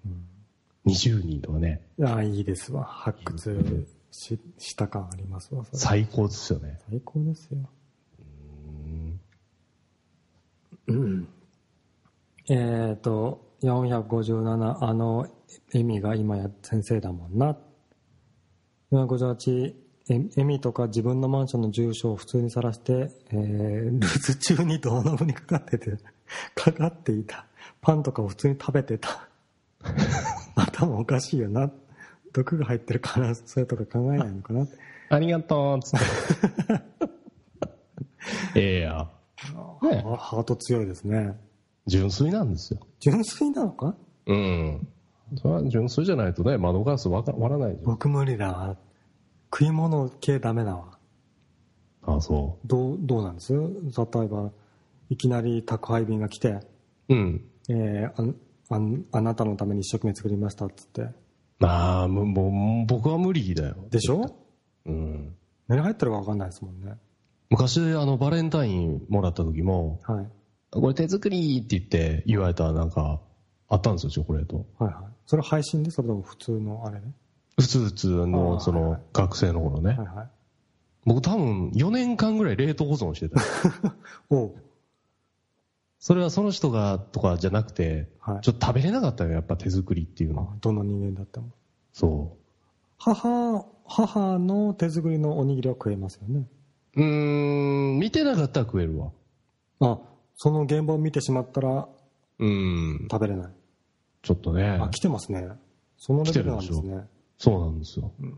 うん20人とかね。いや、いいですわ。発掘しした感ありますわ。最高ですよね。最高ですよ。うん。えっ、と、457、あの、エミが今や先生だもんな。458、えエミとか自分のマンションの住所を普通にさらして、えー、留守中にドアノブにかかってて、かかっていた。パンとかを普通に食べてた。[LAUGHS] 頭おかしいよな。毒が入ってる可能性とか考えないのかな。ありがとう、つって。[LAUGHS] ええや。ねあハート強いですね。純粋なんですよ。純粋なのか？うん。それは純粋じゃないとね、窓ガラス割らないじ僕無理だわ。食い物系ダメだわ。ゃん。あそどう、どうなんです？例えば、いきなり宅配便が来て、う。うん。えーあんあんあなたのために一生懸命作りましたっつって。まあ、もう僕は無理だよ。でしょ？うん。何入ってるか分かんないですもんね。昔、あの、バレンタインもらった時も、はい。これ手作りって言って言われたなんか、あったんですよ、チョコレート。はいはい。それ配信で？それとも普通のあれね。普通普通の、その学生の頃ねはい。はい。僕多分4年間ぐらい冷凍保存してた。[LAUGHS] おうそれはその人がとかじゃなくて、はいちょっと食べれなかったよ、やっぱ手作りっていうの。あどの人間だっても。そ母、母の手作りのおにぎりは食えますよね。う。ん、見てなかったら食えるわ。あ、その現場を見てしまったらうん、食べれない。ちょっとねあ、。来てますね。そのレベルなんですね。そうなんですよ。うん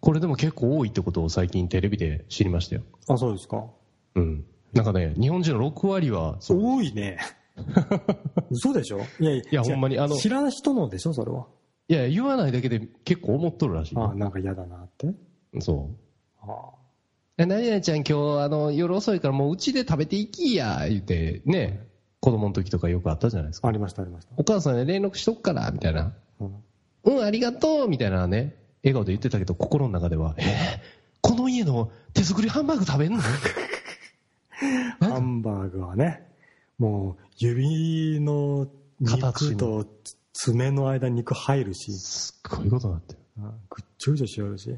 これでも結構多いってことを最近テレビで知りましたよ。あ、そうですか。うん。なんかね、日本人の6割は、そう。多いね。[LAUGHS] 嘘でしょ？いやいや、いやほんまにあの知らん人のでしょ？それは。いや、言わないだけで結構思っとるらしいよ。あなんか嫌だなって。そう。あえ、何々ちゃん今日、あの、夜遅いからもううちで食べていきや、言って、ね、子供の時とかよくあったじゃないですか。ありました、ありました。お母さんに連絡しとくから、みたいな。うんうん、ありがとうみたいなね、笑顔で言ってたけど、心の中では、えーこの家の手作りハンバーグ食べんの？ハンバーグはね、もう指の形肉と爪の間に肉入るし、すっごいことになってる。あぐっちょぐちょしよるし、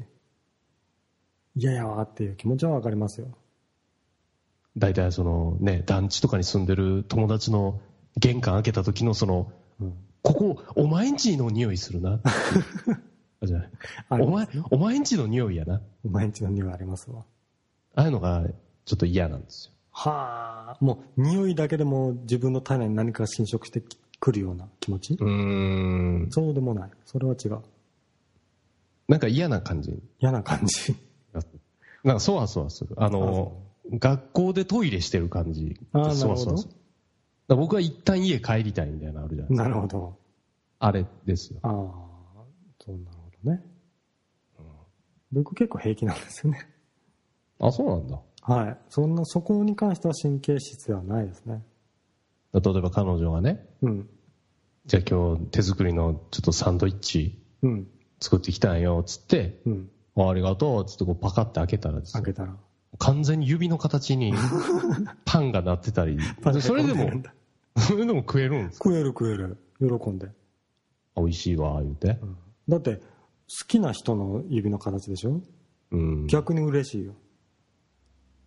嫌やわっていう気持ちはわかりますよ。大体そのね、団地とかに住んでる友達の玄関開けた時のその、うんここ、お前んちの匂いするな。[LAUGHS] あじゃないお前お前んちの匂いやな。毎日の匂いありますわ。ああいうのがちょっと嫌なんですよ。はあ、もう匂いだけでも自分の体内に何かが侵食してくるような気持ち、うーん。そうでもない。それは違う。なんか嫌な感じ？嫌な感じ。なんかそわそわする。あの、学校でトイレしてる感じ。あーそわそわする。僕は一旦家帰りたいみたいなのあるじゃないですか。なるほど。あれですよ。ああ、そうなるほどね。僕結構平気なんですよね。あ、そうなんだ。はい。そんな、そこに関しては神経質ではないですね。例えば彼女がね、うん。じゃあ今日手作りのちょっとサンドイッチうん。作ってきたんよ、つって、うん。あありがとう、つってこうパカって開けたらですよ開けたら。完全に指の形に [LAUGHS] パンがなってたり、それでも、それでも食えるんですか？食える食える。喜んで。あ美味しいわ、言うて。だって、好きな人の指の形でしょ？うん。逆に嬉しいよ。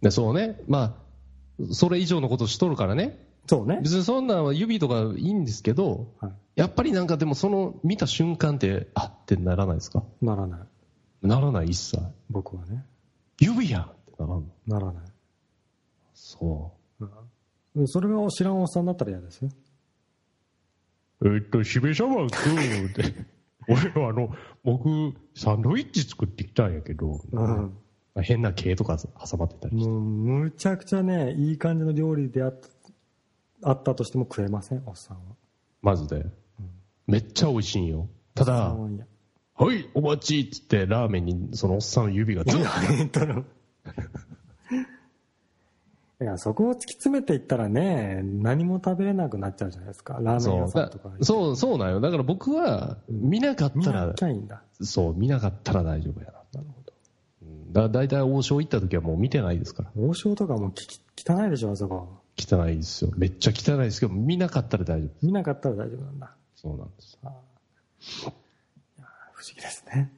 でそうね。まあ、それ以上のことしとるからね。そうね。別にそんなんは指とかいいんですけど、はい。やっぱりなんかでもその見た瞬間って、あってならないですか？ならない。ならない、一切。僕はね。指やんってならんの？ならない。そうん。それが知らんおっさんだったら嫌ですよ。う。えっと、しめしゃばくって。[LAUGHS] 俺はあの、僕、サンドイッチ作ってきたんやけど、うん。変な毛とか挟まってたりして。もう、むちゃくちゃね、いい感じの料理であったあったとしても食えません、おっさんは。マジで。めっちゃ美味しいんよ。ただ。はい、お待ちっつってラーメンにそのおっさんの指がずっと。[LAUGHS] いや、そこを突き詰めていったらね、何も食べれなくなっちゃうじゃないですか。ラーメンそう屋さんとか。だそう、そうなんよ。だから僕は、見なかっ見たらな、きゃいいんだ。そう、見なかったら大丈夫やな。なるほど。うんだだいたい王将行った時はもう見てないですから。王将とかもきき汚いでしょ、あそこ。汚いですよ。めっちゃ汚いですけど、見なかったら大丈夫。見なかったら大丈夫なんだ。そうなんです。不思議ですね。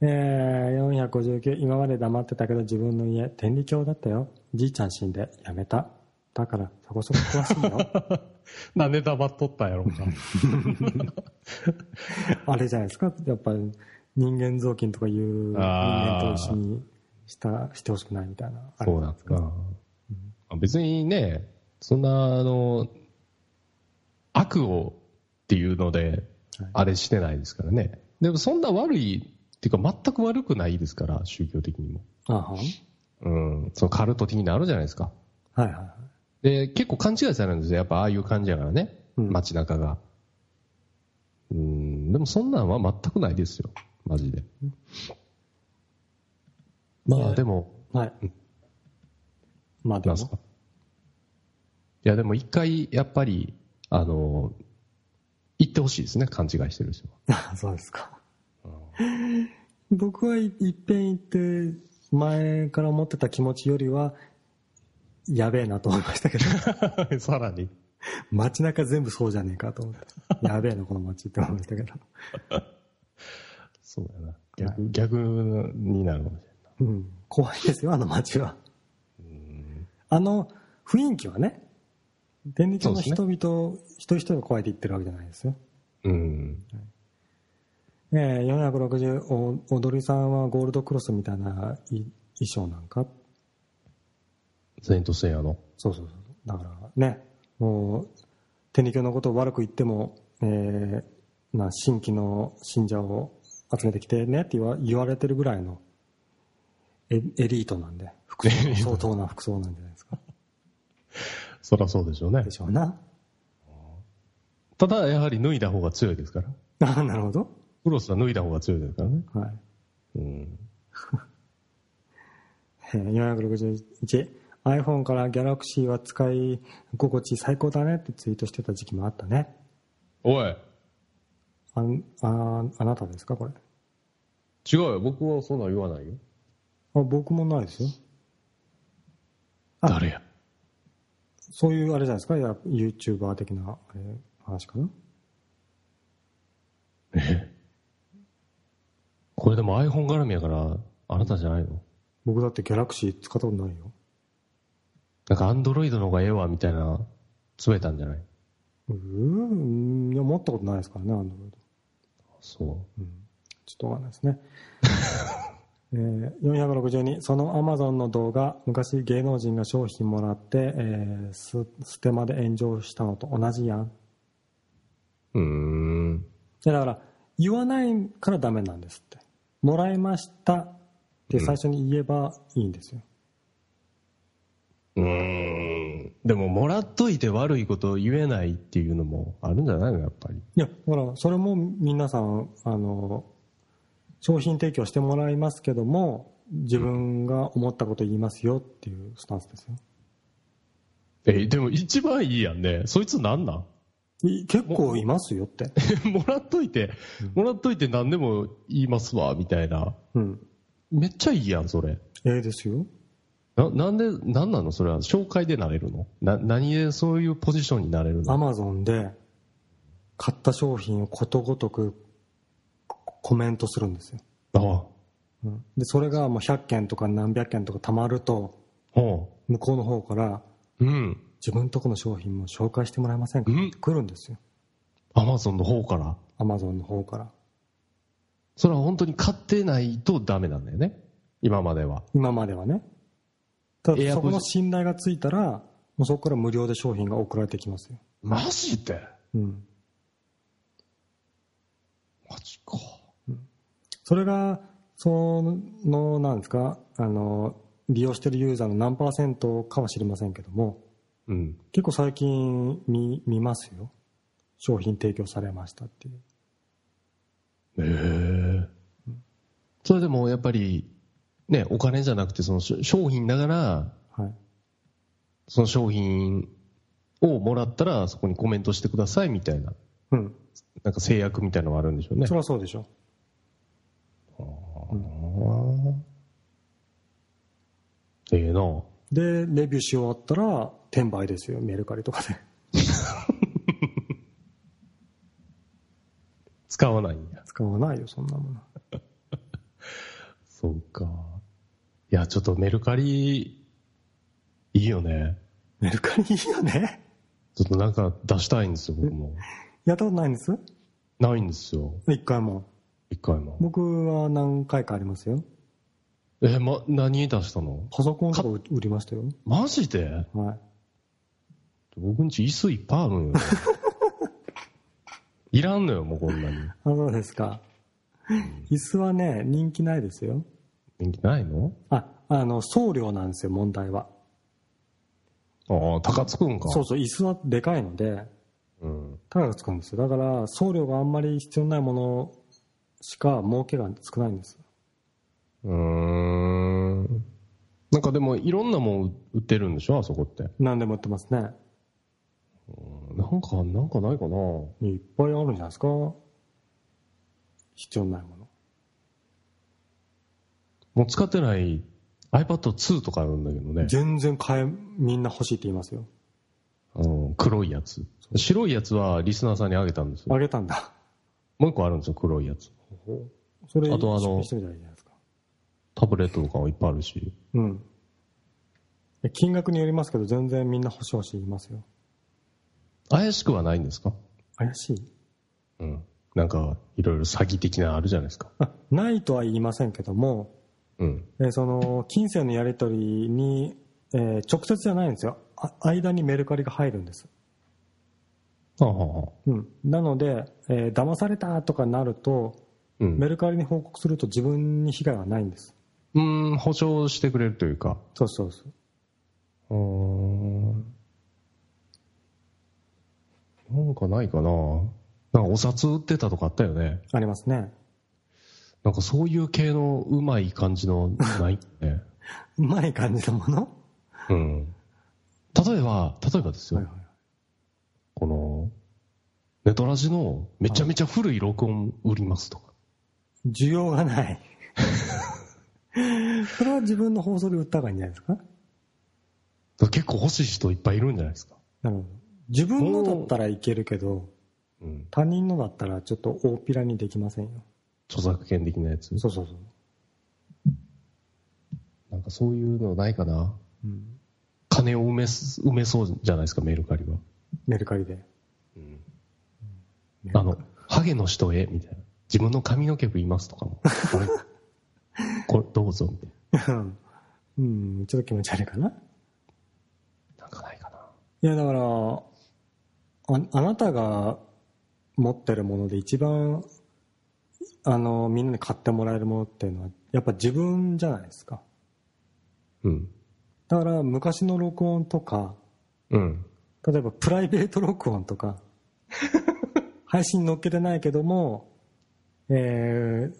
えー、459今まで黙ってたけど自分の家天理教だったよじいちゃん死んで辞めただからそこそこ詳しいよ [LAUGHS] なんで黙っとったんやろうか。[LAUGHS] あれじゃないですかやっぱり人間雑巾とかいう人間と一緒にしたしてほしくないみたいなそうなんですか。あ別にね、そんな、あの、悪をっていうので、はいあれしてないですからね。でもそんな悪い、っていうか全く悪くないですから、宗教的にも。あはんうん、そのカルト的になるじゃないですか。はいはいはいで、結構勘違いされるんですよ。やっぱああいう感じやからね。うん街中が。うん、でもそんなんは全くないですよ。マジで。まあでも、はいまあでもいやでも一回、やっぱり、あの、言ってほしいですね。勘違いしてる人は。[LAUGHS] そうですか [LAUGHS] 僕はいいっぺん行って前から思ってた気持ちよりはやべえなと思いましたけど [LAUGHS] さらに。街中全部そうじゃねえかと思って。やべえな、この街って思いましたけど。そうやな。逆、逆になるかもしうん。怖いですよ、あの街は。あの雰囲気はね、天理教の人々、人一人が怖いって言ってるわけじゃないですよ。うん。えー、460お、踊りさんはゴールドクロスみたいない衣装なんか？セイントセイヤの。そうそうそう。だからね、もう、天理教のことを悪く言っても、えー、な新規の信者を集めてきてねって言わ言われてるぐらいのエエリートなんで、服装相当な服装なんじゃないですか。[LAUGHS] そりゃそうでしょうねで。しょうな。ただ、やはり脱いだ方が強いですから。あなるほど。クロスは脱いだ方が強いですからね。はい。うん。[LAUGHS] えー461、iPhone から Galaxy は使い心地最高だねってツイートしてた時期もあったね。おいあんああなたですかこれ。違うよ。僕はそんなん言わないよ。あ僕もないですよ。あ。誰や？そういうあれじゃないですか？いや YouTuber 的なあれ話かな？え？これでも iPhone 絡みやから、あなたじゃないの？僕だって Galaxy 使ったことないよ。なんか Android の方がええわ、みたいな、つめたんじゃない？うーん、いや、持ったことないですからね、Android。そちょっとわかんないですね。[LAUGHS] えー、462そのアマゾンの動画昔芸能人が商品もらって、えー、スステマで炎上したのと同じやんう。ん。だから言わないからダメなんですってもらいましたって最初に言えばいいんですよ、うーん。でも、もらっといて悪いこと言えないっていうのもあるんじゃないの、やっぱり。いやだからそれも皆さんあの商品提供してもらいますけども自分が思ったこと言いますよっていうスタンスですよ。え、でも一番いいやんね。そいつなんなん？い結構いますよって。[LAUGHS] もらっといて、もらっといて何でも言いますわ、みたいな。うん。めっちゃいいやん、それ。ええですよ。な、なんで、なんなの？それは。紹介でなれるの？な、何でそういうポジションになれるの？アマゾンで買った商品をことごとくコメントするんですよ、あうんでそれがもう100件とか何百件とかたまると向こうの方からう。うん。自分とこの商品も紹介してもらえませんか？うんって来るんですよアマゾンの方から？アマゾンの方からそれは本当に買ってないとダメなんだよね？今までは。今まではねただそこの信頼がついたらもうそこから無料で商品が送られてきますよ、マジで？うん、マジか。それが、その、なんですか、あの、利用してるユーザーの何パーセントかは知りませんけども、うん。結構最近見見ますよ。商品提供されましたっていう。へえ。それでもやっぱり、ね、お金じゃなくて、そのし商品だから、はい。その商品をもらったら、そこにコメントしてくださいみたいな、うん。なんか制約みたいなのがあるんでしょうねそ。りゃそうでしょ。ええなで、レビューし終わったら、転売ですよ、メルカリとかで。[LAUGHS] 使わないんや。使わないよ、そんなもの。そうか。いや、ちょっとメルカリ、いいよね。メルカリいいよね。ちょっとなんか出したいんですよ、僕も。やったことないんです？ないんですよ、一回も。一回も。僕は何回かありますよ。え、ま、何出したの？パソコンとか売売りましたよ。マジで？はい。僕んち椅子いっぱいあるんよ。[LAUGHS] いらんのよ、もうこんなに。あ、そうですか。椅子はね、人気ないですよ。人気ないの？あ、あの、送料なんですよ、問題は。ああ、高つくんか。そうそう、椅子はでかいので、うん。高くつくんですよ。だから、送料があんまり必要ないものしか儲けが少ないんです。うーん。なんかでも、いろんなもん売ってるんでしょ？あそこって。何でも売ってますね。なんか、なんかないかな？いっぱいあるんじゃないですか？必要ないもの。もう使ってない iPad2 とかあるんだけどね。全然買え、みんな欲しいって言いますよ。あの、黒いやつ。白いやつはリスナーさんにあげたんですよ。あげたんだ。もう一個あるんですよ、黒いやつ。それ、あとあの。タブレットとかもいっぱいあるし。うん。え金額によりますけど、全然みんな欲しい欲しい言いますよ。怪しくはないんですか？怪しいうん。なんか、いろいろ詐欺的なのあるじゃないですか。あないとは言いませんけども、うん。えーその金銭のやり取りに、えー直接じゃないんですよあ間にメルカリが入るんです、あはあ、うん、なので、えー騙されたとかなるとうん。メルカリに報告すると自分に被害はないんですうーん、保証してくれるというか。そうそうそううーん。なんかないかななんかお札売ってたとかあったよね。ありますねなんかそういう系のうまい感じのないね。[LAUGHS] うまい感じのもの？うん。例えば、例えばですよ。はいはいこの、ネトラジのめちゃめちゃ古い録音売りますとか。需要がない [LAUGHS] それは自分の放送で売った方がいいんじゃないですか？結構欲しい人いっぱいいるんじゃないですか？なるほど自分のだったらいけるけどうん。他人のだったらちょっと大っぴらにできませんよ著作権的なやつ？そうそうそう、なんかそういうのないかな？うん、金を埋めす、埋めそうじゃないですか、メルカリは。メルカリで、うんあの、ハゲの人へ、みたいな。自分の髪の毛振りますとかも。[LAUGHS] これ、これどうぞ、みたい [LAUGHS] うん、ちょっと気持ち悪いかな。な。なんかないかな。いや、だから、ああなたが持ってるもので一番、あの、みんなに買ってもらえるものっていうのは、やっぱ自分じゃないですか。うん。だから、昔の録音とか、うん。例えばプライベート録音とか、[LAUGHS] 配信載っけてないけども、えー、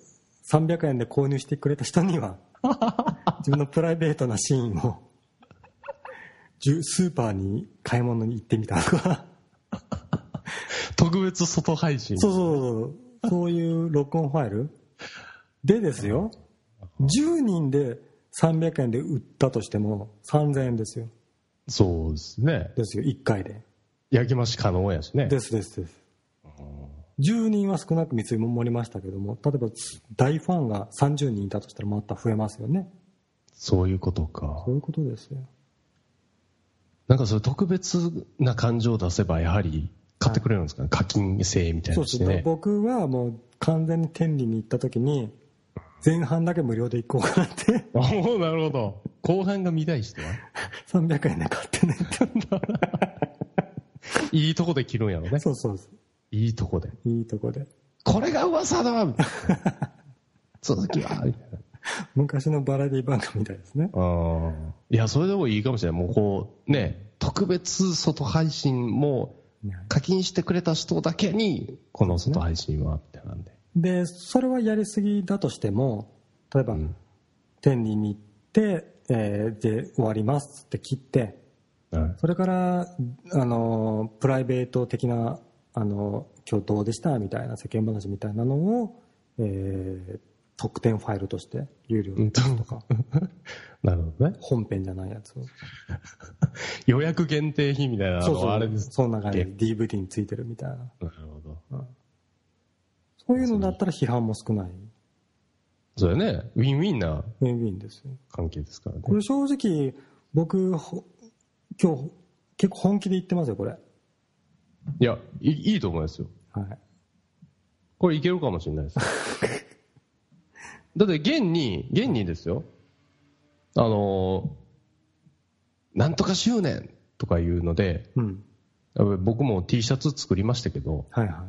300円で購入してくれた人には、[LAUGHS] 自分のプライベートなシーンを、スーパーに買い物に行ってみたとか、[LAUGHS] 特別外配信。そうそうそう、そういう録音ファイルでですよ、10人で300円で売ったとしても3000円ですよ。そうですね。ですよ、1回で。焼き増し可能やしね。ですですです。10人は少なく見積もりましたけども、例えば大ファンが30人いたとしたらまた増えますよね。そういうことかそ。ういうことですよ。なんかそれ特別な感情を出せば、やはり買ってくれるんですか？ね。課金制みたいそうそう、なのしてね。僕はもう完全に天理に行った時に、前半だけ無料で行こうかなって、[LAUGHS] おおなるほど。後半が見たい人は？[LAUGHS] 300円で買ってねって。[LAUGHS] いいとこで切るんやろね。そうそうそいいとこで。う。いいとこで。これが噂だみたいな。[LAUGHS] 続きはみたいな。昔のバラエティ番組みたいですね。ああ。いや、それでもいいかもしれない。もうこう、ね、特別外配信も課金してくれた人だけに、この外配信は、ってなんで。で、それはやりすぎだとしても、例えば、うん天理に行って、えーで、終わりますって切って、はいそれから、あの、プライベート的な、あの、今日どうでしたみたいな世間話みたいなのを、えー特典ファイルとして有料で出すとか、[LAUGHS] なるほどね。本編じゃないやつを。[LAUGHS] 予約限定品みたいなのそうそう、はあれです。そんな感じで DVD についてるみたいな。なるほど。そういうのだったら批判も少ない。そうやね。ウィンウィンなウィンウィンですよ。関係ですからね。これ正直、僕、ほ今日、結構本気で言ってますよ、これ。いや、いいいと思いますよ。はい。これいけるかもしれないです。[LAUGHS] だって現に、現にですよ。あのーなんとか周年とかいうので、うん。僕も T シャツ作りましたけど、はいは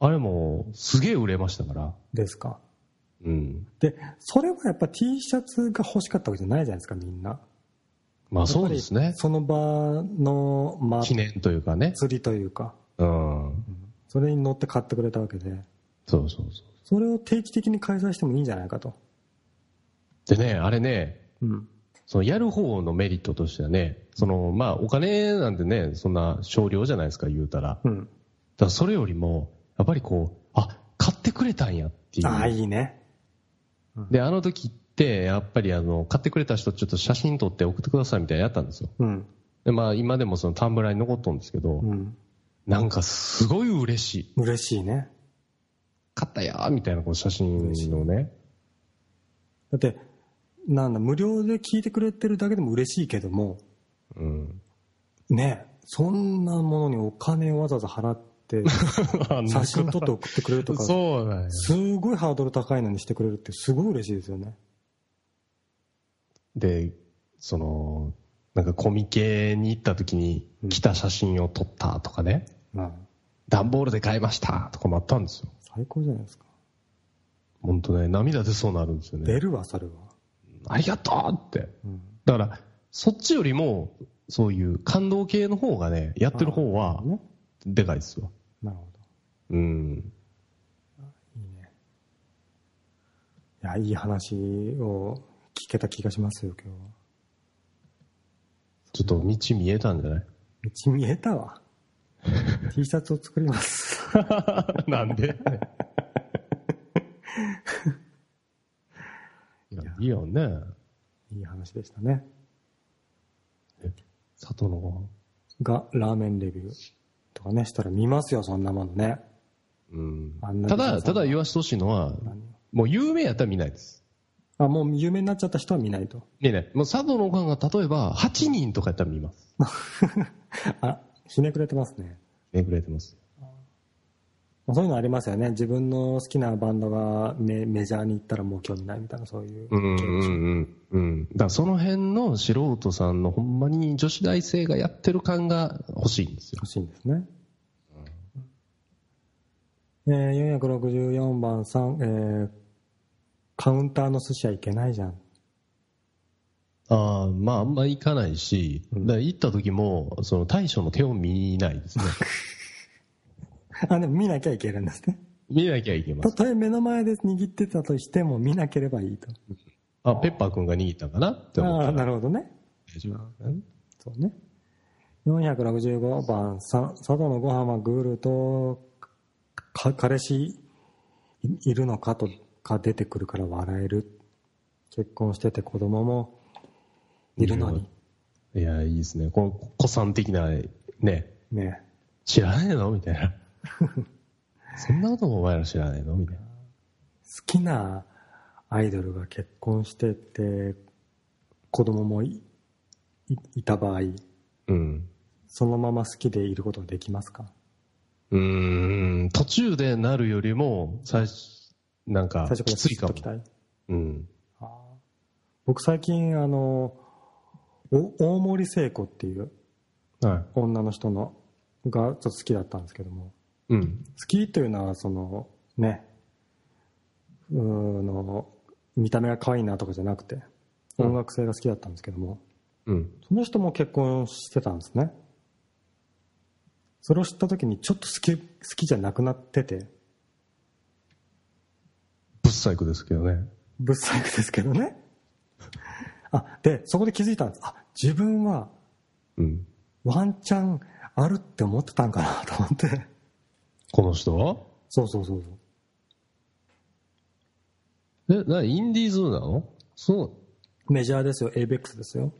あれもすげえ売れましたから。い。ですか。うん。で、それはやっぱ T シャツが欲しかったわけじゃないじゃないですか、みんな。まあそうですね。その場の記念というかね。祭りというか、うん。それに乗って買ってくれたわけで、そうそうそう。それを定期的に開催してもいいんじゃないかと。でね、あれね、うん。そのやる方のメリットとしてはね、そのまあお金なんてね、そんな少量じゃないですか、言うたら。だかうん。らそれよりも、やっぱりこう、あ、買ってくれたんやっていう。ああ、いいね。で、あの時って、やっぱりあの、買ってくれた人ちょっと写真撮って送ってくださいみたいなのやったんですよ。うん。で、まあ今でもそのタンブラーに残っとるんですけど、うん。なんかすごい嬉しい。嬉しいね。買ったよーみたいなこう写真のね。だって、なんだ、無料で聞いてくれてるだけでも嬉しいけども、うん。ね、そんなものにお金をわざわざ払って、[LAUGHS] 写真撮って送ってくれるとか、そうなんや。すごいハードル高いのにしてくれるってすごい嬉しいですよね。で、その、なんかコミケに行った時に来た写真を撮ったとかね、まあ、段ボールで買いましたとかもあったんですよ。最高じゃないですか。本当ね、涙出そうになるんですよね。出るわ、それは。ありがとうって。うん。だから、そっちよりも、そういう感動系の方がね、やってる方は、ね。でかいですわ。なるほうん。ど。いいね。いや、いい話を聞けた気がしますよ、今日は。ちょっと道見えたんじゃない？道見えたわ。[LAUGHS] T シャツを作ります。[LAUGHS] なんで？いや、いいよね。いい話でしたね。佐藤のご飯？が、ラーメンレビューとかね、したら見ますよ、そんなものね。うんあんなただ、ただ言わしてほしいのは、何もう有名やったら見ないです。あ、もう有名になっちゃった人は見ないと。ねえねえもう佐藤のご飯が例えば8人とかやったら見ます。[LAUGHS] あ、ひねくれてますね。めくれてます。そういうのありますよね。自分の好きなバンドがメメジャーに行ったらもう興味ないみたいな、そういう。うんうんうんうん。だからその辺の素人さんのほんまに女子大生がやってる感が欲しいんですよ。欲しいんですね。えー、464番さん、えー、カウンターの寿司はいけないじゃん。ああ、まああんま行かないし、だから行った時も、その大将の手を見ないですね。[LAUGHS] あ、でも見なきゃいけるんですね。見なきゃいけまたす。とえ目の前で握ってたとしても見なければいいと。あ、ペッパーくんが握ったんかな？って思ったあなるほどね。大丈夫？うんそうね。465番さん、佐渡のご飯はグールと、か、彼氏いいるのかとか出てくるから笑える。結婚してて子供もいるのに。いや、いいですね。この子さん的な、ね、ね。知らねえの？みたいな。そんなこともお前ら知らねえの？みたいな。好きなアイドルが結婚してて、子供もいいいた場合、うん。そのまま好きでいることができますか？うーん、途中でなるよりも、最初、なんか、最初からきついかもうん。僕最近あのお大森聖子っていうは女の人のがちょっと好きだったんですけどもい。うん。好きというのはそのね、うーの、見た目が可愛いなとかじゃなくて、音楽性が好きだったんですけども、うん。その人も結婚してたんですね。それを知った時にちょっと好き、好きじゃなくなってて、ブッサイクですけどね。ぶっ細工ですけどね。あ、で、そこで気づいたんです。あ、自分はうん。ワンチャンあるって思ってたんかなと思って。この人は？そうそうそうそう。え、な、インディーズなの？そう。メジャーですよ、ABEX ですよ。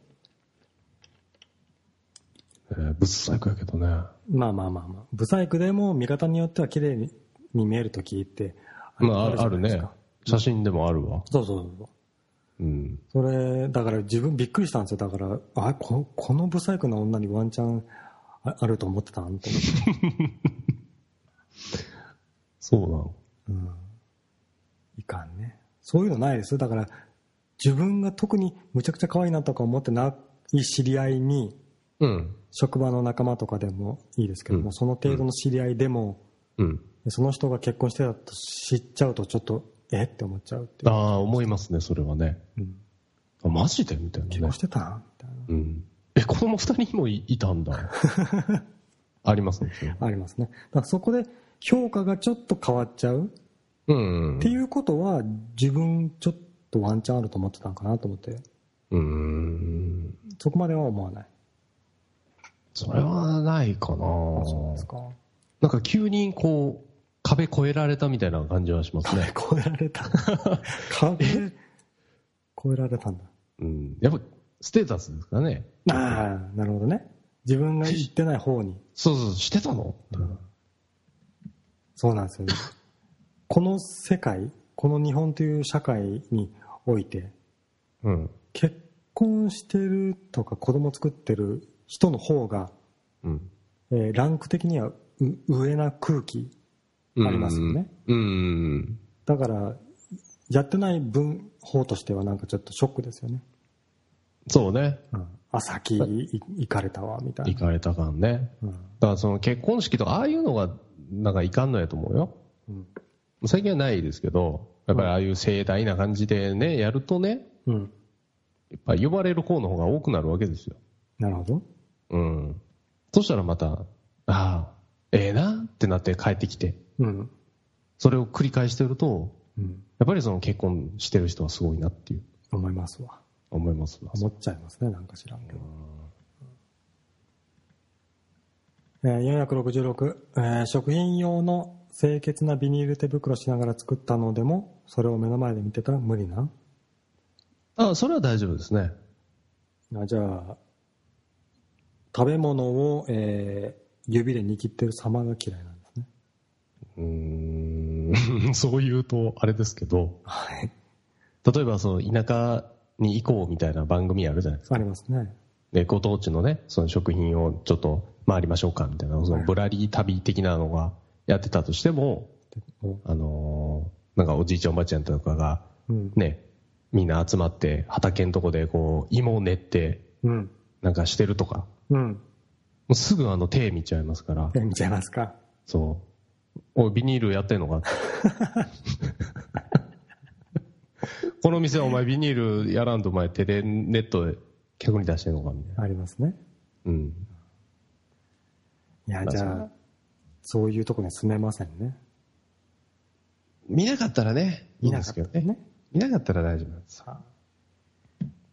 えー、ブッサイクやけどね。まあまあまあまあ。ブサイクでも見方によっては綺麗に見えるときってまあ、あるあるね。写真でもあるわ。そうそうそうそう。うん。それ、だから自分びっくりしたんですよ。だから、あ、ここのブサイクな女にワンチャンああると思ってたんて。[LAUGHS] そうなの。うん。いかんね。そういうのないです。だから、自分が特にむちゃくちゃ可愛いなとか思ってない知り合いに、うん。職場の仲間とかでもいいですけども、うんその程度の知り合いでも、うん。その人が結婚してたと知っちゃうとちょっと、え？って思っちゃう。ああ、思いますね、それはね。うんあ、マジで？みたいなね結婚し。てた？んみたいな。うん。え、子供二人もいいたんだ。[LAUGHS] ありますね。ありますね。だからそこで評価がちょっと変わっちゃううん。っていうことは、自分ちょっとワンチャンあると思ってたんかなと思って、うーん。そこまでは思わない。それはないかなそうですか。なんか急にこう、壁越えられたみたいな感じはしますね。超えられた。[LAUGHS] 壁、超えられたんだ。うん。やっぱ、ステータスですかね。ああ、なるほどね。自分が言ってない方に。そうそう、してたの、そうなんですよね。この世界、この日本という社会において、うん。結婚してるとか子供作ってる人の方が、うん。えーランク的にはう上な空気ありますよね。うん。だから、やってない分法としてはなんかちょっとショックですよね。そうね。うん、あ、先い行かれたわ、みたいな。行かれた感ね。うんだからその結婚式とか、ああいうのが、なんかいかんのやと思うよ。うん最近はないですけど、やっぱりああいう盛大な感じでね、やるとね、うん。やっぱ呼ばれる方の方が多くなるわけですよ。なるほど。うん。そしたらまた、ああ、ええなってなって帰ってきて、うん。それを繰り返してると、うん。やっぱりその結婚してる人はすごいなっていう思いますわ。思いますわ。思っちゃいますね、なんか知らんけど。えー、466、えー食品用の清潔なビニール手袋しながら作ったのでも、それを目の前で見てたら無理な？あそれは大丈夫ですね。あじゃあ、食べ物を、えー指で握ってる様が嫌いな。うーん、そう言うとあれですけど、はい。例えばその田舎に行こうみたいな番組あるじゃないですか。ありますね。で、ご当地のね、その食品をちょっと回りましょうかみたいな、そのぶらり旅的なのがやってたとしても、おあのーなんかおじいちゃんおばあちゃんとかがうん。ね、みんな集まって畑のとこでこう芋を練ってうん。なんかしてるとか、うん。もうすぐあの手見ちゃいますから、え見ちゃいますか。そう。おい、ビニールやってんのか？[LAUGHS] この店はお前ビニールやらんとお前手でネットで客に出してんのか？みたいな。ありますね。うん。いや、まあじゃあ、そういうとこに住めませんね。見なかったらね、いいんですけどね。ね。見なかったら大丈夫なんです。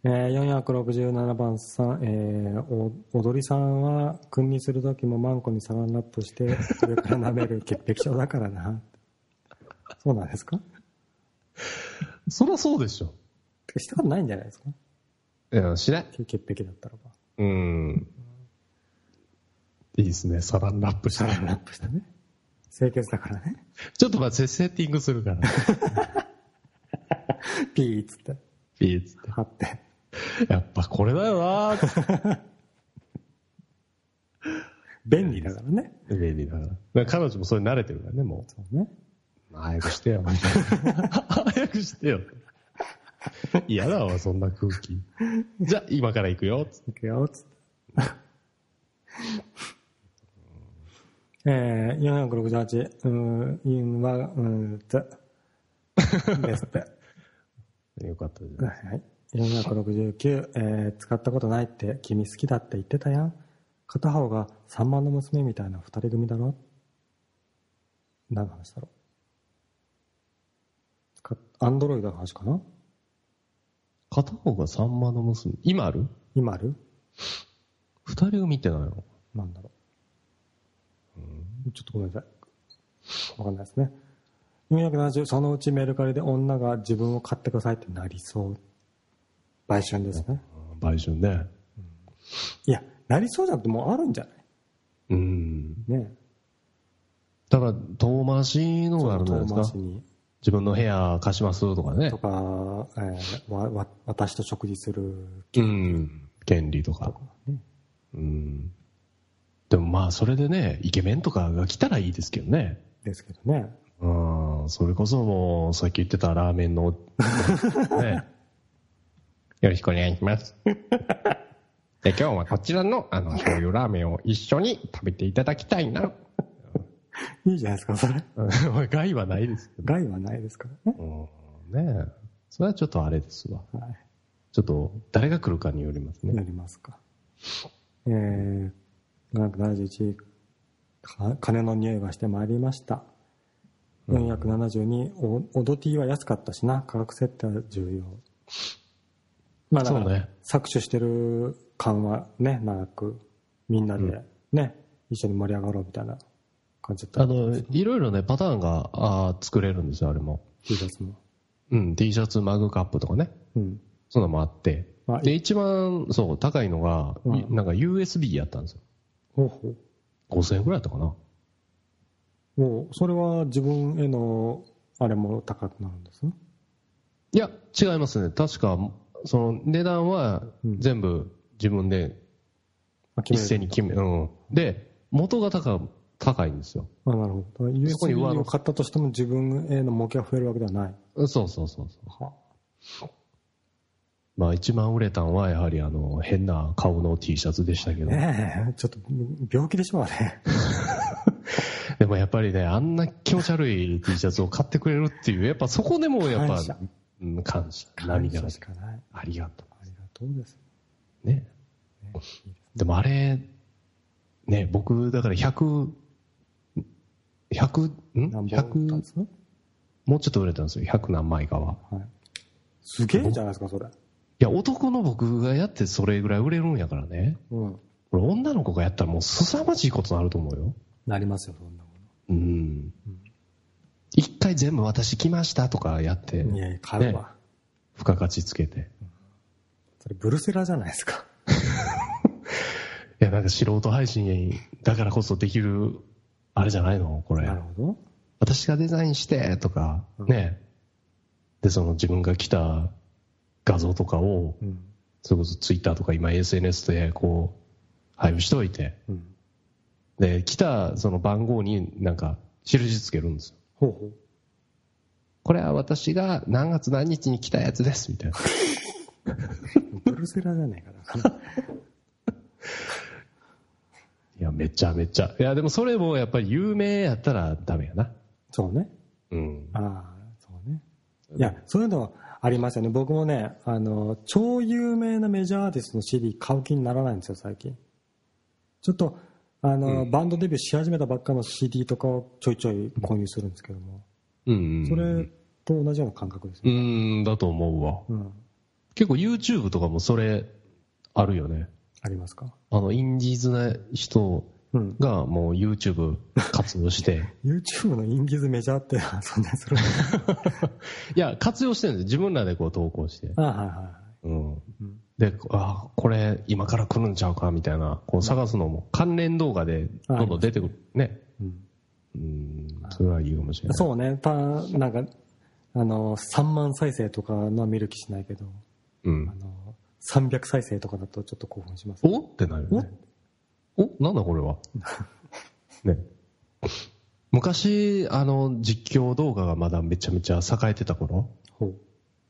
えー、467番さん、えー、お踊りさんは、君にするときもマンコにサランラップして、上から舐める潔癖症だからな。[LAUGHS] そうなんですか？そりゃそうでしょ。したことないんじゃないですか？いや、しない。潔癖だったらば。うん。いいですね、サランラップしたら。サランラップしてね。清潔だからね。ちょっと待って、セッティングするから。[LAUGHS] ピーっつって、ピーッつって。貼って。[LAUGHS] やっぱこれだよなー [LAUGHS] 便利だからね。便利だから。だから彼女もそれ慣れてるからね、もそうね。う。早くしてよ。[LAUGHS] 早くしてよ。嫌だわ、そんな空気。じゃあ、今から行くよ。つっていくよ、つって。えー、468、うーん、インは、うーん、つ、ですって。よかったです。はい。469、えー、使ったことないって君好きだって言ってたやん。片方が3万の娘みたいな二人組だろ何の話だろうアンドロイドの話かな片方がサンマの娘。今ある？今ある？二人組ってないのなんだろう。ちょっとごめんなさい。わかんないですね。470、そのうちメルカリで女が自分を買ってくださいってなりそう。売春ですね。売春ね。いや、なりそうじゃなくてもうあるんじゃない？うん。ねだから、遠回しのがあるんじゃない遠ですか？回しに。自分の部屋貸しますとかねと。か、えーわわ私と食事するうん。権利とか。ね。うん。でもまあ、それでね、イケメンとかが来たらいいですけどね。ですけどね。うん。それこそもう、さっき言ってたラーメンの、[LAUGHS] ね。よろしくお願いします。[LAUGHS] で今日はこちらの、あの、醤油ラーメンを一緒に食べていただきたいな。いいじゃないですか、それ。[LAUGHS] うん害はないですけど。害はないですからね。うん。ねえ。それはちょっとあれですわ。はい。ちょっと、誰が来るかによりますね。やりますか。えー、771、か金の匂いがしてまいりました。472、おオドティは安かったしな、価格設定は重要。まあだから、そうね搾取してる感はね、長く、みんなでね、一緒に盛り上がろうみたいな感じだった。あの、いろいろね、パターンがあー作れるんですよ、あれも。T シャツも。うん、T シャツ、マグカップとかね。うん。そんなのもあって。あで、一番、そう、高いのが、うんいなんか USB やったんですよ。ほうほう。5000円くらいだったかな。もう、それは自分への、あれも高くなるんですね。いや、違いますね。確か、その値段はうん全部自分で一斉に決め、うん。で、元が高高いんですよ。あなるほど。そこに USB を買ったとしても自分への儲けが増えるわけではない。そうそうそうそう。はまあ一番売れたのはやはりあの変な顔の T シャツでしたけど。ねえ、ちょっと病気でしょうね。[LAUGHS] でもやっぱりね、あんな気持ち悪い T シャツを買ってくれるっていう、やっぱそこでもやっぱうん感謝、感涙が謝しかない。ありがとありがとうです。う。ね。ねでもあれ、ね、僕、だから100、100、ん？何本売ったん ?100 で、すかもうちょっと売れたんですよ。100何枚かは。はい。すげえじゃないですか、それ。いや、男の僕がやってそれぐらい売れるんやからね。うん。これ女の子がやったらもう凄まじいことになると思うよ。なりますよ、そんなもうん。一回全部私来ましたとかやって、の。いやいや、買うわ。ね付加価値つけて。それブルセラじゃないですか。[LAUGHS] いや、なんか素人配信だからこそできる、あれじゃないの？これな。るほど。私がデザインして、とか、ね。で、その自分が来た画像とかを、うん。それこそツイッターとか今 SNS でこう、配布しといて、うん。で、来たその番号になんか印つけるんですよ。ほうほう。これは私が何月何日に来たやつです、みたいな。ブルセラじゃないかな。[LAUGHS] いや、めちゃめちゃ。いや、でもそれもやっぱり有名やったらダメやな。そうね。うん。ああ、そうね。いや、そういうのはありますよね。僕もね、あの、超有名なメジャーアーティストの CD 買う気にならないんですよ、最近。ちょっと、あの、バンドデビューし始めたばっかの CD とかをちょいちょい購入するんですけども、うん、うん。それと同じような感覚ですうね。ん、だと思うわ。うん。結構 YouTube とかもそれ、あるよね。ありますか？あの、インディーズな人うん。がもう YouTube 活用して、[LAUGHS] YouTube のインギズメジャーって存在するんですか [LAUGHS] いや、活用してるんです自分らでこう投稿して。あはいはいはうん。で、あこれ今から来るんちゃうかみたいな、こう探すのも関連動画でどんどん出てくる。ね。うんうん、それはいいかもしれない。そうね、たなんか、あの、3万再生とかのは見る気しないけど、うんあ。の、300再生とかだとちょっと興奮します。お？ってなるよね。お？なんだこれは？[LAUGHS] ね。昔、あの、実況動画がまだめちゃめちゃ栄えてた頃、ほう。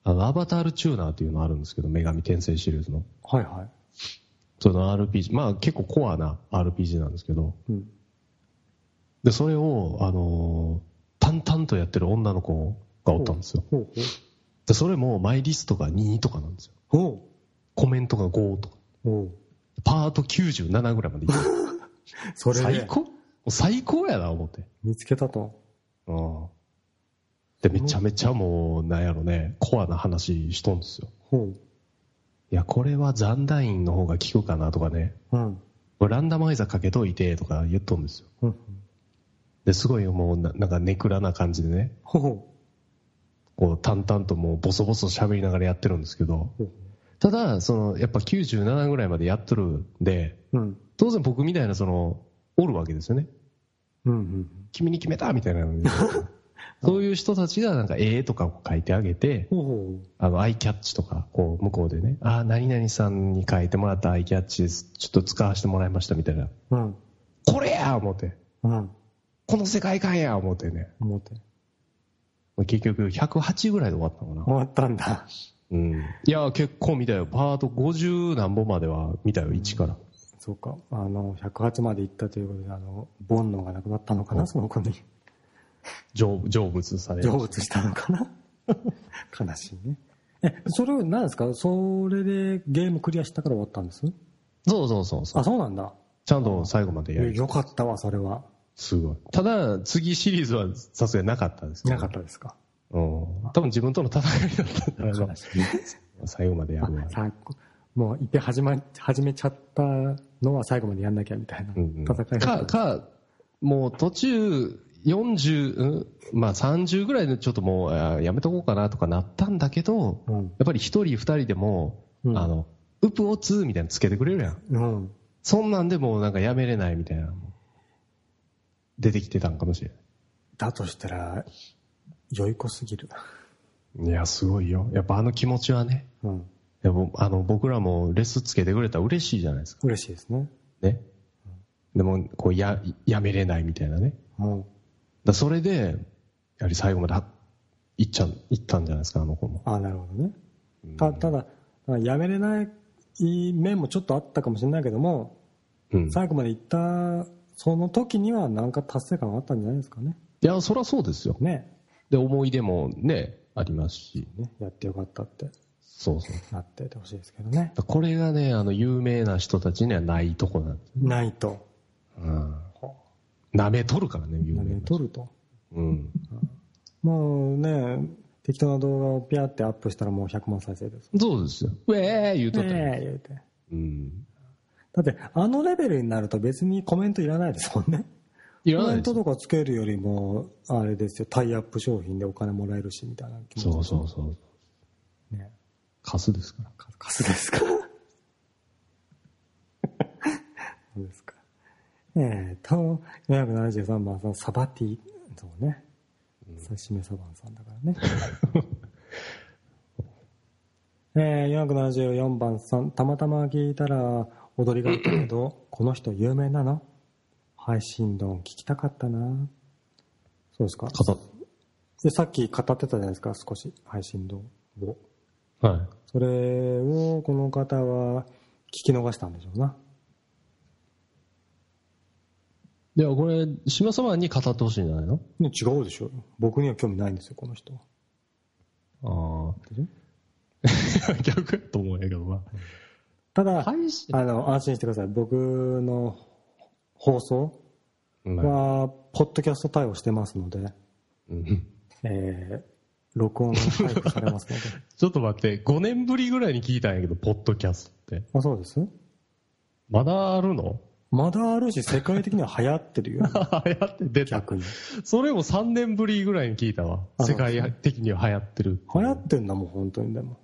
あの、アバタールチューナーっていうのあるんですけど、女神転生シリーズの。はいはい。その RPG、まあ結構コアな RPG なんですけど、うん。で、それを、あのー淡々とやってる女の子がおったんですよ。ほうで、それもマイリストが2とかなんですよ。ほう。ほコメントが5とか。う。ほう。パート97ぐらいまでいってる [LAUGHS] それで最高？最高やな、思って。見つけたと。うん。で、めちゃめちゃもう、なんやろね、コアな話しとんですよ。ほいや、これは残団員の方が効くかなとかね、ランダマイザーかけといてとか言っとんですよ。うん。で、すごいもうな、なんかネクラな感じでね、ほうほこう淡々ともうボソボソ喋りながらやってるんですけど、ただ、その、やっぱ97ぐらいまでやっとるんで、う。うん。当然僕みたいなその、おるわけですよね。うんうん。君に決めたみたいな。[LAUGHS] そういう人たちがなんか絵とかを書いてあげて、あの、アイキャッチとか、こう、向こうでね、ああ、何々さんに書いてもらったアイキャッチです。ちょっと使わせてもらいましたみたいな。う。うん。これや思って。うん。この世界観や思ってね。思って。結局、108ぐらいで終わったのかな。終わったんだ。うん。いや、結構見たよ。パート50何本までは見たよ、1から。そうか。あの、108まで行ったということで、あの、煩悩がなくなったのかな、その子に。成成仏される成仏したのかな？[LAUGHS] 悲しいね。え、それは何ですか？それでゲームクリアしたから終わったんです？そうそうそうそうあ、。そうなんだ。ちゃんと最後までやる。よかったわ、それは。すごい。ただ、次シリーズはさすがになかったですけどなかったですか？うん。多分自分との戦いだったんだ。最後までやるわ。さもういっぺん始ま、始めちゃったのは最後までやんなきゃみたいなうんうん戦いだったか、か、もう途中、40、うん？まあ30ぐらいでちょっともうあやめとこうかなとかなったんだけど、うんやっぱり一人二人でも、うんあの、ウプオツみたいなのつけてくれるやん。うん。そんなんでもうなんかやめれないみたいな。出てきてたんかもしれだとしたら、良い子すぎる。ない。いや、すごいよ。やっぱあの気持ちはね、うん。いやもうあの僕らもレスつけてくれたら嬉しいじゃないですか。嬉しいですね。ね。でも、こうや、やめれないみたいなね。うん。だそれで、やはり最後までは行っちゃ、行ったんじゃないですか、あの子も。あなるほどね。たただ、やめれない面もちょっとあったかもしれないけども、うん。最後まで行った、その時には何か達成感があったんじゃないですかね。いや、そりゃそうですよ。ね。で、思い出もね、ありますし。ね。やってよかったってそうそう。なっててほしいですけどね。だこれがね、あの、有名な人たちにはないとこなんです。ないと。うん。舐めとるからね、有名なね、人。取ると。うん。もうね、適当な動画をピャってアップしたらもう100万再生です。そうですよ。ウェー言うとったよねえ、言うて。うん。だって、あのレベルになると別にコメントいらないですもんね。コメントいらないですよとかつけるよりも、あれですよ、タイアップ商品でお金もらえるし、みたいな気持ちそうそうそう。ね。カスですから。かカスですかそうですか。えーと、473番さん、サバティ、そうね。さしめサバンさんだからね。えー、474番さん、たまたま聞いたら踊りがあったけど、この人有名なの？配信論聞きたかったな。そうですか？かで、さっき語ってたじゃないですか、少し、配信論を。はそれをこの方は聞き逃したんでしょうな。い。いや、これ、島様に語ってほしいんじゃないの？ね違うでしょ。僕には興味ないんですよ、この人は。ああ。[LAUGHS] 逆やと思うんやけどな。ただ、あの、安心してください。僕の放送うんは、ポッドキャスト対応してますので、うんえー、録音が配布されますので。[LAUGHS] ちょっと待って、5年ぶりぐらいに聞いたんやけど、ポッドキャストって。あ、そうです？まだあるの？まだあるし、世界的には流行ってるよ。[LAUGHS] 流行って出た。逆に。それも3年ぶりぐらいに聞いたわ。あ世界的には流行ってる。流行ってんだもん、本当にでも。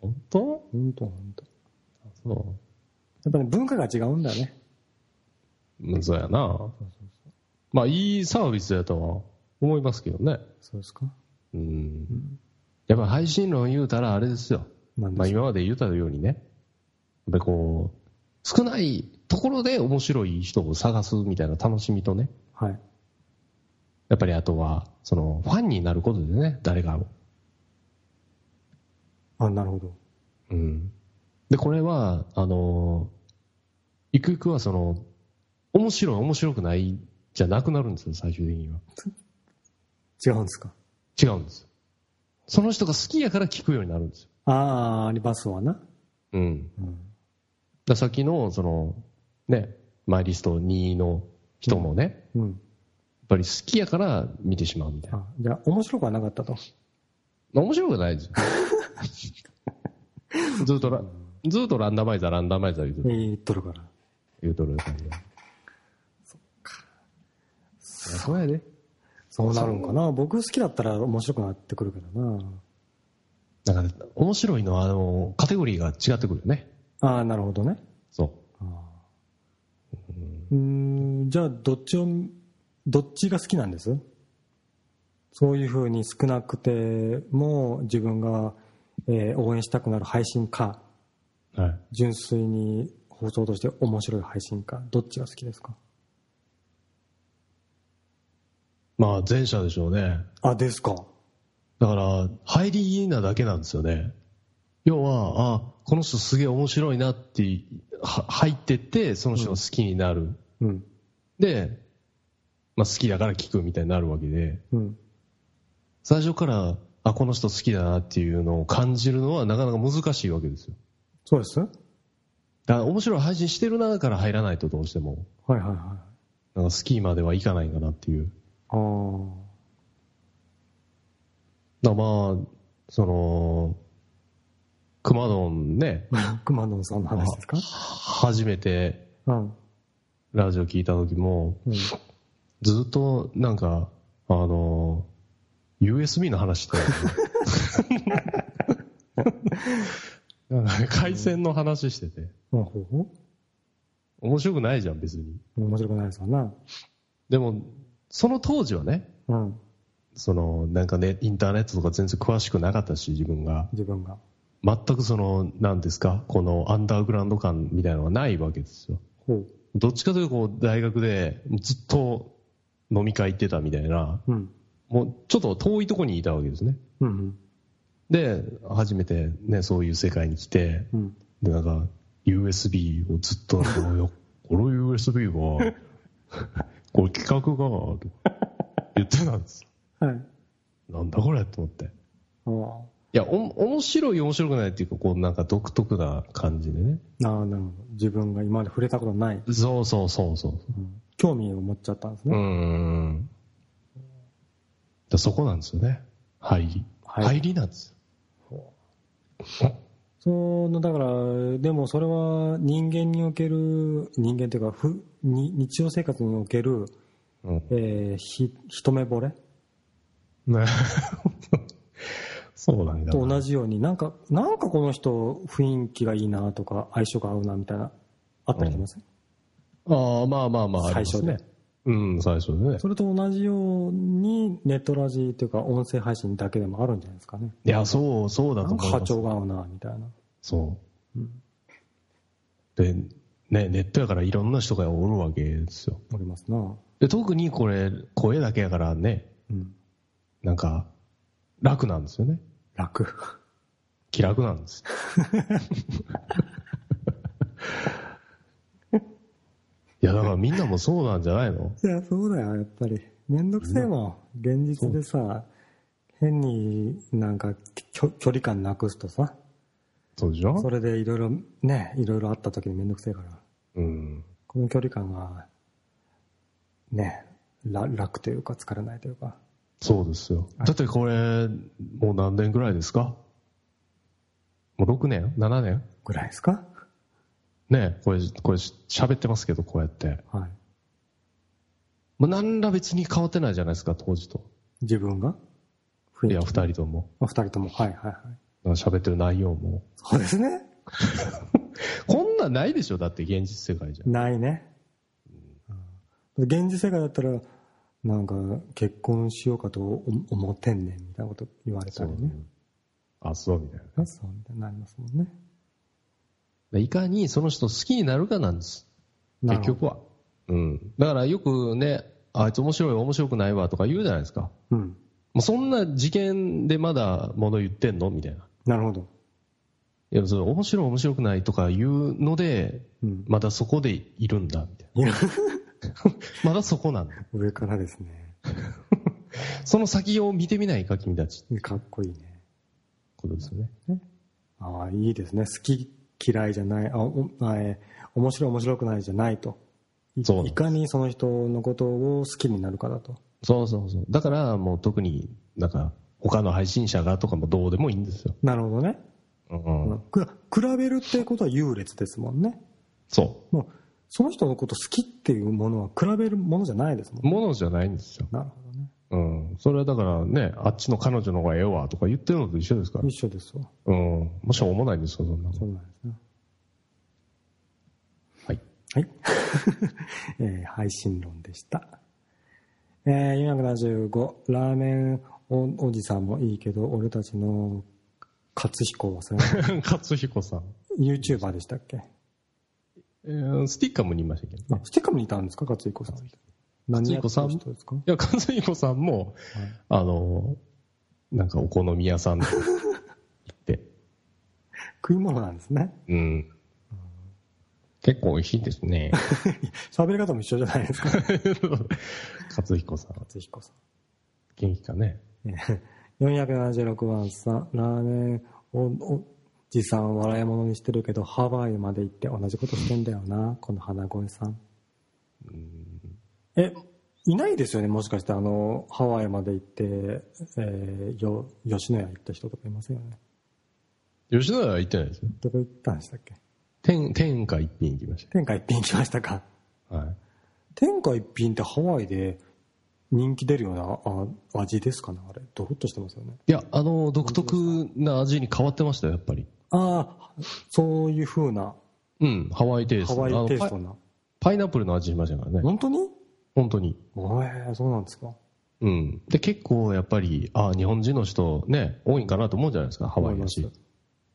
本当？本当本当。そやっぱり、文化が違うんだよね。う。うんそうやな。まあ、いいサービスだとは思いますけどね。そうですかうん。やっぱ配信論言うたらあれですよ。まあ、今まで言うたようにね。やっぱりこう、少ないところで面白い人を探すみたいな楽しみとね。はい。やっぱりあとは、その、ファンになることでね、誰かを。あ、なるほど。うん。で、これは、あの、ゆくゆくはその、面白い、面白くないじゃなくなるんですよ、最終的には。違うんですか？違うんです。その人が好きやから聞くようになるんですよ。ああ、ありますわな。うん。うん。ださっきの、その、ね、マイリスト2の人もね、うん。やっぱり好きやから見てしまうみたいな。あじゃあ、面白くはなかったと。面白くないですよ。[LAUGHS] ずっとラ、ずっとランダマイザー、ランダマイザー言うとる言っとるから。言うとる感じで。そっか。そうやで。そうなるんかな。僕好きだったら面白くなってくるけどな。なんか、ね、面白いのは、あの、カテゴリーが違ってくるよね。ああ、なるほどね。そあーうーん、じゃあ、どっちを、どっちが好きなんです？そういうふうに少なくても自分が、えー応援したくなる配信か、う。はい。純粋に放送として面白い配信か、どっちが好きですか？まあ、前者でしょうね。あ、ですか。だから、入りなだけなんですよね。要は、あ、この人すげえ面白いなって、は入ってって、その人が好きになる。うん。で、まあ好きだから聞くみたいになるわけで、うん。最初から、あ、この人好きだなっていうのを感じるのはなかなか難しいわけですよ。そうですはだから面白い配信してるなから入らないとどうしても、いはいはい。なんか好きまではいかないかなっていう。ああ。だまあ、その、熊ドンね、[LAUGHS] 熊野さんの話ですか？初めてうん。ラジオ聞いた時も、うん。ずっとなんか、あの、USB の話して回線 [LAUGHS] の話してて、ほうほうほ面白くないじゃん、別に。う面白くないですわな。でも、その当時はね、うん。その、なんかね、インターネットとか全然詳しくなかったし、自分が。自分が。全くその、なんですか、このアンダーグラウンド感みたいなのがないわけですよ。どっちかというと、こう、大学でずっと飲み会行ってたみたいな、うん。もうちょっと遠いとこにいたわけですね。うん。で、初めてね、そういう世界に来て、うん。で、なんか、USB をずっと、[LAUGHS] この USB は、[LAUGHS] これ企画が、と言ってたんです。はい。なんだこれ？と思って。あいや、お、面白い面白くないっていうか、こう、なんか独特な感じでね。あ。ああ、なるほど。自分が今まで触れたことない、そうそうそうそう。うん興味を持っちゃったんですうね。ん。だそこなんですよね。入り。はい入りなんですその、だから、でもそれは人間における、人間というか、ふに日常生活における、よ。うん。えー、ひ、一目惚れ？ね [LAUGHS] そうなんだ。と同じように、なんか、なんかこの人雰囲気がいいなとか、相性が合うなみたいな、あったりしません、ああ、まあまあまあ、ありますね最初で。うん、最初でね。それと同じように、ネットラジというか、音声配信だけでもあるんじゃないですかね。いや、そう、そうだと思います。長が合うな、みたいな。そう。うんで、ね、ネットやからいろんな人がおるわけですよ。おりますな。で、特にこれ、声だけやからね、うん。なんか、楽なんですよね。楽。気楽なんです。[LAUGHS] いや、だからみんなもそうなんじゃないの？いや、そうだよ、やっぱり。めんどくせえもん。現実でさ、変になんか距離感なくすとさ、そうでしょ？それでいろいろね、いろいろあった時にめんどくせえから、うん。この距離感が、ね、ら楽というか疲れないというか。そうですよ。だってこれ、もう何年ぐらいですか？もう6年 ?7 年？ぐらいですか？ねこれ、これ喋ってますけど、こうやって。はい。もう何ら別に変わってないじゃないですか、当時と。自分が？雰いや、二人とも。あ二人とも？はいはいはい。喋ってる内容も。そうですね。[LAUGHS] こんなんないでしょだって現実世界じゃ。ないね。うん現実世界だったら、なんか結婚しようかと思思ってんねんみたいなこと言われたりね。あ、そうみたいな。そうみたいになりますもんね。いかにその人好きになるかなんです。結局は。うん。だからよくね、あいつ面白い面白くないわとか言うじゃないですか。うん。もうそんな事件でまだ物言ってんのみたいな。なるほど。いや、それ面白い面白くないとか言うので、うん。まだそこでいるんだ、みたいいや [LAUGHS] [LAUGHS] まだそこなんだ。上からですね。[LAUGHS] その先を見てみないか、君たち。かっこいいね。ことですよね。ああ、いいですね。好き嫌いじゃない、あ、おあえー面白い面白くないじゃないと。いそういかにその人のことを好きになるかだと。そうそうそう。だから、もう特になんか、他の配信者がとかもどうでもいいんですよ。なるほどね。うん。く比べるってことは優劣ですもんね。そもう、その人のこと好きっていうものは比べるものじゃないですもん。ものじゃないんですよ。なるほどね。うん。それはだからね、あっちの彼女の方がええわとか言ってるのと一緒ですから。一緒ですわ。うん。もしょうもないんですよ、そんなの。そうなんですね。はい。はい。[LAUGHS] えー配信論でした。えー、475、ラーメンおおじさんもいいけど、俺たちの勝彦はそれ、[LAUGHS] 勝彦さん。YouTuber でしたっけ？えースティッカーも言いましたけどね。あスティッカムにいたんですか？勝彦さん。何やってた人ですか？いや、勝彦さんも、あの、なんかお好み屋さんで行って、食い物なんですね。うん。結構美味しいですね。[LAUGHS] 喋り方も一緒じゃないですか [LAUGHS] 勝彦さん。勝彦さん。元気かね？[LAUGHS] 476番さん、ラーメンおおじさん笑い物にしてるけど、ハワイまで行って同じことしてんだよな、この花声さん。え、いないですよね、もしかしてあの、ハワイまで行って、えー、よ、吉野家行った人とかいませんよね？吉野家は行ってないですよ。どこ行ったんでしたっけ？天、天下一品行きまし天下一品行きましたか？た。はい。天下一品ってハワイで人気出るようなあ味ですかねあれ。ドロッとしてますよね。いや、あの、独特な味に変わってましたよ、やっぱり。ああ、そういう風な、うん、ハワイテイスハト。ワイテイスあのトな。パイパイナップルの味しましたからね。本当に？本当に。ええそうなんですか。うん。で、結構やっぱり、あ日本人の人ね、多いんかなと思うじゃないですか、ハワイだし思いま。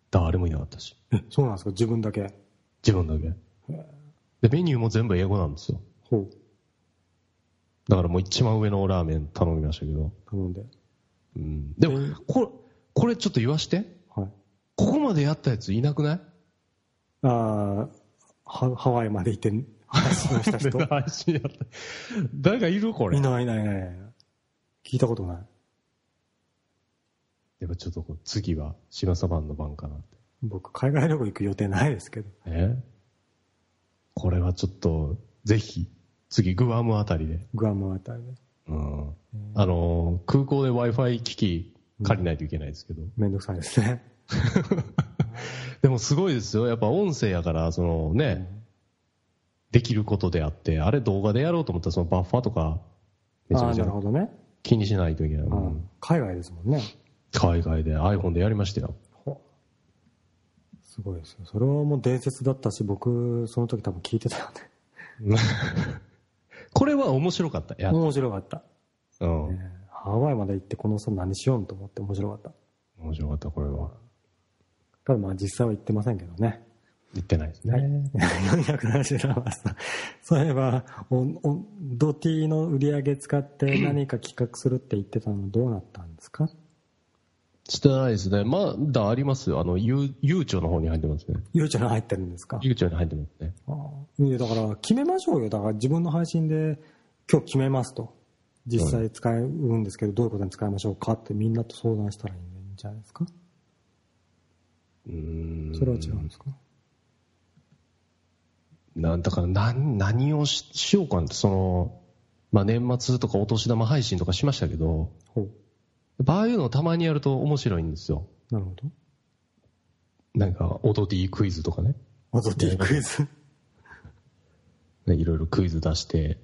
誰もいなかったし。え、そうなんですか？自分だけ？自分だけ。で、メニューも全部英語なんですよ。ほう。だからもう一番上のラーメン頼みましたけど。頼んで。うん。でも、これ、これちょっと言わして。はい。ここまでやったやついなくない？ああ、ハハワイまで行って発信した人？[LAUGHS] 配信やった。誰かいるこれ？いないいないいない。聞いたことない。やっぱちょっとこう次は島サバンの番かなって。僕、海外旅行行く予定ないですけど。え？これはちょっと、ぜひ、次グアムあたりで。グアムあたりで。うん。あの、空港で Wi-Fi 機器借りないといけないですけど。めんどくさいですね。[LAUGHS] でもすごいですよ。やっぱ音声やから、そのね、できることであって、あれ動画でやろうと思ったらそのバッファとか、めちゃああ、めちゃなるほどね。気にしないといけない。ああ海外ですもんね。海外で iPhone でやりましたよ。ほすごいですよ。それはもう伝説だったし、僕、その時多分聞いてたよね。[LAUGHS] これは面白かった。や、面白かった。うん。ねハワイまで行ってこの人何しようと思って面白かった。面白かった、これは。ただまあ実際は行ってませんけどね。言ってないですね。はい。477番さん。そういえば、おおドティの売り上げ使って何か企画するって言ってたのどうなったんですか？してないですね。まだありますよ。あの、ゆゆうちょの方に入ってますね。ゆうちゃん入ってるんですか？ゆうちょに入ってますね。ああいやだから決めましょうよ。だから自分の配信で今日決めますと。実際使うんですけど、どういうことに使いましょうかってみんなと相談したらいいんじゃないですか？うーん。それは違うんですか？なんだから何、何をししようかって、その、まあ、年末とかお年玉配信とかしましたけど、ああいうのたまにやると面白いんですよ。なるほど。なんか、オドディクイズとかね。あと D クイズ？ね [LAUGHS] いろいろクイズ出して。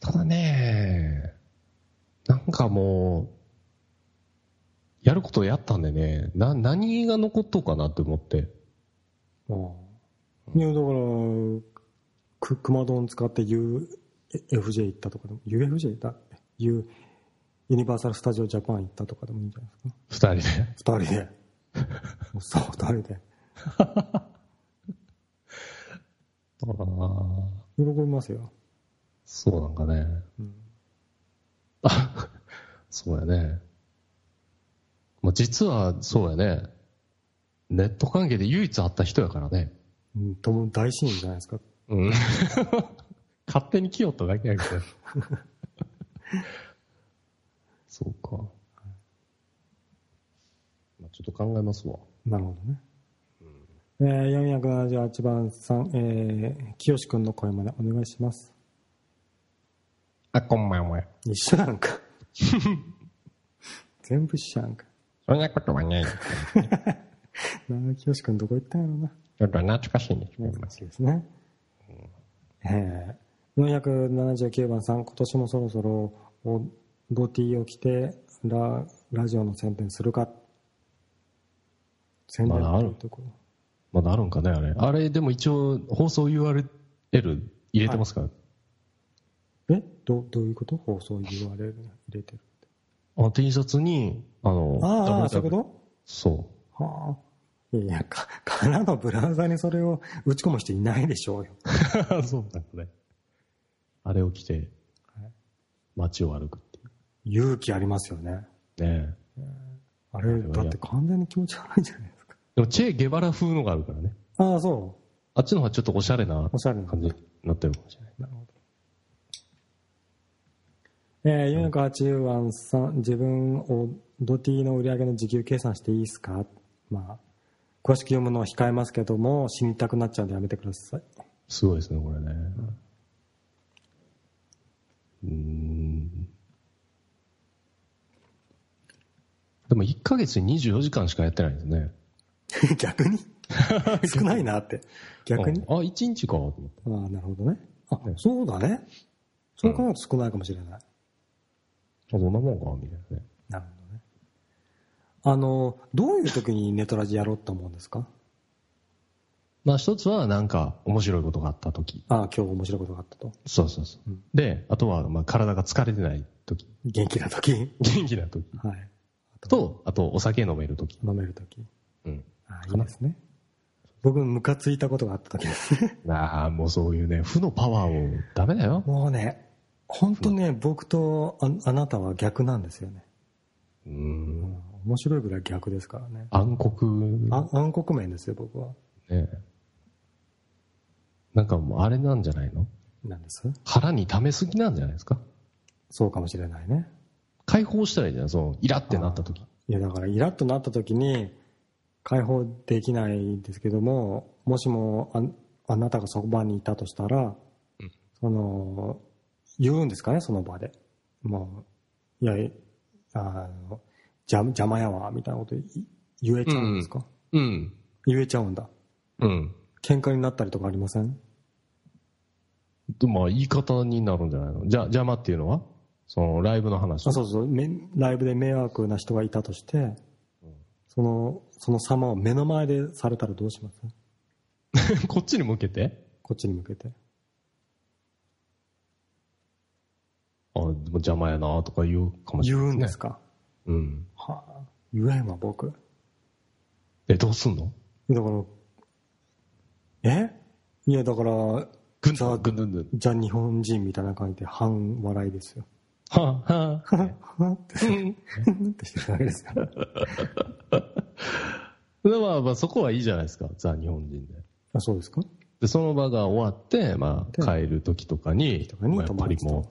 ただね、なんかもう、やることやったんでね、な、何が残っとうかなって思って。ああ。いや、だから、く、熊丼使って UFJ 行ったとかでも、UFJ だ ?U、ユニバーサル・スタジオ・ジャパン行ったとかでもいいんじゃないですか二人で？二人で。[LAUGHS] そう、二人で。ああ、喜びますよ。そうなんかね。うん。あ、[LAUGHS] そうやね。まあ、実は、そうやね。ネット関係で唯一会った人やからね。うん、とも大親友じゃないですか。うん。[LAUGHS] 勝手に来よっただけやけど。[LAUGHS] そうか。まあ、ちょっと考えますわ。なるほどね。えー、478番さん、えー、清くんの声までお願いします。あ、こんばんは。一緒なんか。[LAUGHS] 全部一緒なんか。そんなことはない。なあ、清くんどこ行ったんやろな。ちょっと懐かしいんです懐かしいですね。えー、479番さん、今年もそろそろおボティを着てララジオの宣伝するか。宣伝まだある。まだあるんかね、あれ。あれ、でも一応、放送 URL 入れてますか？ら。え？どどういうこと？放送 URL 入れてる。あ T シャツに、あの、ああ、そういうこそとはあ。いやか、[LAUGHS] からのブラウザにそれを打ち込む人いないでしょうよ。う。[LAUGHS] そうなんだね。あれを着てはい、街を歩くってい勇気ありますよね。う。ねあれ、だって完全に気持ち悪いじゃないですか。でも、チェ・ゲバラ風のがあるからね。ああ、そあっちの方がちょっとおしゃれなおしゃれな感じになってるかもしれない。う。なるほど。えー、480番さん、自分をドティの売り上げの時給計算していいですか？まあ、詳しく読むのは控えますけども、死にたくなっちゃうんでやめてください。すごいですね、これね。うーん。でも1ヶ月に24時間しかやってないんですね。[LAUGHS] 逆に？[LAUGHS] 少ないなって。逆に？あ、あ1日かと思って。ああ、なるほどね。あ、そうだね。そう考えると少ないかもしれない。あ、そんなもんかみたいなね。なるほどね。あの、どういう時にネトラジやろうと思うんですか？まあ一つはなんか面白いことがあった時。ああ、今日面白いことがあったと。そうそうそう。うんで、あとはまあ体が疲れてない時。元気な時？元気な時。はい。と、あとお酒飲める時。飲める時。うん。ああ、いいですね。僕、ムカついたことがあった時ですね。[LAUGHS] ああ、もうそういうね、負のパワーをダメだよ。もうね、本当ね、僕とああなたは逆なんですよね。う。うんん面白いぐらい逆ですからね。暗黒。あ暗黒面ですよ、僕は。ねなんかもうあれなんじゃないの？なんです？腹に溜めすぎなんじゃないですか？そうかもしれないね。解放したらいいじゃん、その、イラってなった時。いや、だから、イラッとなった時に、解放できないんですけども、もしもあ、あなたがその場にいたとしたら、うんその、言うんですかね、その場で。もう、いや、いあの、邪邪魔やわ、みたいなことい言えちゃうんですか、うん。言えちゃうんだ。うん。喧嘩になったりとかありません？でまあ、言い方になるんじゃないの？じゃ、邪魔っていうのは？その、ライブの話。あそうそうめライブで迷惑な人がいたとして、そのその様を目の前でされたらどうします？[LAUGHS] こっちに向けて？こっちに向けてあ、でも邪魔やなとか言うかもしれ言ない、うんですか、うん。はあ、言えんわ僕。え、どうすんの？だからえ？いやだからぐんじゃあぐんぐんぐん。じゃあ日本人みたいな感じで半笑いですよ。はあ、はあ。はってってしてるわけですよ。で [LAUGHS] まあまあ、そこはいいじゃないですか。ザ・日本人で。あそうですか？で、その場が終わって、まあ、で帰る時とかに、とかにまあやっぱりも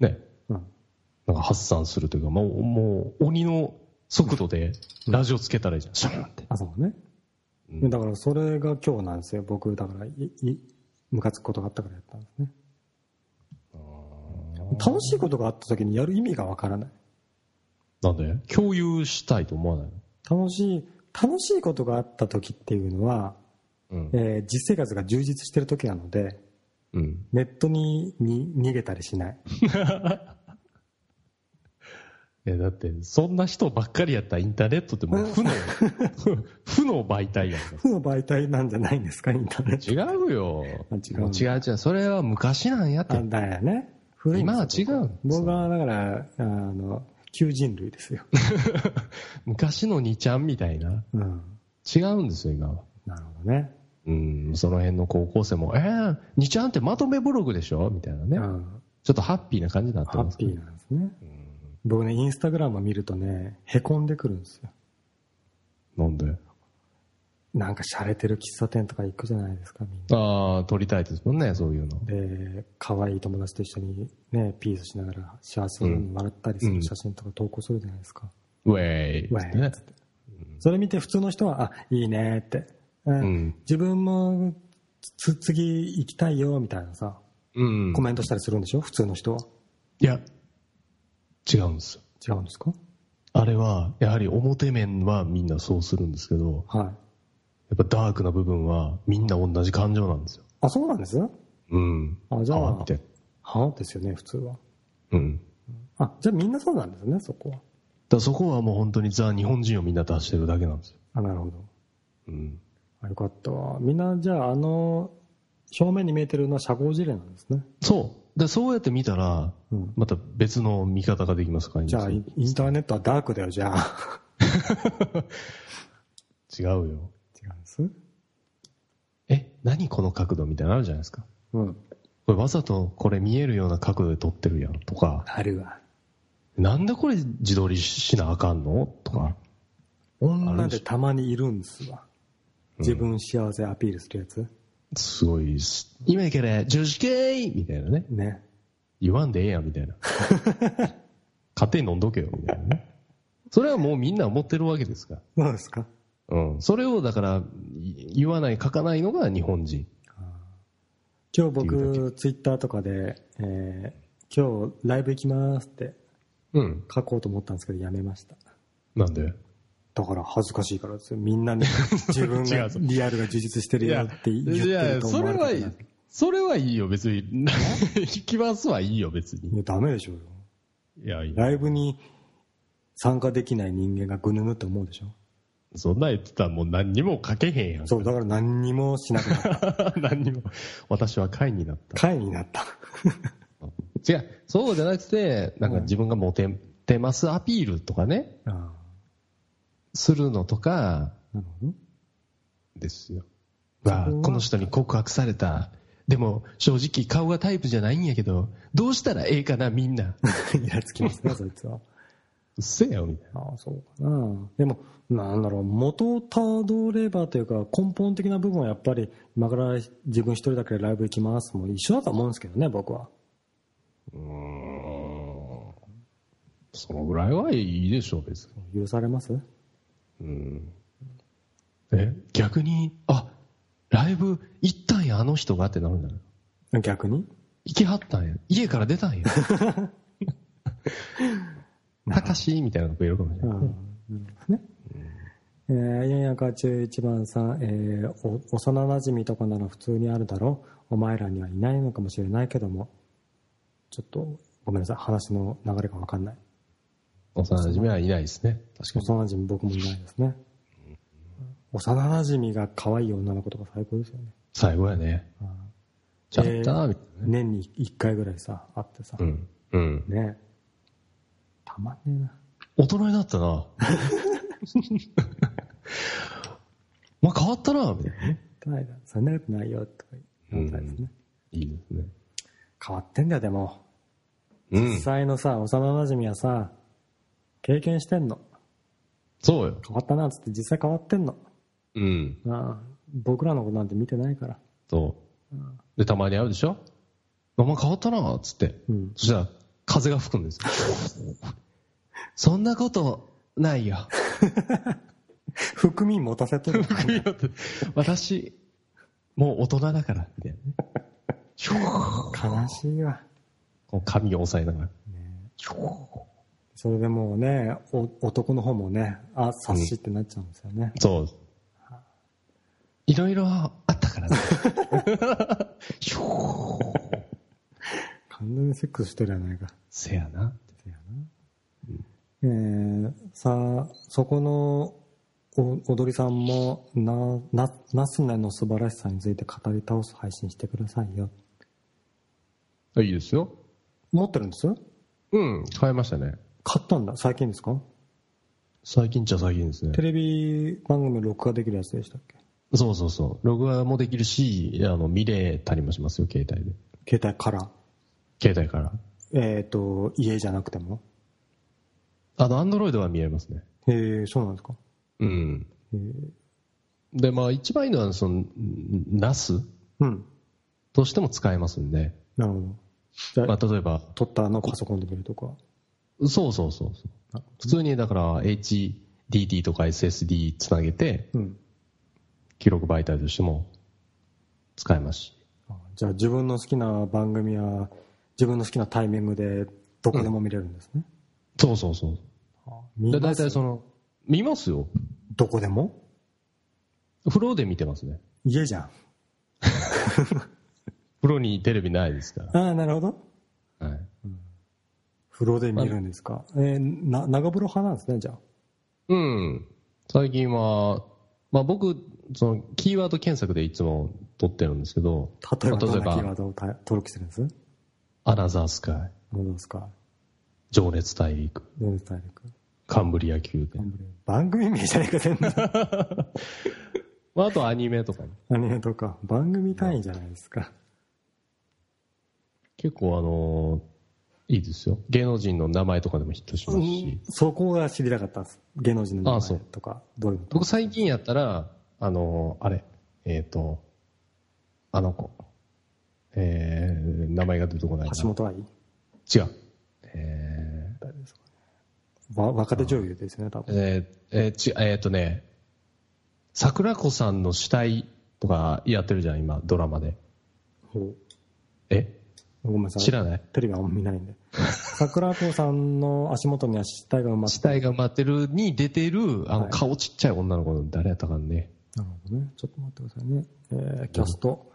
う、ね、うんなんか発散するというか、もう、もう、鬼の速度で、ラジオつけたらいいじゃん。シャーンって。あそうね、うん。だからそれが今日なんですよ。僕だからいいムカつくことがあったからやったんですね。楽しいことがあった時にやる意味がわからない。なんで？共有したいと思わないの？楽しい楽しいことがあった時っていうのは、うん。えー実生活が充実してる時なのでうん。ネットにに逃げたりしない [LAUGHS] え、だって、そんな人ばっかりやったらインターネットってもう負の、[LAUGHS] 負の媒体やんか。負の媒体なんじゃないんですかインターネット。違うよ。あ違う。も違う違う。それは昔なんやって。あ。だよね。古い今は違う僕はだからあの旧人類ですよ、[LAUGHS] 昔の2ちゃんみたいな。うん、違うんですよ、今は。なるほどね、うん、その辺の高校生も、えー、2ちゃんってまとめブログでしょ？みたいなね。うん、ちょっとハッピーな感じになってますけど。ハッピーなんですね僕ねインスタグラム見るとねへこんでくるんですよ。なんで？なんか洒落てる喫茶店とか行くじゃないですかみんな。ああ、撮りたいですもんね、そういうの。で可愛い友達と一緒にねピースしながら幸せに笑ったりする写真とか投稿するじゃないですか、ウェイウェイね。って。それ見て普通の人はあいいねって、うんうん。自分もつ次行きたいよみたいなさうん。コ。メントしたりするんでしょ？普通の人は。いや、違うんですよ。違うんですか？あれは、やはり表面はみんなそうするんですけど、はいやっぱダークな部分はみんな同じ感情なんですよ。あそうなんです？うん。あじゃあみたいはあですよね普通はな。うん。あじゃあみんなそうなんですねそこはだそこはもう本当にザ・日本人をみんな出してるだけなんですよ。あなるほどうん。あよかったわみんなじゃああの表面に見えてるのは社交辞令なんですねそう。で、そうやって見たら、うん。また別の見方ができますからじゃあイインターネットはダークだよじゃあ。[LAUGHS] 違うよ。違うんです？え、何この角度みたいなのあるじゃないですか。うん。これわざとこれ見えるような角度で撮ってるやんとか、あるわ。なんでこれ自撮りしなあかんの？とか、女でたまにいるんですわ。自分幸せアピールするやつすごいです、今から女子会みたいなね。ね言わんでええやんみたいな。勝手に飲んどけよみたいなね。それはもうみんな思ってるわけですから。どうですかうん。それをだから、い言わない、書かないのが日本人。今日僕ツイッターとかで、えー今日ライブ行きますってうん。書こうと思ったんですけどやめましたなんで？だから恥ずかしいからですよみんなに [LAUGHS] 自分がリアルが充実してるよって言ってると思われたくないそれはいいよ、別に。[LAUGHS] 行きますはいいよ、別に。いやダメでしょうよいや、いい。ライブに参加できない人間がぐぬぬって思うでしょそんなん言ってたらもう何にも書けへんやん。そうだから何にもしなくなった [LAUGHS] 何にも。私は会になった。会になった違う、そうじゃなくて、なんか自分がモテてますアピールとかね、あするのとか、ですよ。わこの人に告白された。でも、正直顔がタイプじゃないんやけど、どうしたらええかな、みんな。[LAUGHS] イラつきますね [LAUGHS] そいつはうっせえよ、みたいな。ああそうかなでもなんだろう元をたどればというか根本的な部分はやっぱり今から自分一人だけでライブ行きますもう一緒だと思うんですけどね僕はうーん。そのぐらいはいいでしょう、別に。許されます？うん。え、逆に、あ、ライブ行ったんや、あの人がってなるんじゃない？逆に？行きはったんや。家から出たんや。[LAUGHS] たかしみたいなのがいるかもしれない。ああなるほどねえー、481番さん、えーお幼なじみとかなら普通にあるだろう。お前らにはいないのかもしれないけども。ちょっとごめんなさい。話の流れが分かんない幼馴染はいないですね。確かに。幼なじみ僕もいないですね幼なじみが可愛い女の子とか最高ですよね最後やね。ああちゃったみたいなね。年に1回ぐらいさ会ってさ、うん。うん。ねたまんねえな大人になったな。[LAUGHS] まあ変わったな、みたいなそんなことないよとか言ったりですね、いいですね。変わってんだよでもうん実。際のさ幼なじみはさ経験してんのそうよ。変わったなっつって実際変わってんのうん。ああ僕らのことなんて見てないからそう。で、たまに会うでしょ？お前変わったな、つって。うんそしたら、風が吹くんですよ。[LAUGHS] そんなことないよ。[LAUGHS] 含み持たせとる私、もう大人だから、みたいなね。[LAUGHS] 悲しいわこう髪を押さえながら。それでもうねお男の方もねあ察しってなっちゃうんですよね、そう。いろいろあったからね。[LAUGHS] 完全にセックスしてるやないかせやな。せやな、えー、さあそこのお踊りさんもななナスネの素晴らしさについて語り倒す配信してくださいよいいですよ。持ってるんです？うん、買いましたね。買ったんだ？最近ですか？最近っちゃ最近ですねテ。レビ番組録画できるやつでしたっけ？そうそうそう。録画もできるし、あの、見れたりもしますよ、携帯で。携帯から？携帯から。えっ、と家じゃなくても？あの、アンドロイドは見えますね。へえそうなんですか？うん。で、まあ一番いいのは、その、ナス？うん。としても使えますんで、なるほど。まあ例えば、撮ったのをパソコンで見るとか。そうそうそうそう。普通にだから HDD とか SSD つなげて、うん。記録媒体としても使えますし。あじゃあ自分の好きな番組は自分の好きなタイミングでどこでも見れるんですね。そうそうそう。で大見ます？体その、見ますよ。どこでも？風呂で見てますね。家じゃん。[LAUGHS] 風呂にテレビないですかああ、なるほど。風呂で見るんですか？えーな、長風呂派なんですね、じゃあ。うん。最近は、まあ僕、その、キーワード検索でいつも撮ってるんですけど、例えばどんまあなキーワードをた登録してるんです？アナザースカイ、どうですか情熱大陸、全大陸。カンブリア宮殿。番組名じゃねえか、全部。[LAUGHS] まああとアニメとかね。アニメとか。番組単位じゃないですか。結構あのーいいですよ。芸能人の名前とかでもヒットしますし。そこが知りたかったんです。芸能人の名前とか、どういう僕最近やったら、あのーあれ、えっ、と、あの子、えー、名前が出てこないな。橋本愛？違う。え誰ですか若手女優ですよね、多ー、分。えー、えー、ちえー、とね、桜子さんの死体とかやってるじゃん、今、ドラマで。ほえ？うごめんなさい。知らない？テレビはあんま見ないんで。[LAUGHS] 桜子さんの足元には死体が埋まって死体が埋まってるに出てる、あの、はい顔ちっちゃい女の子の誰やったかんね。なるほどね。ちょっと待ってくださいね。えー、キャスト。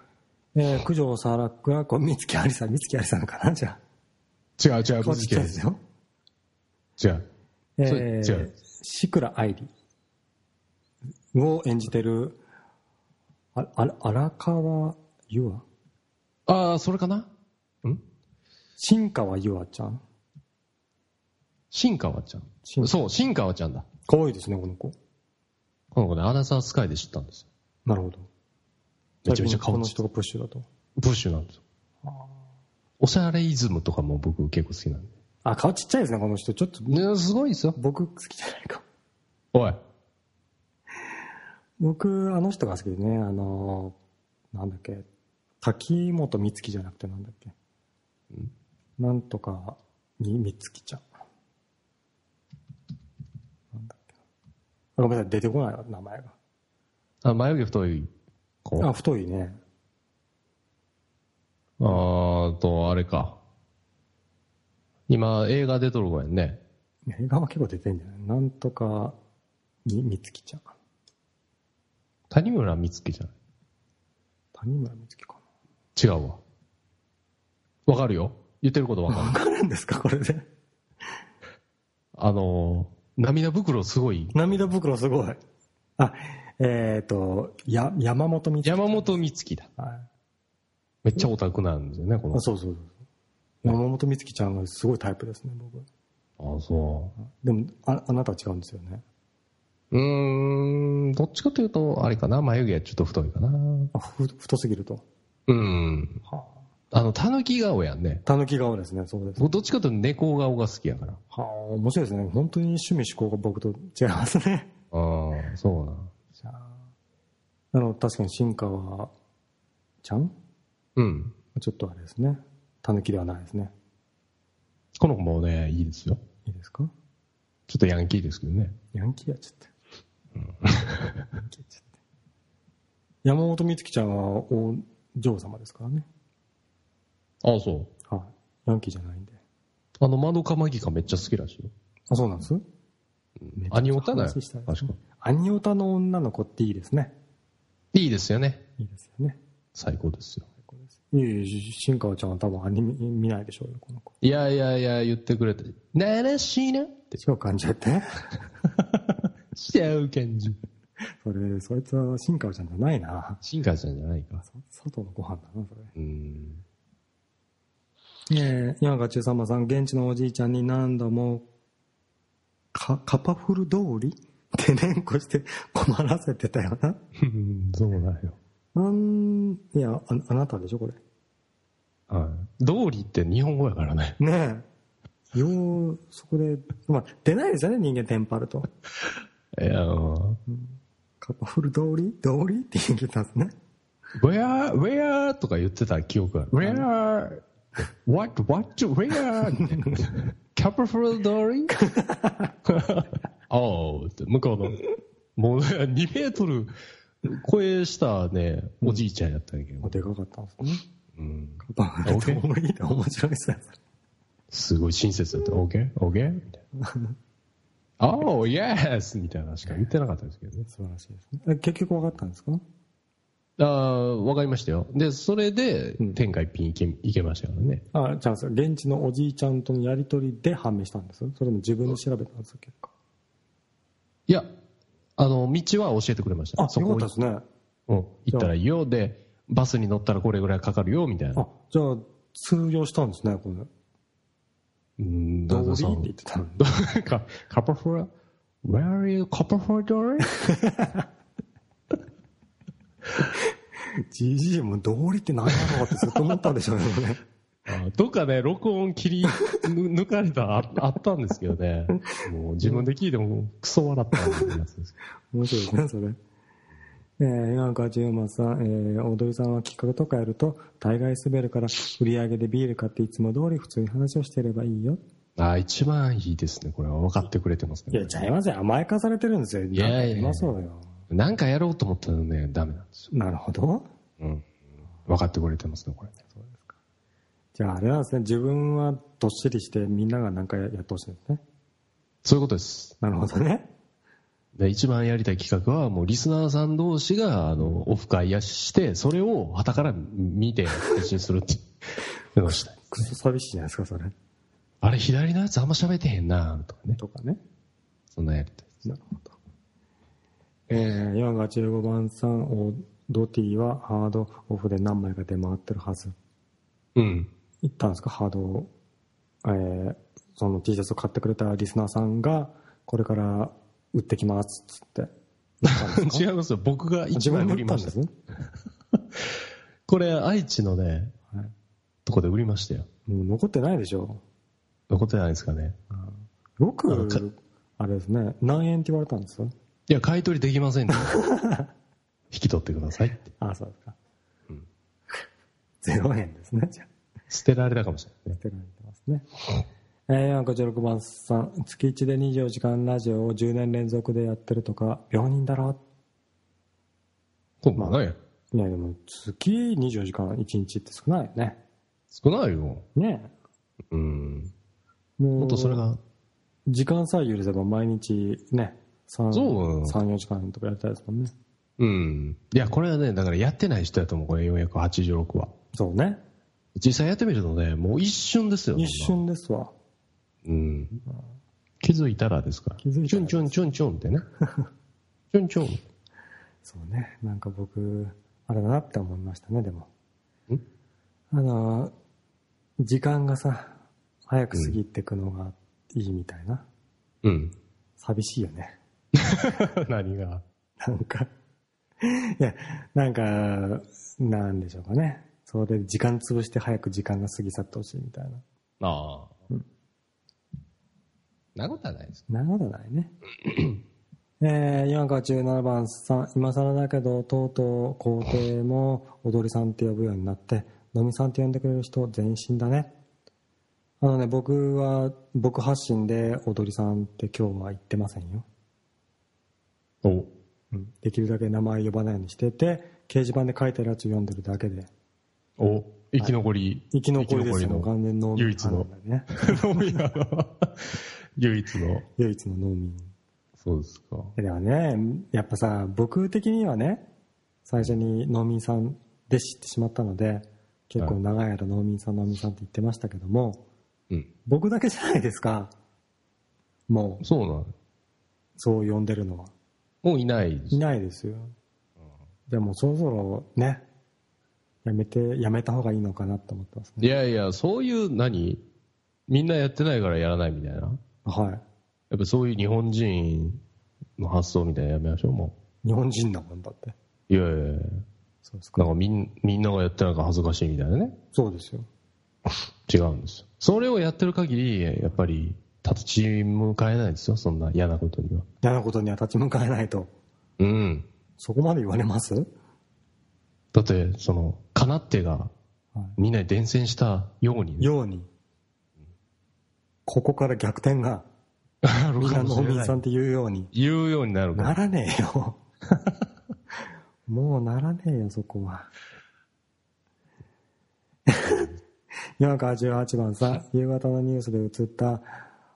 えー、九条サラクラコ、三月ありさん、三月ありさんかな？じゃ違う違う、あ。顔ちっちゃいですよ。違う。えそれ違ーう、シクラ愛理を演じてる、あ、あ荒川優愛？ああ、それかな？ん？新川優愛ちゃん新川ちゃ新ん。そう、新川ちゃんだ。可愛いですね、この子。この子ね、アナザースカイで知ったんですよ。なるほど。めちゃめちゃこ顔ちっの人がプッシュだと。プッシュなんですよ。おしゃれイズムとかも僕結構好きなんで。あ、顔ちっちゃいですね、この人。ちょっと、ね、すごいですよ。僕好きじゃないかも。おい。僕、あの人が好きでね、あの、なんだっけ、滝本美月じゃなくてなんだっけ。なんとか、み、美月ちゃん。なんだっけな。ごめんなさい、出てこないわ、名前が。あ、眉毛太い子？あ、あ太いね。あーと、あれか。今、映画出とる子やんね。映画は結構出てんじゃない？なんとか、み、美月ちゃん。谷村美月じゃない？谷村美月か違うわ。わかるよ。言ってることわかな。わる。かるんですか、これで。あのー、涙袋すごい。涙袋すごい。あ、えっ、と、や、山本美月。山本美月だ。はい。めっちゃオタクなんですよね、このあ。そうそうそう。山本美月ちゃんがすごいタイプですね、僕。あそでも、ああなたは違うんですよね。う。うーん、どっちかというと、あれかな、眉毛はちょっと太いかな。あ、ふ、太すぎると。うん。はあの、たぬき顔やんね。たぬき顔ですね、そうです。僕どっちかというと猫顔が好きやから。はあ、面白いですね。本当に趣味思考が僕と違いますね。ああ、そうな。じゃあ、あの、確かに新川ちゃん？うん。ちょっとあれですね。たぬきではないですね。この子もね、いいですよ。いいですか？ちょっとヤンキーですけどね。ヤンキーやっちゃって。ヤンキーやっちゃって。山本美月ちゃんはお嬢様ですからね。ああ、そう。はい。ヤンキーじゃないんで。あの、窓かマギカめっちゃ好きらしいよ。あ、そうなんです？アニオタだよ。確か。アニオタの女の子っていいですね。いいですよね。いいですよね。最高ですよ。最高です。いえいえ、新川ちゃんは多分アニメ見ないでしょうよ、この子。いやいやいや、言ってくれて。ならしいなって。違う感じやって。しちゃう感じ。それ、そいつは新川ちゃんじゃないな。新海さんじゃないか。外のご飯だな、それ。うん。ええ、山川中様さん、現地のおじいちゃんに何度も、か、カパフル通りって連呼して困らせてたよな。[LAUGHS] そうだよ。なん、いや、ああなたでしょ、これ。はい。通りって日本語やからね。ねえ。よう、そこで、まあ、出ないですよね、人間テンパると。[LAUGHS] いや、うんカッパフル通り？通り？って言ってたんですね。Where, where とか言ってた記憶がある。Where, what, what, where? キャパフル通りおーって、向こうの、もうね2メートル声したね、おじいちゃんやったんやけど。でかかったんですね。うん。パフル通りって面白いですね。すごい親切だった。OK? OK? みたいな。[LAUGHS] Oh, yes! みたいなしか言ってなかったですけどね。素晴らしいです結局分かったんですか？ああ、わかりましたよ。で、それでうん、天下一品いけ、いけましたからね。あ、じゃあ、現地のおじいちゃんとのやりとりで判明したんですそれも自分で調べたんですか結果。いや、あの、道は教えてくれました。あ、そこですね。うん、行ったらいいよ。で、バスに乗ったらこれぐらいかかるよ、みたいな。あ、じゃあ、通用したんですね、これ。うん、通りって言ってたの [LAUGHS] カカパフラ Where are you, カパフラドリじじいも通りって何やろうってずっと思ったんでしょうね。[LAUGHS] あどっかね、録音切りぬ [LAUGHS] 抜かれたああったんですけどね。もう自分で聞いてもクソ笑ったやつですけ面白いですね、それ。えー、今川千代松さん、えー、踊りさんは企画とかやると、大概滑るから、売り上げでビール買っていつも通り普通に話をしてればいいよ。ど。あ一番いいですね。これは分かってくれてますね。いや、ちゃいますよ。甘やかされてるんですよ。いやいやいやいまそうよ。なんかやろうと思ったらね、ダメなんですよ。なるほど。うん。分かってくれてますね、これ。じゃあ、あれなんですね。自分はどっしりして、みんながなんかやってほしいんですね。そういうことです。なるほどね。で一番やりたい企画は、もうリスナーさん同士が、あの、オフ会やして、それを旗から見て配信するっていうのをしたい。[LAUGHS] くそ寂しいじゃないですか、それ。あれ、左のやつあんま喋ってへんなとかね。とかね。そんなやりたいです。なるほど。えー、4が15番さん、オドティはハードオフで何枚か出回ってるはず。うん。言ったんですか、ハードを。えー、その T シャツを買ってくれたリスナーさんが、これから売ってきます、つって。言ったんですか違いますよ。僕が一枚売りました。売ったんですね？[LAUGHS] これ、愛知のね、はい。とこで売りましたよ。もう残ってないでしょ。残ってないですかね。よくあのか、あれですね、何円って言われたんですよ。いや、買い取りできませんね。[LAUGHS] 引き取ってくださいって。あ、そうですか。0円ですね、じゃあ。捨てられたかもしれないね。捨てられてますね。えー、56番さん、月1で24時間ラジオを10年連続でやってるとか、病人だろそうまあね。いや、でも、月24時間1日って少ないよね。少ないよ。ねうん。もっとそれが、時間さえ許せば毎日ね、3、そう3 4時間とかやりたいですもんね。うん。いや、これはね、だからやってない人やと思う、これ486は。そうね。実際やってみるとね、もう一瞬ですよ。一瞬ですわ。うん。気づいたらですから。気づいたらチュンチュンチュンチュンってね。[LAUGHS] チュンチュン。そうね。なんか僕、あれだなって思いましたね、でも。ん？あの、時間がさ、早く過ぎていくのがいいみたいな。うん。寂しいよね。[LAUGHS] 何が？なんか、いや、なんか、なんでしょうかね。それで時間潰して早く時間が過ぎ去ってほしいみたいな。ああ。なことはないです。なるほどないね。[CLEARS THROAT] えー、4か17番さん、今更だけど、とうとう皇帝も踊りさんって呼ぶようになって、飲みさんって呼んでくれる人全身だね。あのね、僕は、僕発信で踊りさんって今日は言ってませんよ。おうん、できるだけ名前呼ばないようにしてて、掲示板で書いてるやつ読んでるだけで。お生き残り。生き残りですよ、完全農民唯一の唯一の。[LAUGHS] [LAUGHS] 唯一の農民。そうですか。ではね、やっぱさ、僕的にはね、最初に農民さんで知ってしまったので、結構長い間農民さん農民さんって言ってましたけども、うん。僕だけじゃないですか。もう、そうなの。そう呼んでるのは。もういないいないですよ。じゃあもうそろそろね、やめて、やめた方がいいのかなと思ってますね。いやいや、そういう何？みんなやってないからやらないみたいな。はい。やっぱそういう日本人の発想みたいなのやめましょう、も日本人だもんだって。う。いやいやいやそうですか。なんかみんみんながやってないから恥ずかしいみたいなね。そうですよ。[LAUGHS] 違うんですよ。それをやってる限り、やっぱり立ち向かえないですよ、そんな嫌なことには。嫌なことには立ち向かえないと。うん。そこまで言われます？だって、その、かなってがはみんなに伝染したようにね、ように。ここから逆転が、みんな農民さんって言うように。言うようになる。ならねえよ。[LAUGHS] もうならねえよ、そこは。[LAUGHS] 488番さん、夕方のニュースで映った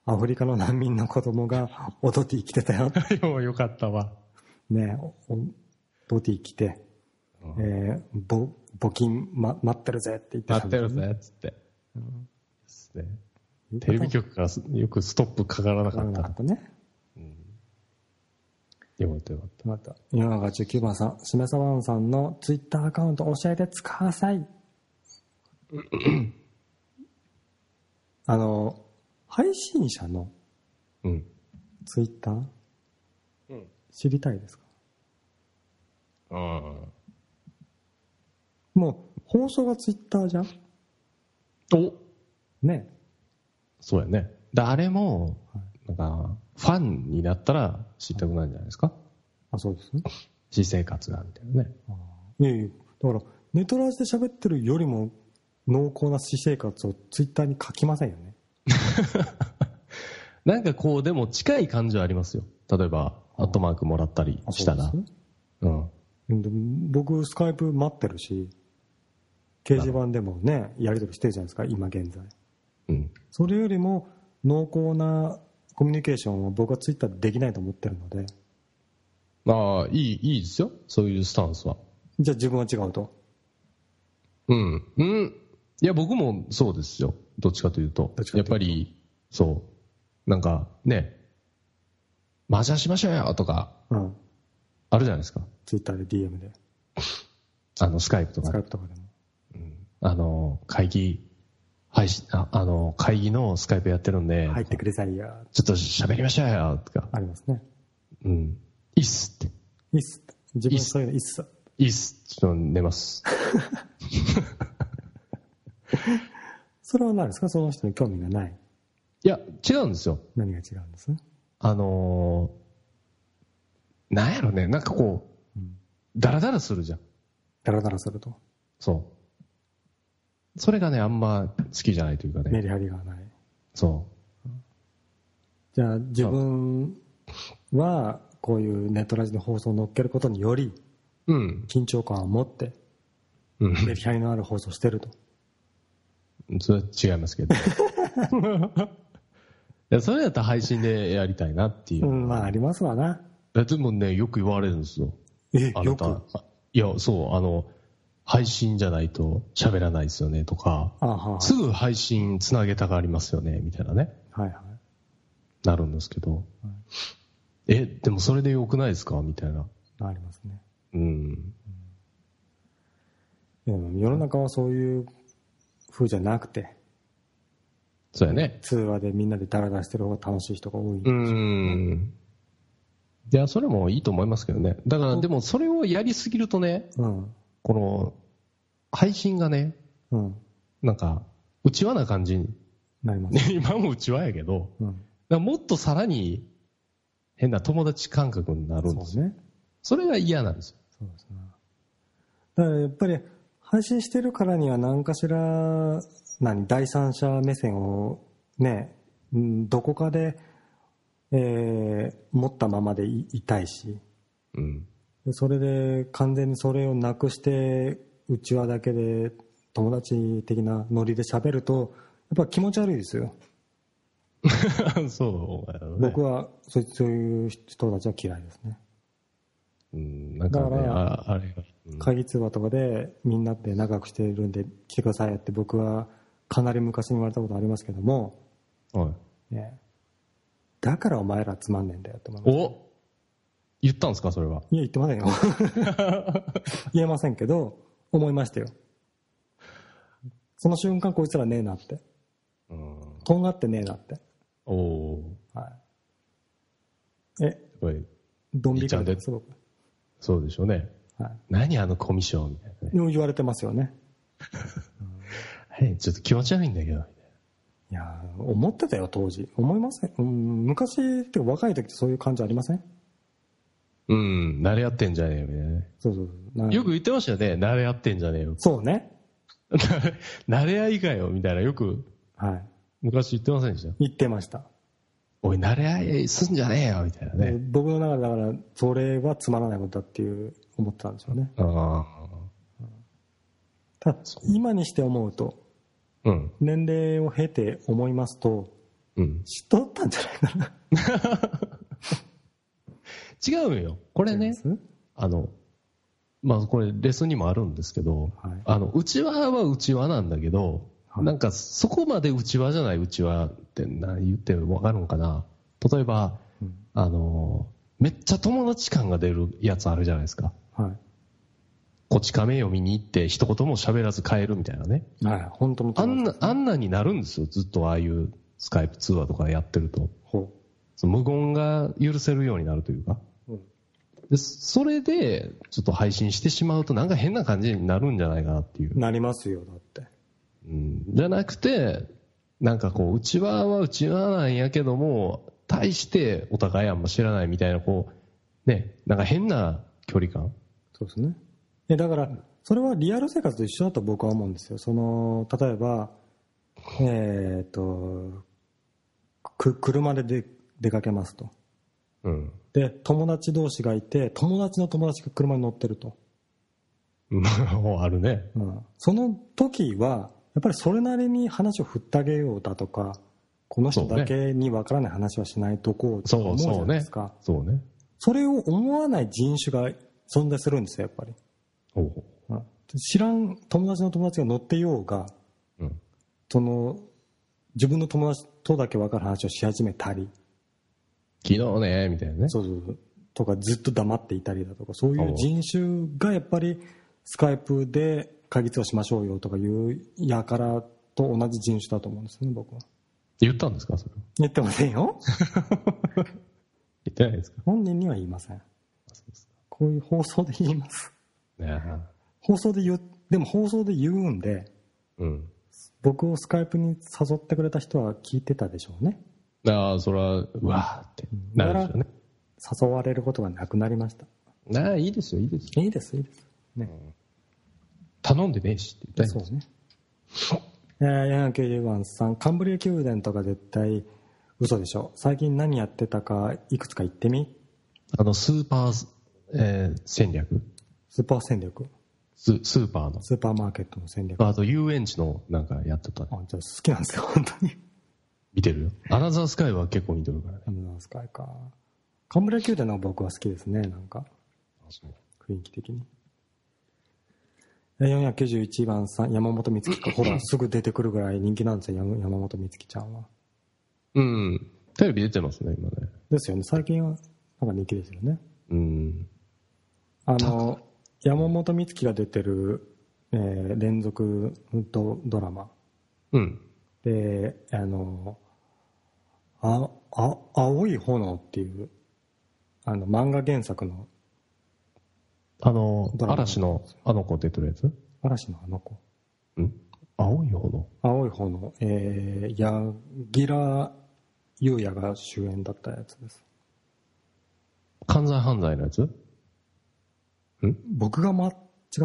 アフリカの難民の子供がオドティ来てたよ。[LAUGHS] よよかったわ。ねえ、おオドティ来て、えー、ぼ募金、ま、待ってるぜって言って待ってるぜ、つって。ですねテレビ局からすよくストップかからなわかった。なかったね。よかったよかった。また、489番さん、しめさわんさんのツイッターアカウント教えてください。[LAUGHS] あの、配信者のうん。ツイッター？うん。知りたいですか？あもう、放送がツイッターじゃん？おね。そうやね。誰も、なんか、ファンになったら知りたくなるんじゃないですか？あ、そうですね。私生活が、みたいなね。いやいや、だから、ネトラジで喋ってるよりも濃厚な私生活をツイッターに書きませんよね。[LAUGHS] なんかこう、でも近い感じはありますよ。例えば、アットマークもらったりあしたら。そうん。で僕、スカイプ待ってるし、掲示板でもね、やり取りしてるじゃないですか、今現在。うん。それよりも濃厚なコミュニケーションは僕はツイッターでできないと思ってるので、まあ、いい、いいですよ。そういうスタンスは。じゃあ自分は違うと。うん。うん。いや、僕もそうですよ。どっちかというと。やっぱり、そう。なんか、ね、麻雀しましょうよとか、うん。あるじゃないですか。ツイッターで DM で、あの、スカイプとスカかイプとかでも。あの、会議、配信、ああの、会議のスカイプやってるんで、入ってくださいよ。ちょっと喋りましょうよとか、ありますね。うん。いいっすって。いいっす。自分そういうのいいっす。いいっす。ちょっと寝ます。[LAUGHS] それは何ですか？その人に興味がない。いや、違うんですよ。何が違うんです？あのーなんやろね、なんかこう、ダラダラするじゃん。ダラダラすると。そう。それがね、あんま好きじゃないというかね。メリハリがない。そじゃあ自分はこういうネットラジで放送を乗っけることによりう。うん。緊張感を持ってうん。メリハリのある放送をしてると。それは違いますけど。[LAUGHS] いや、それだったら配信でやりたいなっていうう。ん、まあありますわな。えでもね、よく言われるんですよ。え、よあなたく？あいや、そう、あの、配信じゃないと喋らないですよねとか、あはすぐ配信つなげたがりますよね、みたいなね、はいはい。なるんですけど、え、でもそれでよくないですか？みたいな。ありますね。うん。うん世の中はそういう風じゃなくて、そうやね。通話でみんなでダラダラしてる方が楽しい人が多い。うん。いや、それもいいと思いますけどね。だから、でもそれをやりすぎるとね、うん。この、配信がね、うん。なんか、内輪な感じに、なります。ね、[LAUGHS] 今も内輪やけど、うん。もっとさらに変な友達感覚になるんですよ。そうね。それが嫌なんですよ。そうですね。だからやっぱり配信してるからには何かしら、何、第三者目線をね、うんどこかで、えー持ったままでいいたいし、うん。でそれで完全にそれをなくして、うちわだけで友達的なノリで喋ると、やっぱ気持ち悪いですよ。[LAUGHS] そうね。僕はそうそういう人たちは嫌いですね。うん、だからああれが、うん会議通話とかでみんなで仲良くしているんで来てくださいって僕はかなり昔に言われたことありますけども、はい。ね、だからお前らつまんねえんだよって思います。お言ったんですか、それは？いや、言ってませんよ。[LAUGHS] 言えませんけど、思いましたよ。その瞬間こいつらねえなって。うん。とんがってねえなって。おおはい。え、これ、ドン引きいいちゃんでですごく。そうでしょうね。はい。何あのコミッションみたいなね。でも言われてますよね。[LAUGHS] はい、ちょっと気持ち悪いんだけど。いやー思ってたよ、当時。思いません、うん、昔って若い時ってそういう感じありません？うん、慣れ合ってんじゃねえよみたいなね。そうそうそうなよく言ってましたよね、慣れ合ってんじゃねえよ。そうね。[LAUGHS] 慣れ合いかよ、みたいな、よくはい。昔言ってませんでした？言ってました。おい、慣れ合いすんじゃねえよ、みたいなでね。僕の中でだから、それはつまらないことだっていう思ってたんですよね。あただ、今にして思うと、あ。うん。年齢を経て思いますと、うん。知っとったんじゃないかな。[LAUGHS] 違うんよ。これね、あの、まあこれレッスンにもあるんですけど、はいあの、内輪は内輪なんだけど、はいなんかそこまで内輪じゃない内輪って何言ってわかるのかな？例えば、うんあの、めっちゃ友達感が出るやつあるじゃないですか。はい。こち亀読みに行って一言も喋らず帰るみたいなね。はい。本当のあんな、あんんなになるんですよ。ずっとああいうスカイプ通話とかやってると。ほその無言が許せるようになるというか。う。うんで、それで、ちょっと配信してしまうとなんか変な感じになるんじゃないかなっていう。なりますよ、だって。うん、じゃなくて、なんかこう、内輪は内輪なんやけども、対してお互いあんま知らないみたいな、こう、ね、なんか変な距離感。そうですね。え、だから、それはリアル生活と一緒だと僕は思うんですよ。その、例えば、えーっと、く、車で出出かけますと。うん。で、友達同士がいて、友達の友達が車に乗ってると。うんあるね。うん、その時は、やっぱりそれなりに話を振ってあげようだとか、この人だけにわからない話はしないとこうとかそう思うじゃそうねないですか。。そうね。それを思わない人種が存在するんですよ、やっぱり。ほうほうん知らん友達の友達が乗ってようが、う。うん。その、自分の友達とだけ分かる話をし始めたり、昨日ね、みたいなね。そうそうそうとかずっと黙っていたりだとか、そういう人種がやっぱりスカイプで会議通話しましょうよとかいうやからと同じ人種だと思うんですよね、僕は。言ったんですかそれ。言ってませんよ。[LAUGHS] 言ってないですか？本人には言いません。こういう放送で言います。ね放送で言う、でも放送で言うんで、うん。僕をスカイプに誘ってくれた人は聞いてたでしょうね。ああ、それは、うわーってなるでしょうね。誘われることがなくなりました。なあ、いいですよ、いいですよ。いいです、いいです。ね。頼んでねえしって言ったそうね。えー、ヤンキーワンさん、カンブリア宮殿とか絶対嘘でしょ。最近何やってたかいくつか言ってみあの、スーパー、えー戦略スーパー戦略。ススーパーの。スーパーマーケットの戦略。あ、あと、遊園地のなんかやってた。じゃあ好きなんですよ、本当に。見てる？よ。アナザースカイは結構見てるからね。アムナースカイか。カンブリア宮殿の僕は好きですね、なんか。あそう雰囲気的に。えー491番さん、山本美月か。ほら、すぐ出てくるぐらい人気なんですよ、山山本美月ちゃんは。うん。テレビ出てますね、今ね。ですよね、最近はなんか人気ですよね。うん。あの、山本美月が出てる、えー連続ドドラマ。うん。で、あの、あ、あ、青い炎っていう、あの、漫画原作のあの嵐のあの子出てるやつ？嵐のあの子。うん。青い方の青い炎、えー、柳楽優弥が主演だったやつです。関西犯罪のやつ？僕が間違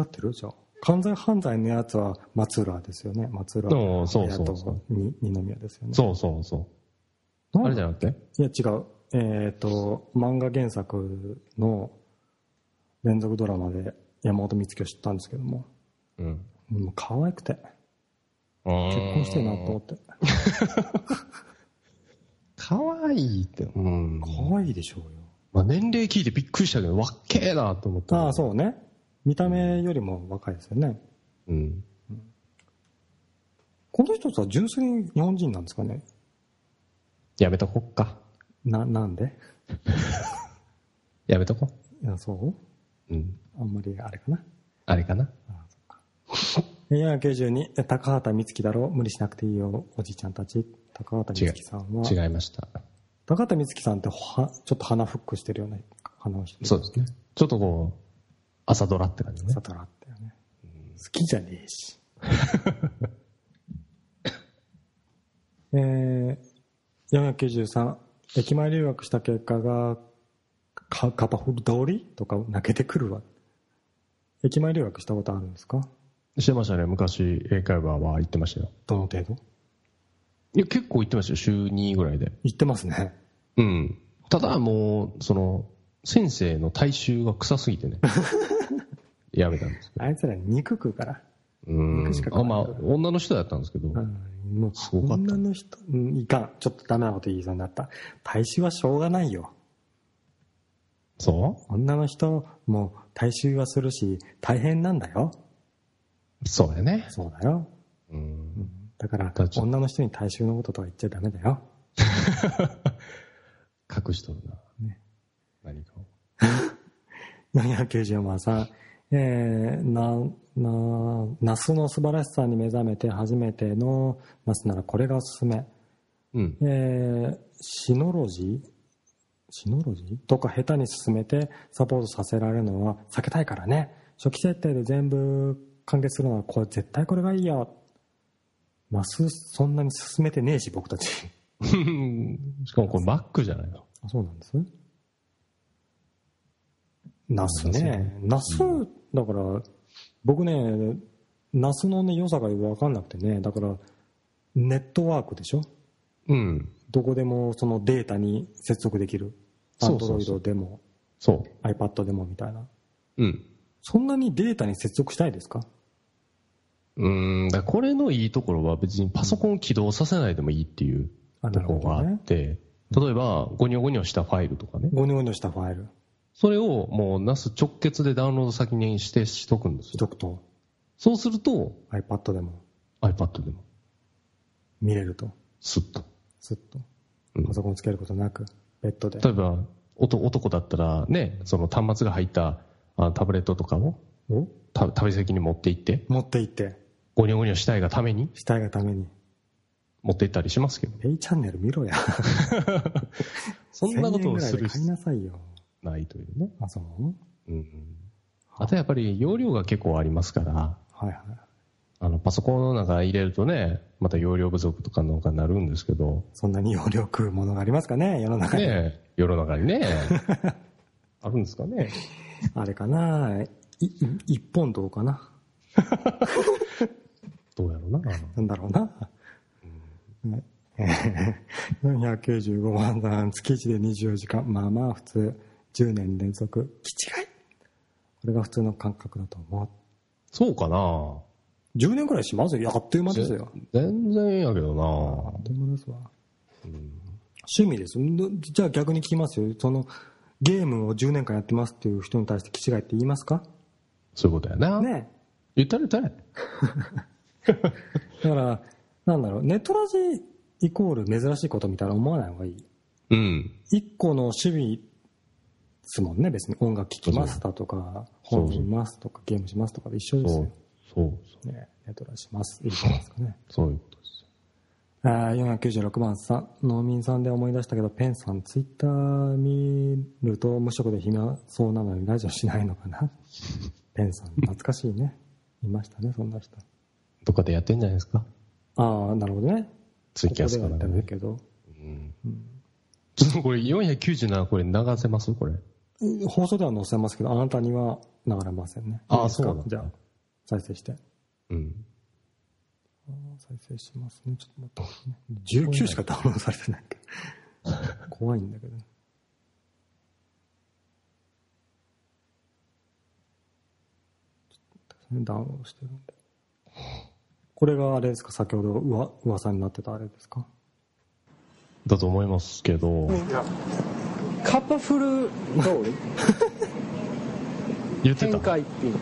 ってる？じゃあ。関西犯罪のやつは松浦ですよね。松浦うんそうそうそう二宮ですよね。そうそうそう。あれじゃなくて？いや違う。えっ、と、漫画原作の連続ドラマで山本美月を知ったんですけども、うん。もう可愛くて、結結婚してえなと思って。かわいいって。うん。可愛いでしょうよ。まあ、年齢聞いてびっくりしたけど、わっけえなと思った。ああ、そうね。見た目よりも若いですよね。う。うん。この人は純粋に日本人なんですかね？やめとこっか。な、なんで？[LAUGHS] やめとこ。いや、そう？うん。あんまりあれかな。あれかな。いや、92、え高畑充希だろ？無理しなくていいよ、おじいちゃんたち。高畑充希さんは。違いました。高畑充希さんっては、ちょっと鼻フックしてるよね。鼻の人。そうですね。ちょっとこう、朝ドラって感じねサ。トラってよね。好きじゃねえし。[LAUGHS] えー、493、駅前留学した結果が、カカパフル通りとか泣けてくるわ。駅前留学したことあるんですか？してましたね。昔、英会話は行ってましたよ。どの程度？いや、結構行ってましたよ。週2ぐらいで。言ってますね。うん。ただ、もう、その、先生の体臭が臭すぎてね。[LAUGHS] やめたんです。あいつら肉食うから。うんあ、まあ、女の人だったんですけど。うんもう、すごかった女の人、うんいかん。ちょっとダメなこと言いそうになった。大衆はしょうがないよ。そ女の人も大衆はするし、大変なんだよ。うそうやね。そうだよ。うん。だから女の人に大衆のこととか言っちゃダメだよ。[LAUGHS] 隠しとるな。ね何かを。[LAUGHS] 494番さん、えー、な、な、ナスの素晴らしさに目覚めて初めてのナスならこれがおすすめ。うん。えー、シノロジー？シノロジー？とか下手に進めてサポートさせられるのは避けたいからね。初期設定で全部完結するのはこれ絶対これがいいよ。ナスそんなに進めてねえし僕たち。[LAUGHS] しかもこれ Mac じゃないの。あ、そうなんです？ナスね。ナス、だから、僕ね、ナスのね、良さがよくわかんなくてね、だから、ネットワークでしょ？うん。どこでもそのデータに接続できる。アンドロイそうそうそうドでも、そ iPad でもみたいな。う。うん。そんなにデータに接続したいですか？うん。だこれのいいところは別にパソコンを起動させないでもいいっていうあところがあって、例えば、ゴニョゴニョしたファイルとかね。ゴニョゴニョしたファイル、それをもう NAS 直結でダウンロード先にしてしとくんですよ。しとくとそうすると iPad でも iPad でも見れると。スッと。スッとうん。パソコンつけることなく、ベッドで。例えば、おと男だったらね、その端末が入ったあタブレットとかを旅先に持って行って、持って行って、ゴニョゴニョしたいがために？したいがために。持って行ったりしますけど、ペイチャンネル見ろや。[LAUGHS] そんなことをす1000円ぐらいで買いる必。要ないというね。あ、そう？うん。あとやっぱり容量が結構ありますから、はいはい。あの、パソコンの中入れるとね、また容量不足とかのがなるんですけど、そんなに容量食うものがありますかね？世の中に。ね世の中にね、[LAUGHS] あるんですかね？あれかな？いい一本どうかな？[LAUGHS] どうやろうな。なんだろうな。ね495万段、月1で24時間。まあまあ普通、10年連続。気違い。これが普通の感覚だと思う。そうかな10年くらいしますよ。あっという間ですよ。全然やけどなあっという間ですわ。趣味です。んじゃあ逆に聞きますよ。その、ゲームを10年間やってますっていう人に対して気違いって言いますか？そういうことやな。ね言ったら言ったら。[LAUGHS] だから、なんだろう、ネトラジイコール珍しいことみたいな思わない方がいい。うん。一個の趣味ですもんね、別に音楽聴きますだとか、本読みますとか、ゲームしますとかで一緒ですそうよ。。そう。そうね、ネトラします。いいじゃないですかね。[LAUGHS] そういうことです。あー496番さん、農民さんで思い出したけど、ペンさん、ツイッター見ると無職で暇そうなのにラジオしないのかな [LAUGHS] ペンさん、懐かしいね。いましたね、そんな人。どっかでやってんじゃないですか？ああ、なるほどね。ツイキャスからね。けど。ちょっとこれ497これ流せます？これ。放送では載せますけど、あなたには流れませんね。あーいいですか？そうなんだじゃあ、再生して。うん。再生しますね。ちょっと待って、ね。19しかダウンロードされてないけど。[LAUGHS] 怖いんだけど。ダウンロードしてるんで。これがあれですか？先ほどうわ噂になってたあれですか？だと思いますけど、カッパフル通り [LAUGHS] 言ってた？天。下一品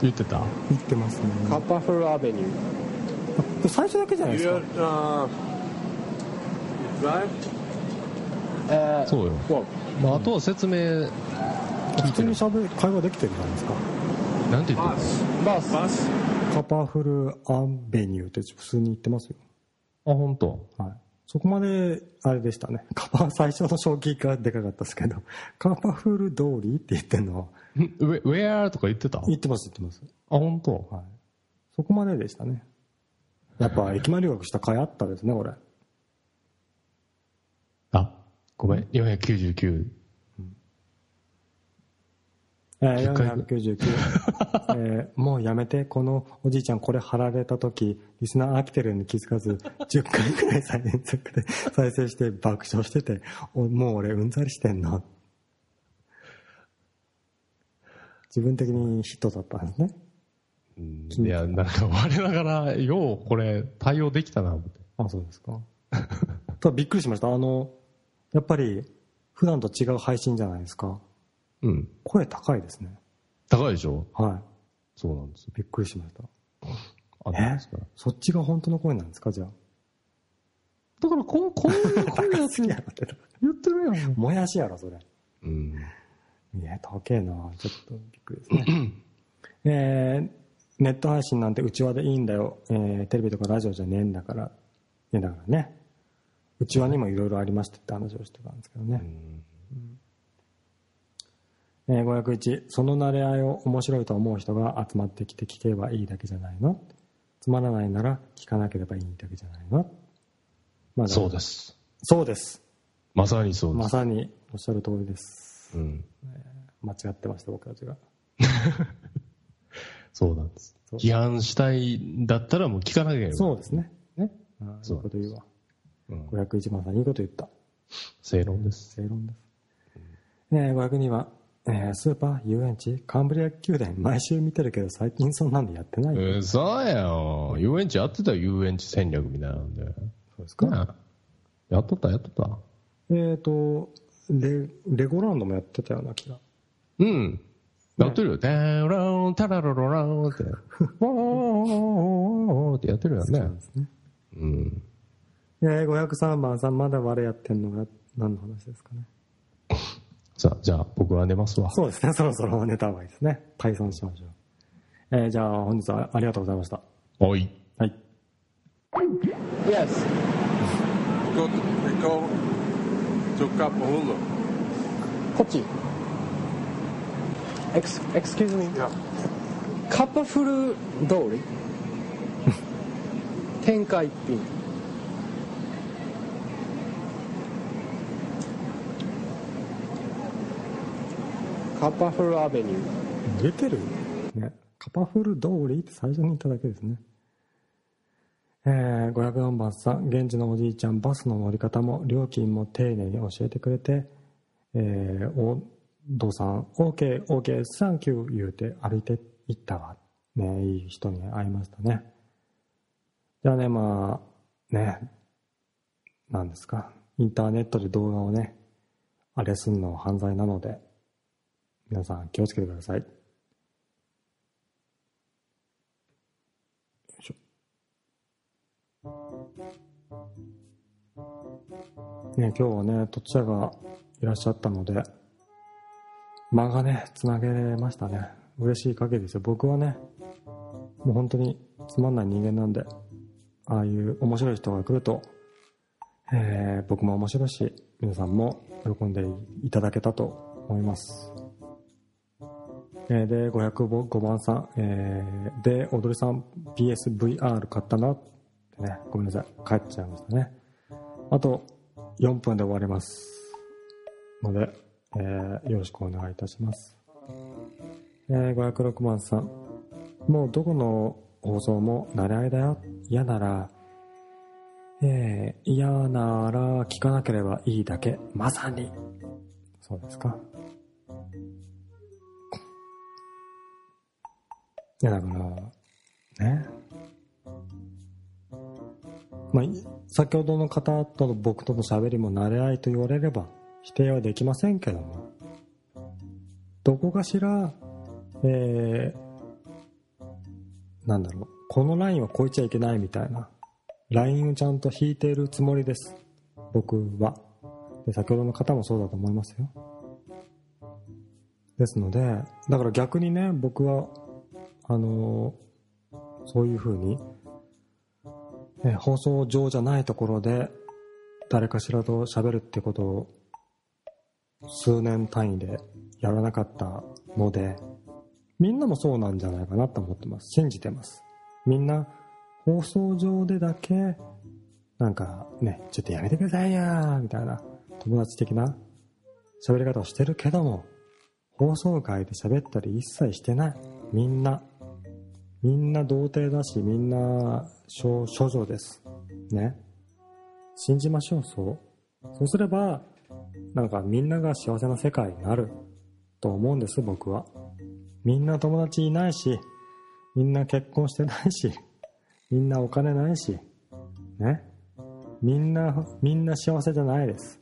言ってた？言ってますね。カッパフルアベニュー最初だけじゃないですか？uh, drive? えーそうよ。まあ、あとは説明、普通に喋る会話できてるじゃないですか。なんて言って Bus. バス Bus? カパフルアベニューって普通に言ってますよ。たあ、本当？はい。そこまで、あれでしたね。カパ、最初の衝撃がでかかったですけど、カパフル通りって言ってんのは、ウェ、ウェアとか言ってた？あ、言ってます言ってます。本当？はい。そこまででしたね。やっぱ駅前留学した甲斐あったですね、これ。ごめん、499。[LAUGHS] えー、10回ぐ499、えーもうやめて、このおじいちゃんこれ貼られた時、リスナー飽きてるのに気づかず、10回くらい再連続で [LAUGHS] 再生して爆笑してて、おもう俺うんざりしてんの。自分的にヒットだったんですね。うんいや、なんか我ながら、ようこれ対応できたな、思って。あ、そうですか。[LAUGHS] ただびっくりしました。あの、やっぱり、普段と違う配信じゃないですか。うん。声高いですね。高いでしょ？はい。そうなんですよ。びっくりしました。あですか？ら。そっちが本当の声なんですか？じゃあ。だからこう、こういう声や [LAUGHS] って言ってるやん。もやしやろ、それ。うん。いや、高えなちょっとびっくりですね。[CLEARS THROAT] えー、ネット配信なんてうちわでいいんだよ。えー、テレビとかラジオじゃねえんだから。いや、だからね。うちわにもいろいろありましたって話をしてたんですけどね。えー、501、その慣れ合いを面白いと思う人が集まってきて聞けばいいだけじゃないの？つまらないなら聞かなければいいだけじゃないの？まあそうです。そうです。まさにそうで。ますさにおっしゃる通りです。うん。間違ってました、僕たちが。[LAUGHS] そうなんです。批判したいんだったらもう聞かなきゃいけない。そうですね。ね。そういこと言うわ。うん。501番さん、いいこと言った。正論です。正論です。えー、502番、えースーパー、遊園地、カンブリア宮殿、毎週見てるけど、最近そんなんでやってない。うそやよ。遊園地やってたよ、遊園地戦略みたいなんで。そうですか？ねやっとった、やっとった。えっ、とレ、レゴランドもやってたような気が。うん。やってるよ。タラン、タラロロランって。[LAUGHS] おーってやってるよそうね。ですね。うん。えー、503番さん、まだ我やってんのが何の話ですかね？さあ、じゃあ僕は寝ますわ。そうですね、[LAUGHS] そろそろ寝た方がいいですね。退散しましょう。えー、じゃあ、本日はありがとうございました。はい。はい。Yes. Go to, go to Kapahulu. こっち。Ex excuse me. Yeah. カッパフル通り天下一品。カパフルアベニュー。出てる？ね。カパフル通りって最初に言っただけですね。えー、504番さん、現地のおじいちゃん、バスの乗り方も料金も丁寧に教えてくれて、えー、お父さん、OK、OK、サンキュー言うて歩いて行ったわ。ね、いい人に会いましたね。じゃあね、まあ、ね、なんですか。インターネットで動画をね、あれすんの犯罪なので、皆さん気をつけてください。ね、今日はね、とっちゃがいらっしゃったので、間がね、つなげれましたね。嬉しい限りですよ。僕はね、もう本当につまんない人間なんで、ああいう面白い人が来ると、えー僕も面白いし、皆さんも喜んでいただけたと思います。えで、505番さん、えーで、踊りさん PSVR 買ったなってね、ごめんなさい、帰っちゃいましたね。あと4分で終わります。ので、えーよろしくお願いいたします。えー506番さん、もうどこの放送も慣れ合いだよ。嫌なら、えー嫌なら聞かなければいいだけ。まさに。そうですか。いや、だから、ね。まあ、先ほどの方との僕との喋りも慣れ合いと言われれば否定はできませんけども、どこかしら、えー、なんだろう、このラインは超えちゃいけないみたいな、ラインをちゃんと引いているつもりです。僕は。で、先ほどの方もそうだと思いますよ。ですので、だから逆にね、僕は、あのそういうふうに、ね放送上じゃないところで、誰かしらと喋るってことを、数年単位でやらなかったので、みんなもそうなんじゃないかなと思ってます。信じてます。みんな、放送上でだけ、なんかね、ちょっとやめてくださいよーみたいな。友達的な喋り方をしてるけども、放送外で喋ったり一切してない。みんな。みんな童貞だし、みんな少女です。ね。信じましょう、そう。そうすれば、なんかみんなが幸せな世界になると思うんです、僕は。みんな友達いないし、みんな結婚してないし、[LAUGHS] みんなお金ないし、ね。みんな、みんな幸せじゃないです。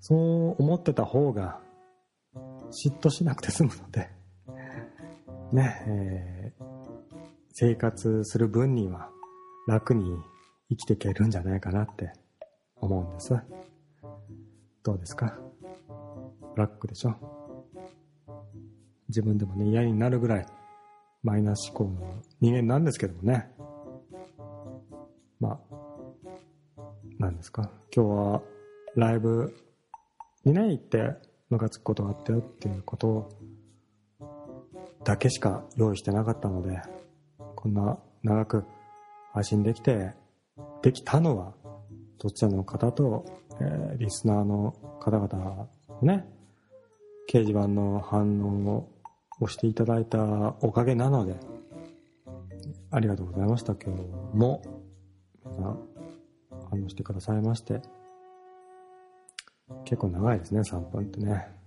そう思ってた方が、嫉妬しなくて済むので、ね、えー生活する分には楽に生きていけるんじゃないかなって思うんです。どうですか？ブラックでしょ？自分でもね、嫌になるぐらいマイナス思考の人間なんですけどもね。まあ、なんですか？今日はライブにね、行ってムカつくことがあったよっていうことをだけしか用意してなかったので、こんな長く配信できて、できたのは、どちらの方と、えーリスナーの方々のね、掲示板の反応を押していただいたおかげなので、ありがとうございました、今日も。皆さん、反応してくださいまして。結構長いですね、3分ってね。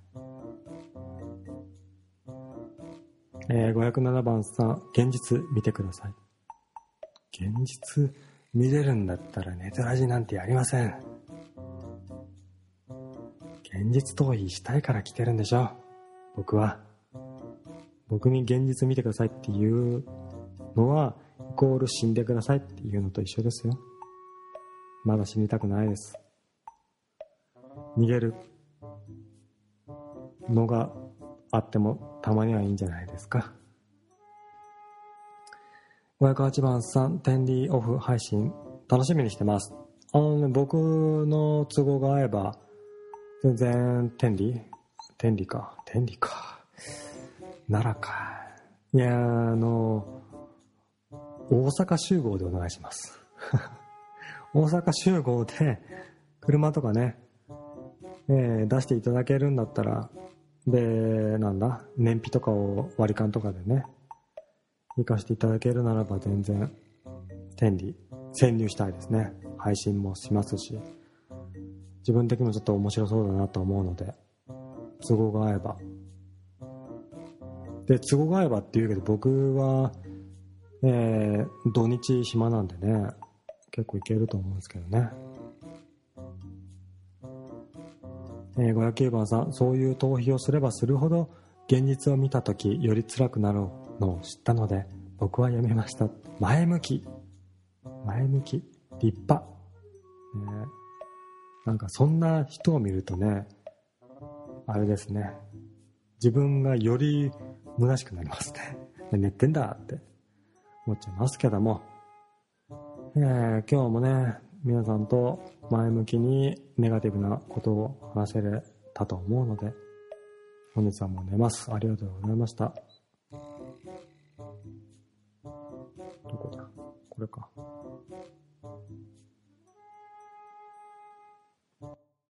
えー、507番さん、現実見てください。現実見れるんだったらネトラジなんてやりません。現実逃避したいから来てるんでしょ僕は。僕に現実見てくださいっていうのは、イコール死んでくださいっていうのと一緒ですよ。まだ死にたくないです。逃げるのがあってもたまにはいいんじゃないですか。508番さん、テンディオフ配信楽しみにしてます。あのね、僕の都合が合えば、全然天理？天理か。天理か。奈良か。いや、あの、大阪集合でお願いします。[LAUGHS] 大阪集合で、車とかね、えー出していただけるんだったら、で、なんだ、燃費とかを割り勘とかでね、行かせていただけるならば全然、天理、潜入したいですね。配信もしますし、自分的にもちょっと面白そうだなと思うので、都合が合えば。で、都合が合えばっていうけど、僕は、えー土日暇なんでね、結構いけると思うんですけどね。えー、509番さん、そういう逃避をすればするほど、現実を見たとき、より辛くなるのを知ったので、僕はやめました。前向き。前向き。立派。ねなんかそんな人を見るとね、あれですね。自分がより虚しくなりますね。[LAUGHS] 寝てんだって思っちゃいますけども、えー今日もね、皆さんと前向きにネガティブなことを話せれたと思うので、本日はもう寝ます。ありがとうございました。どこだ？これか。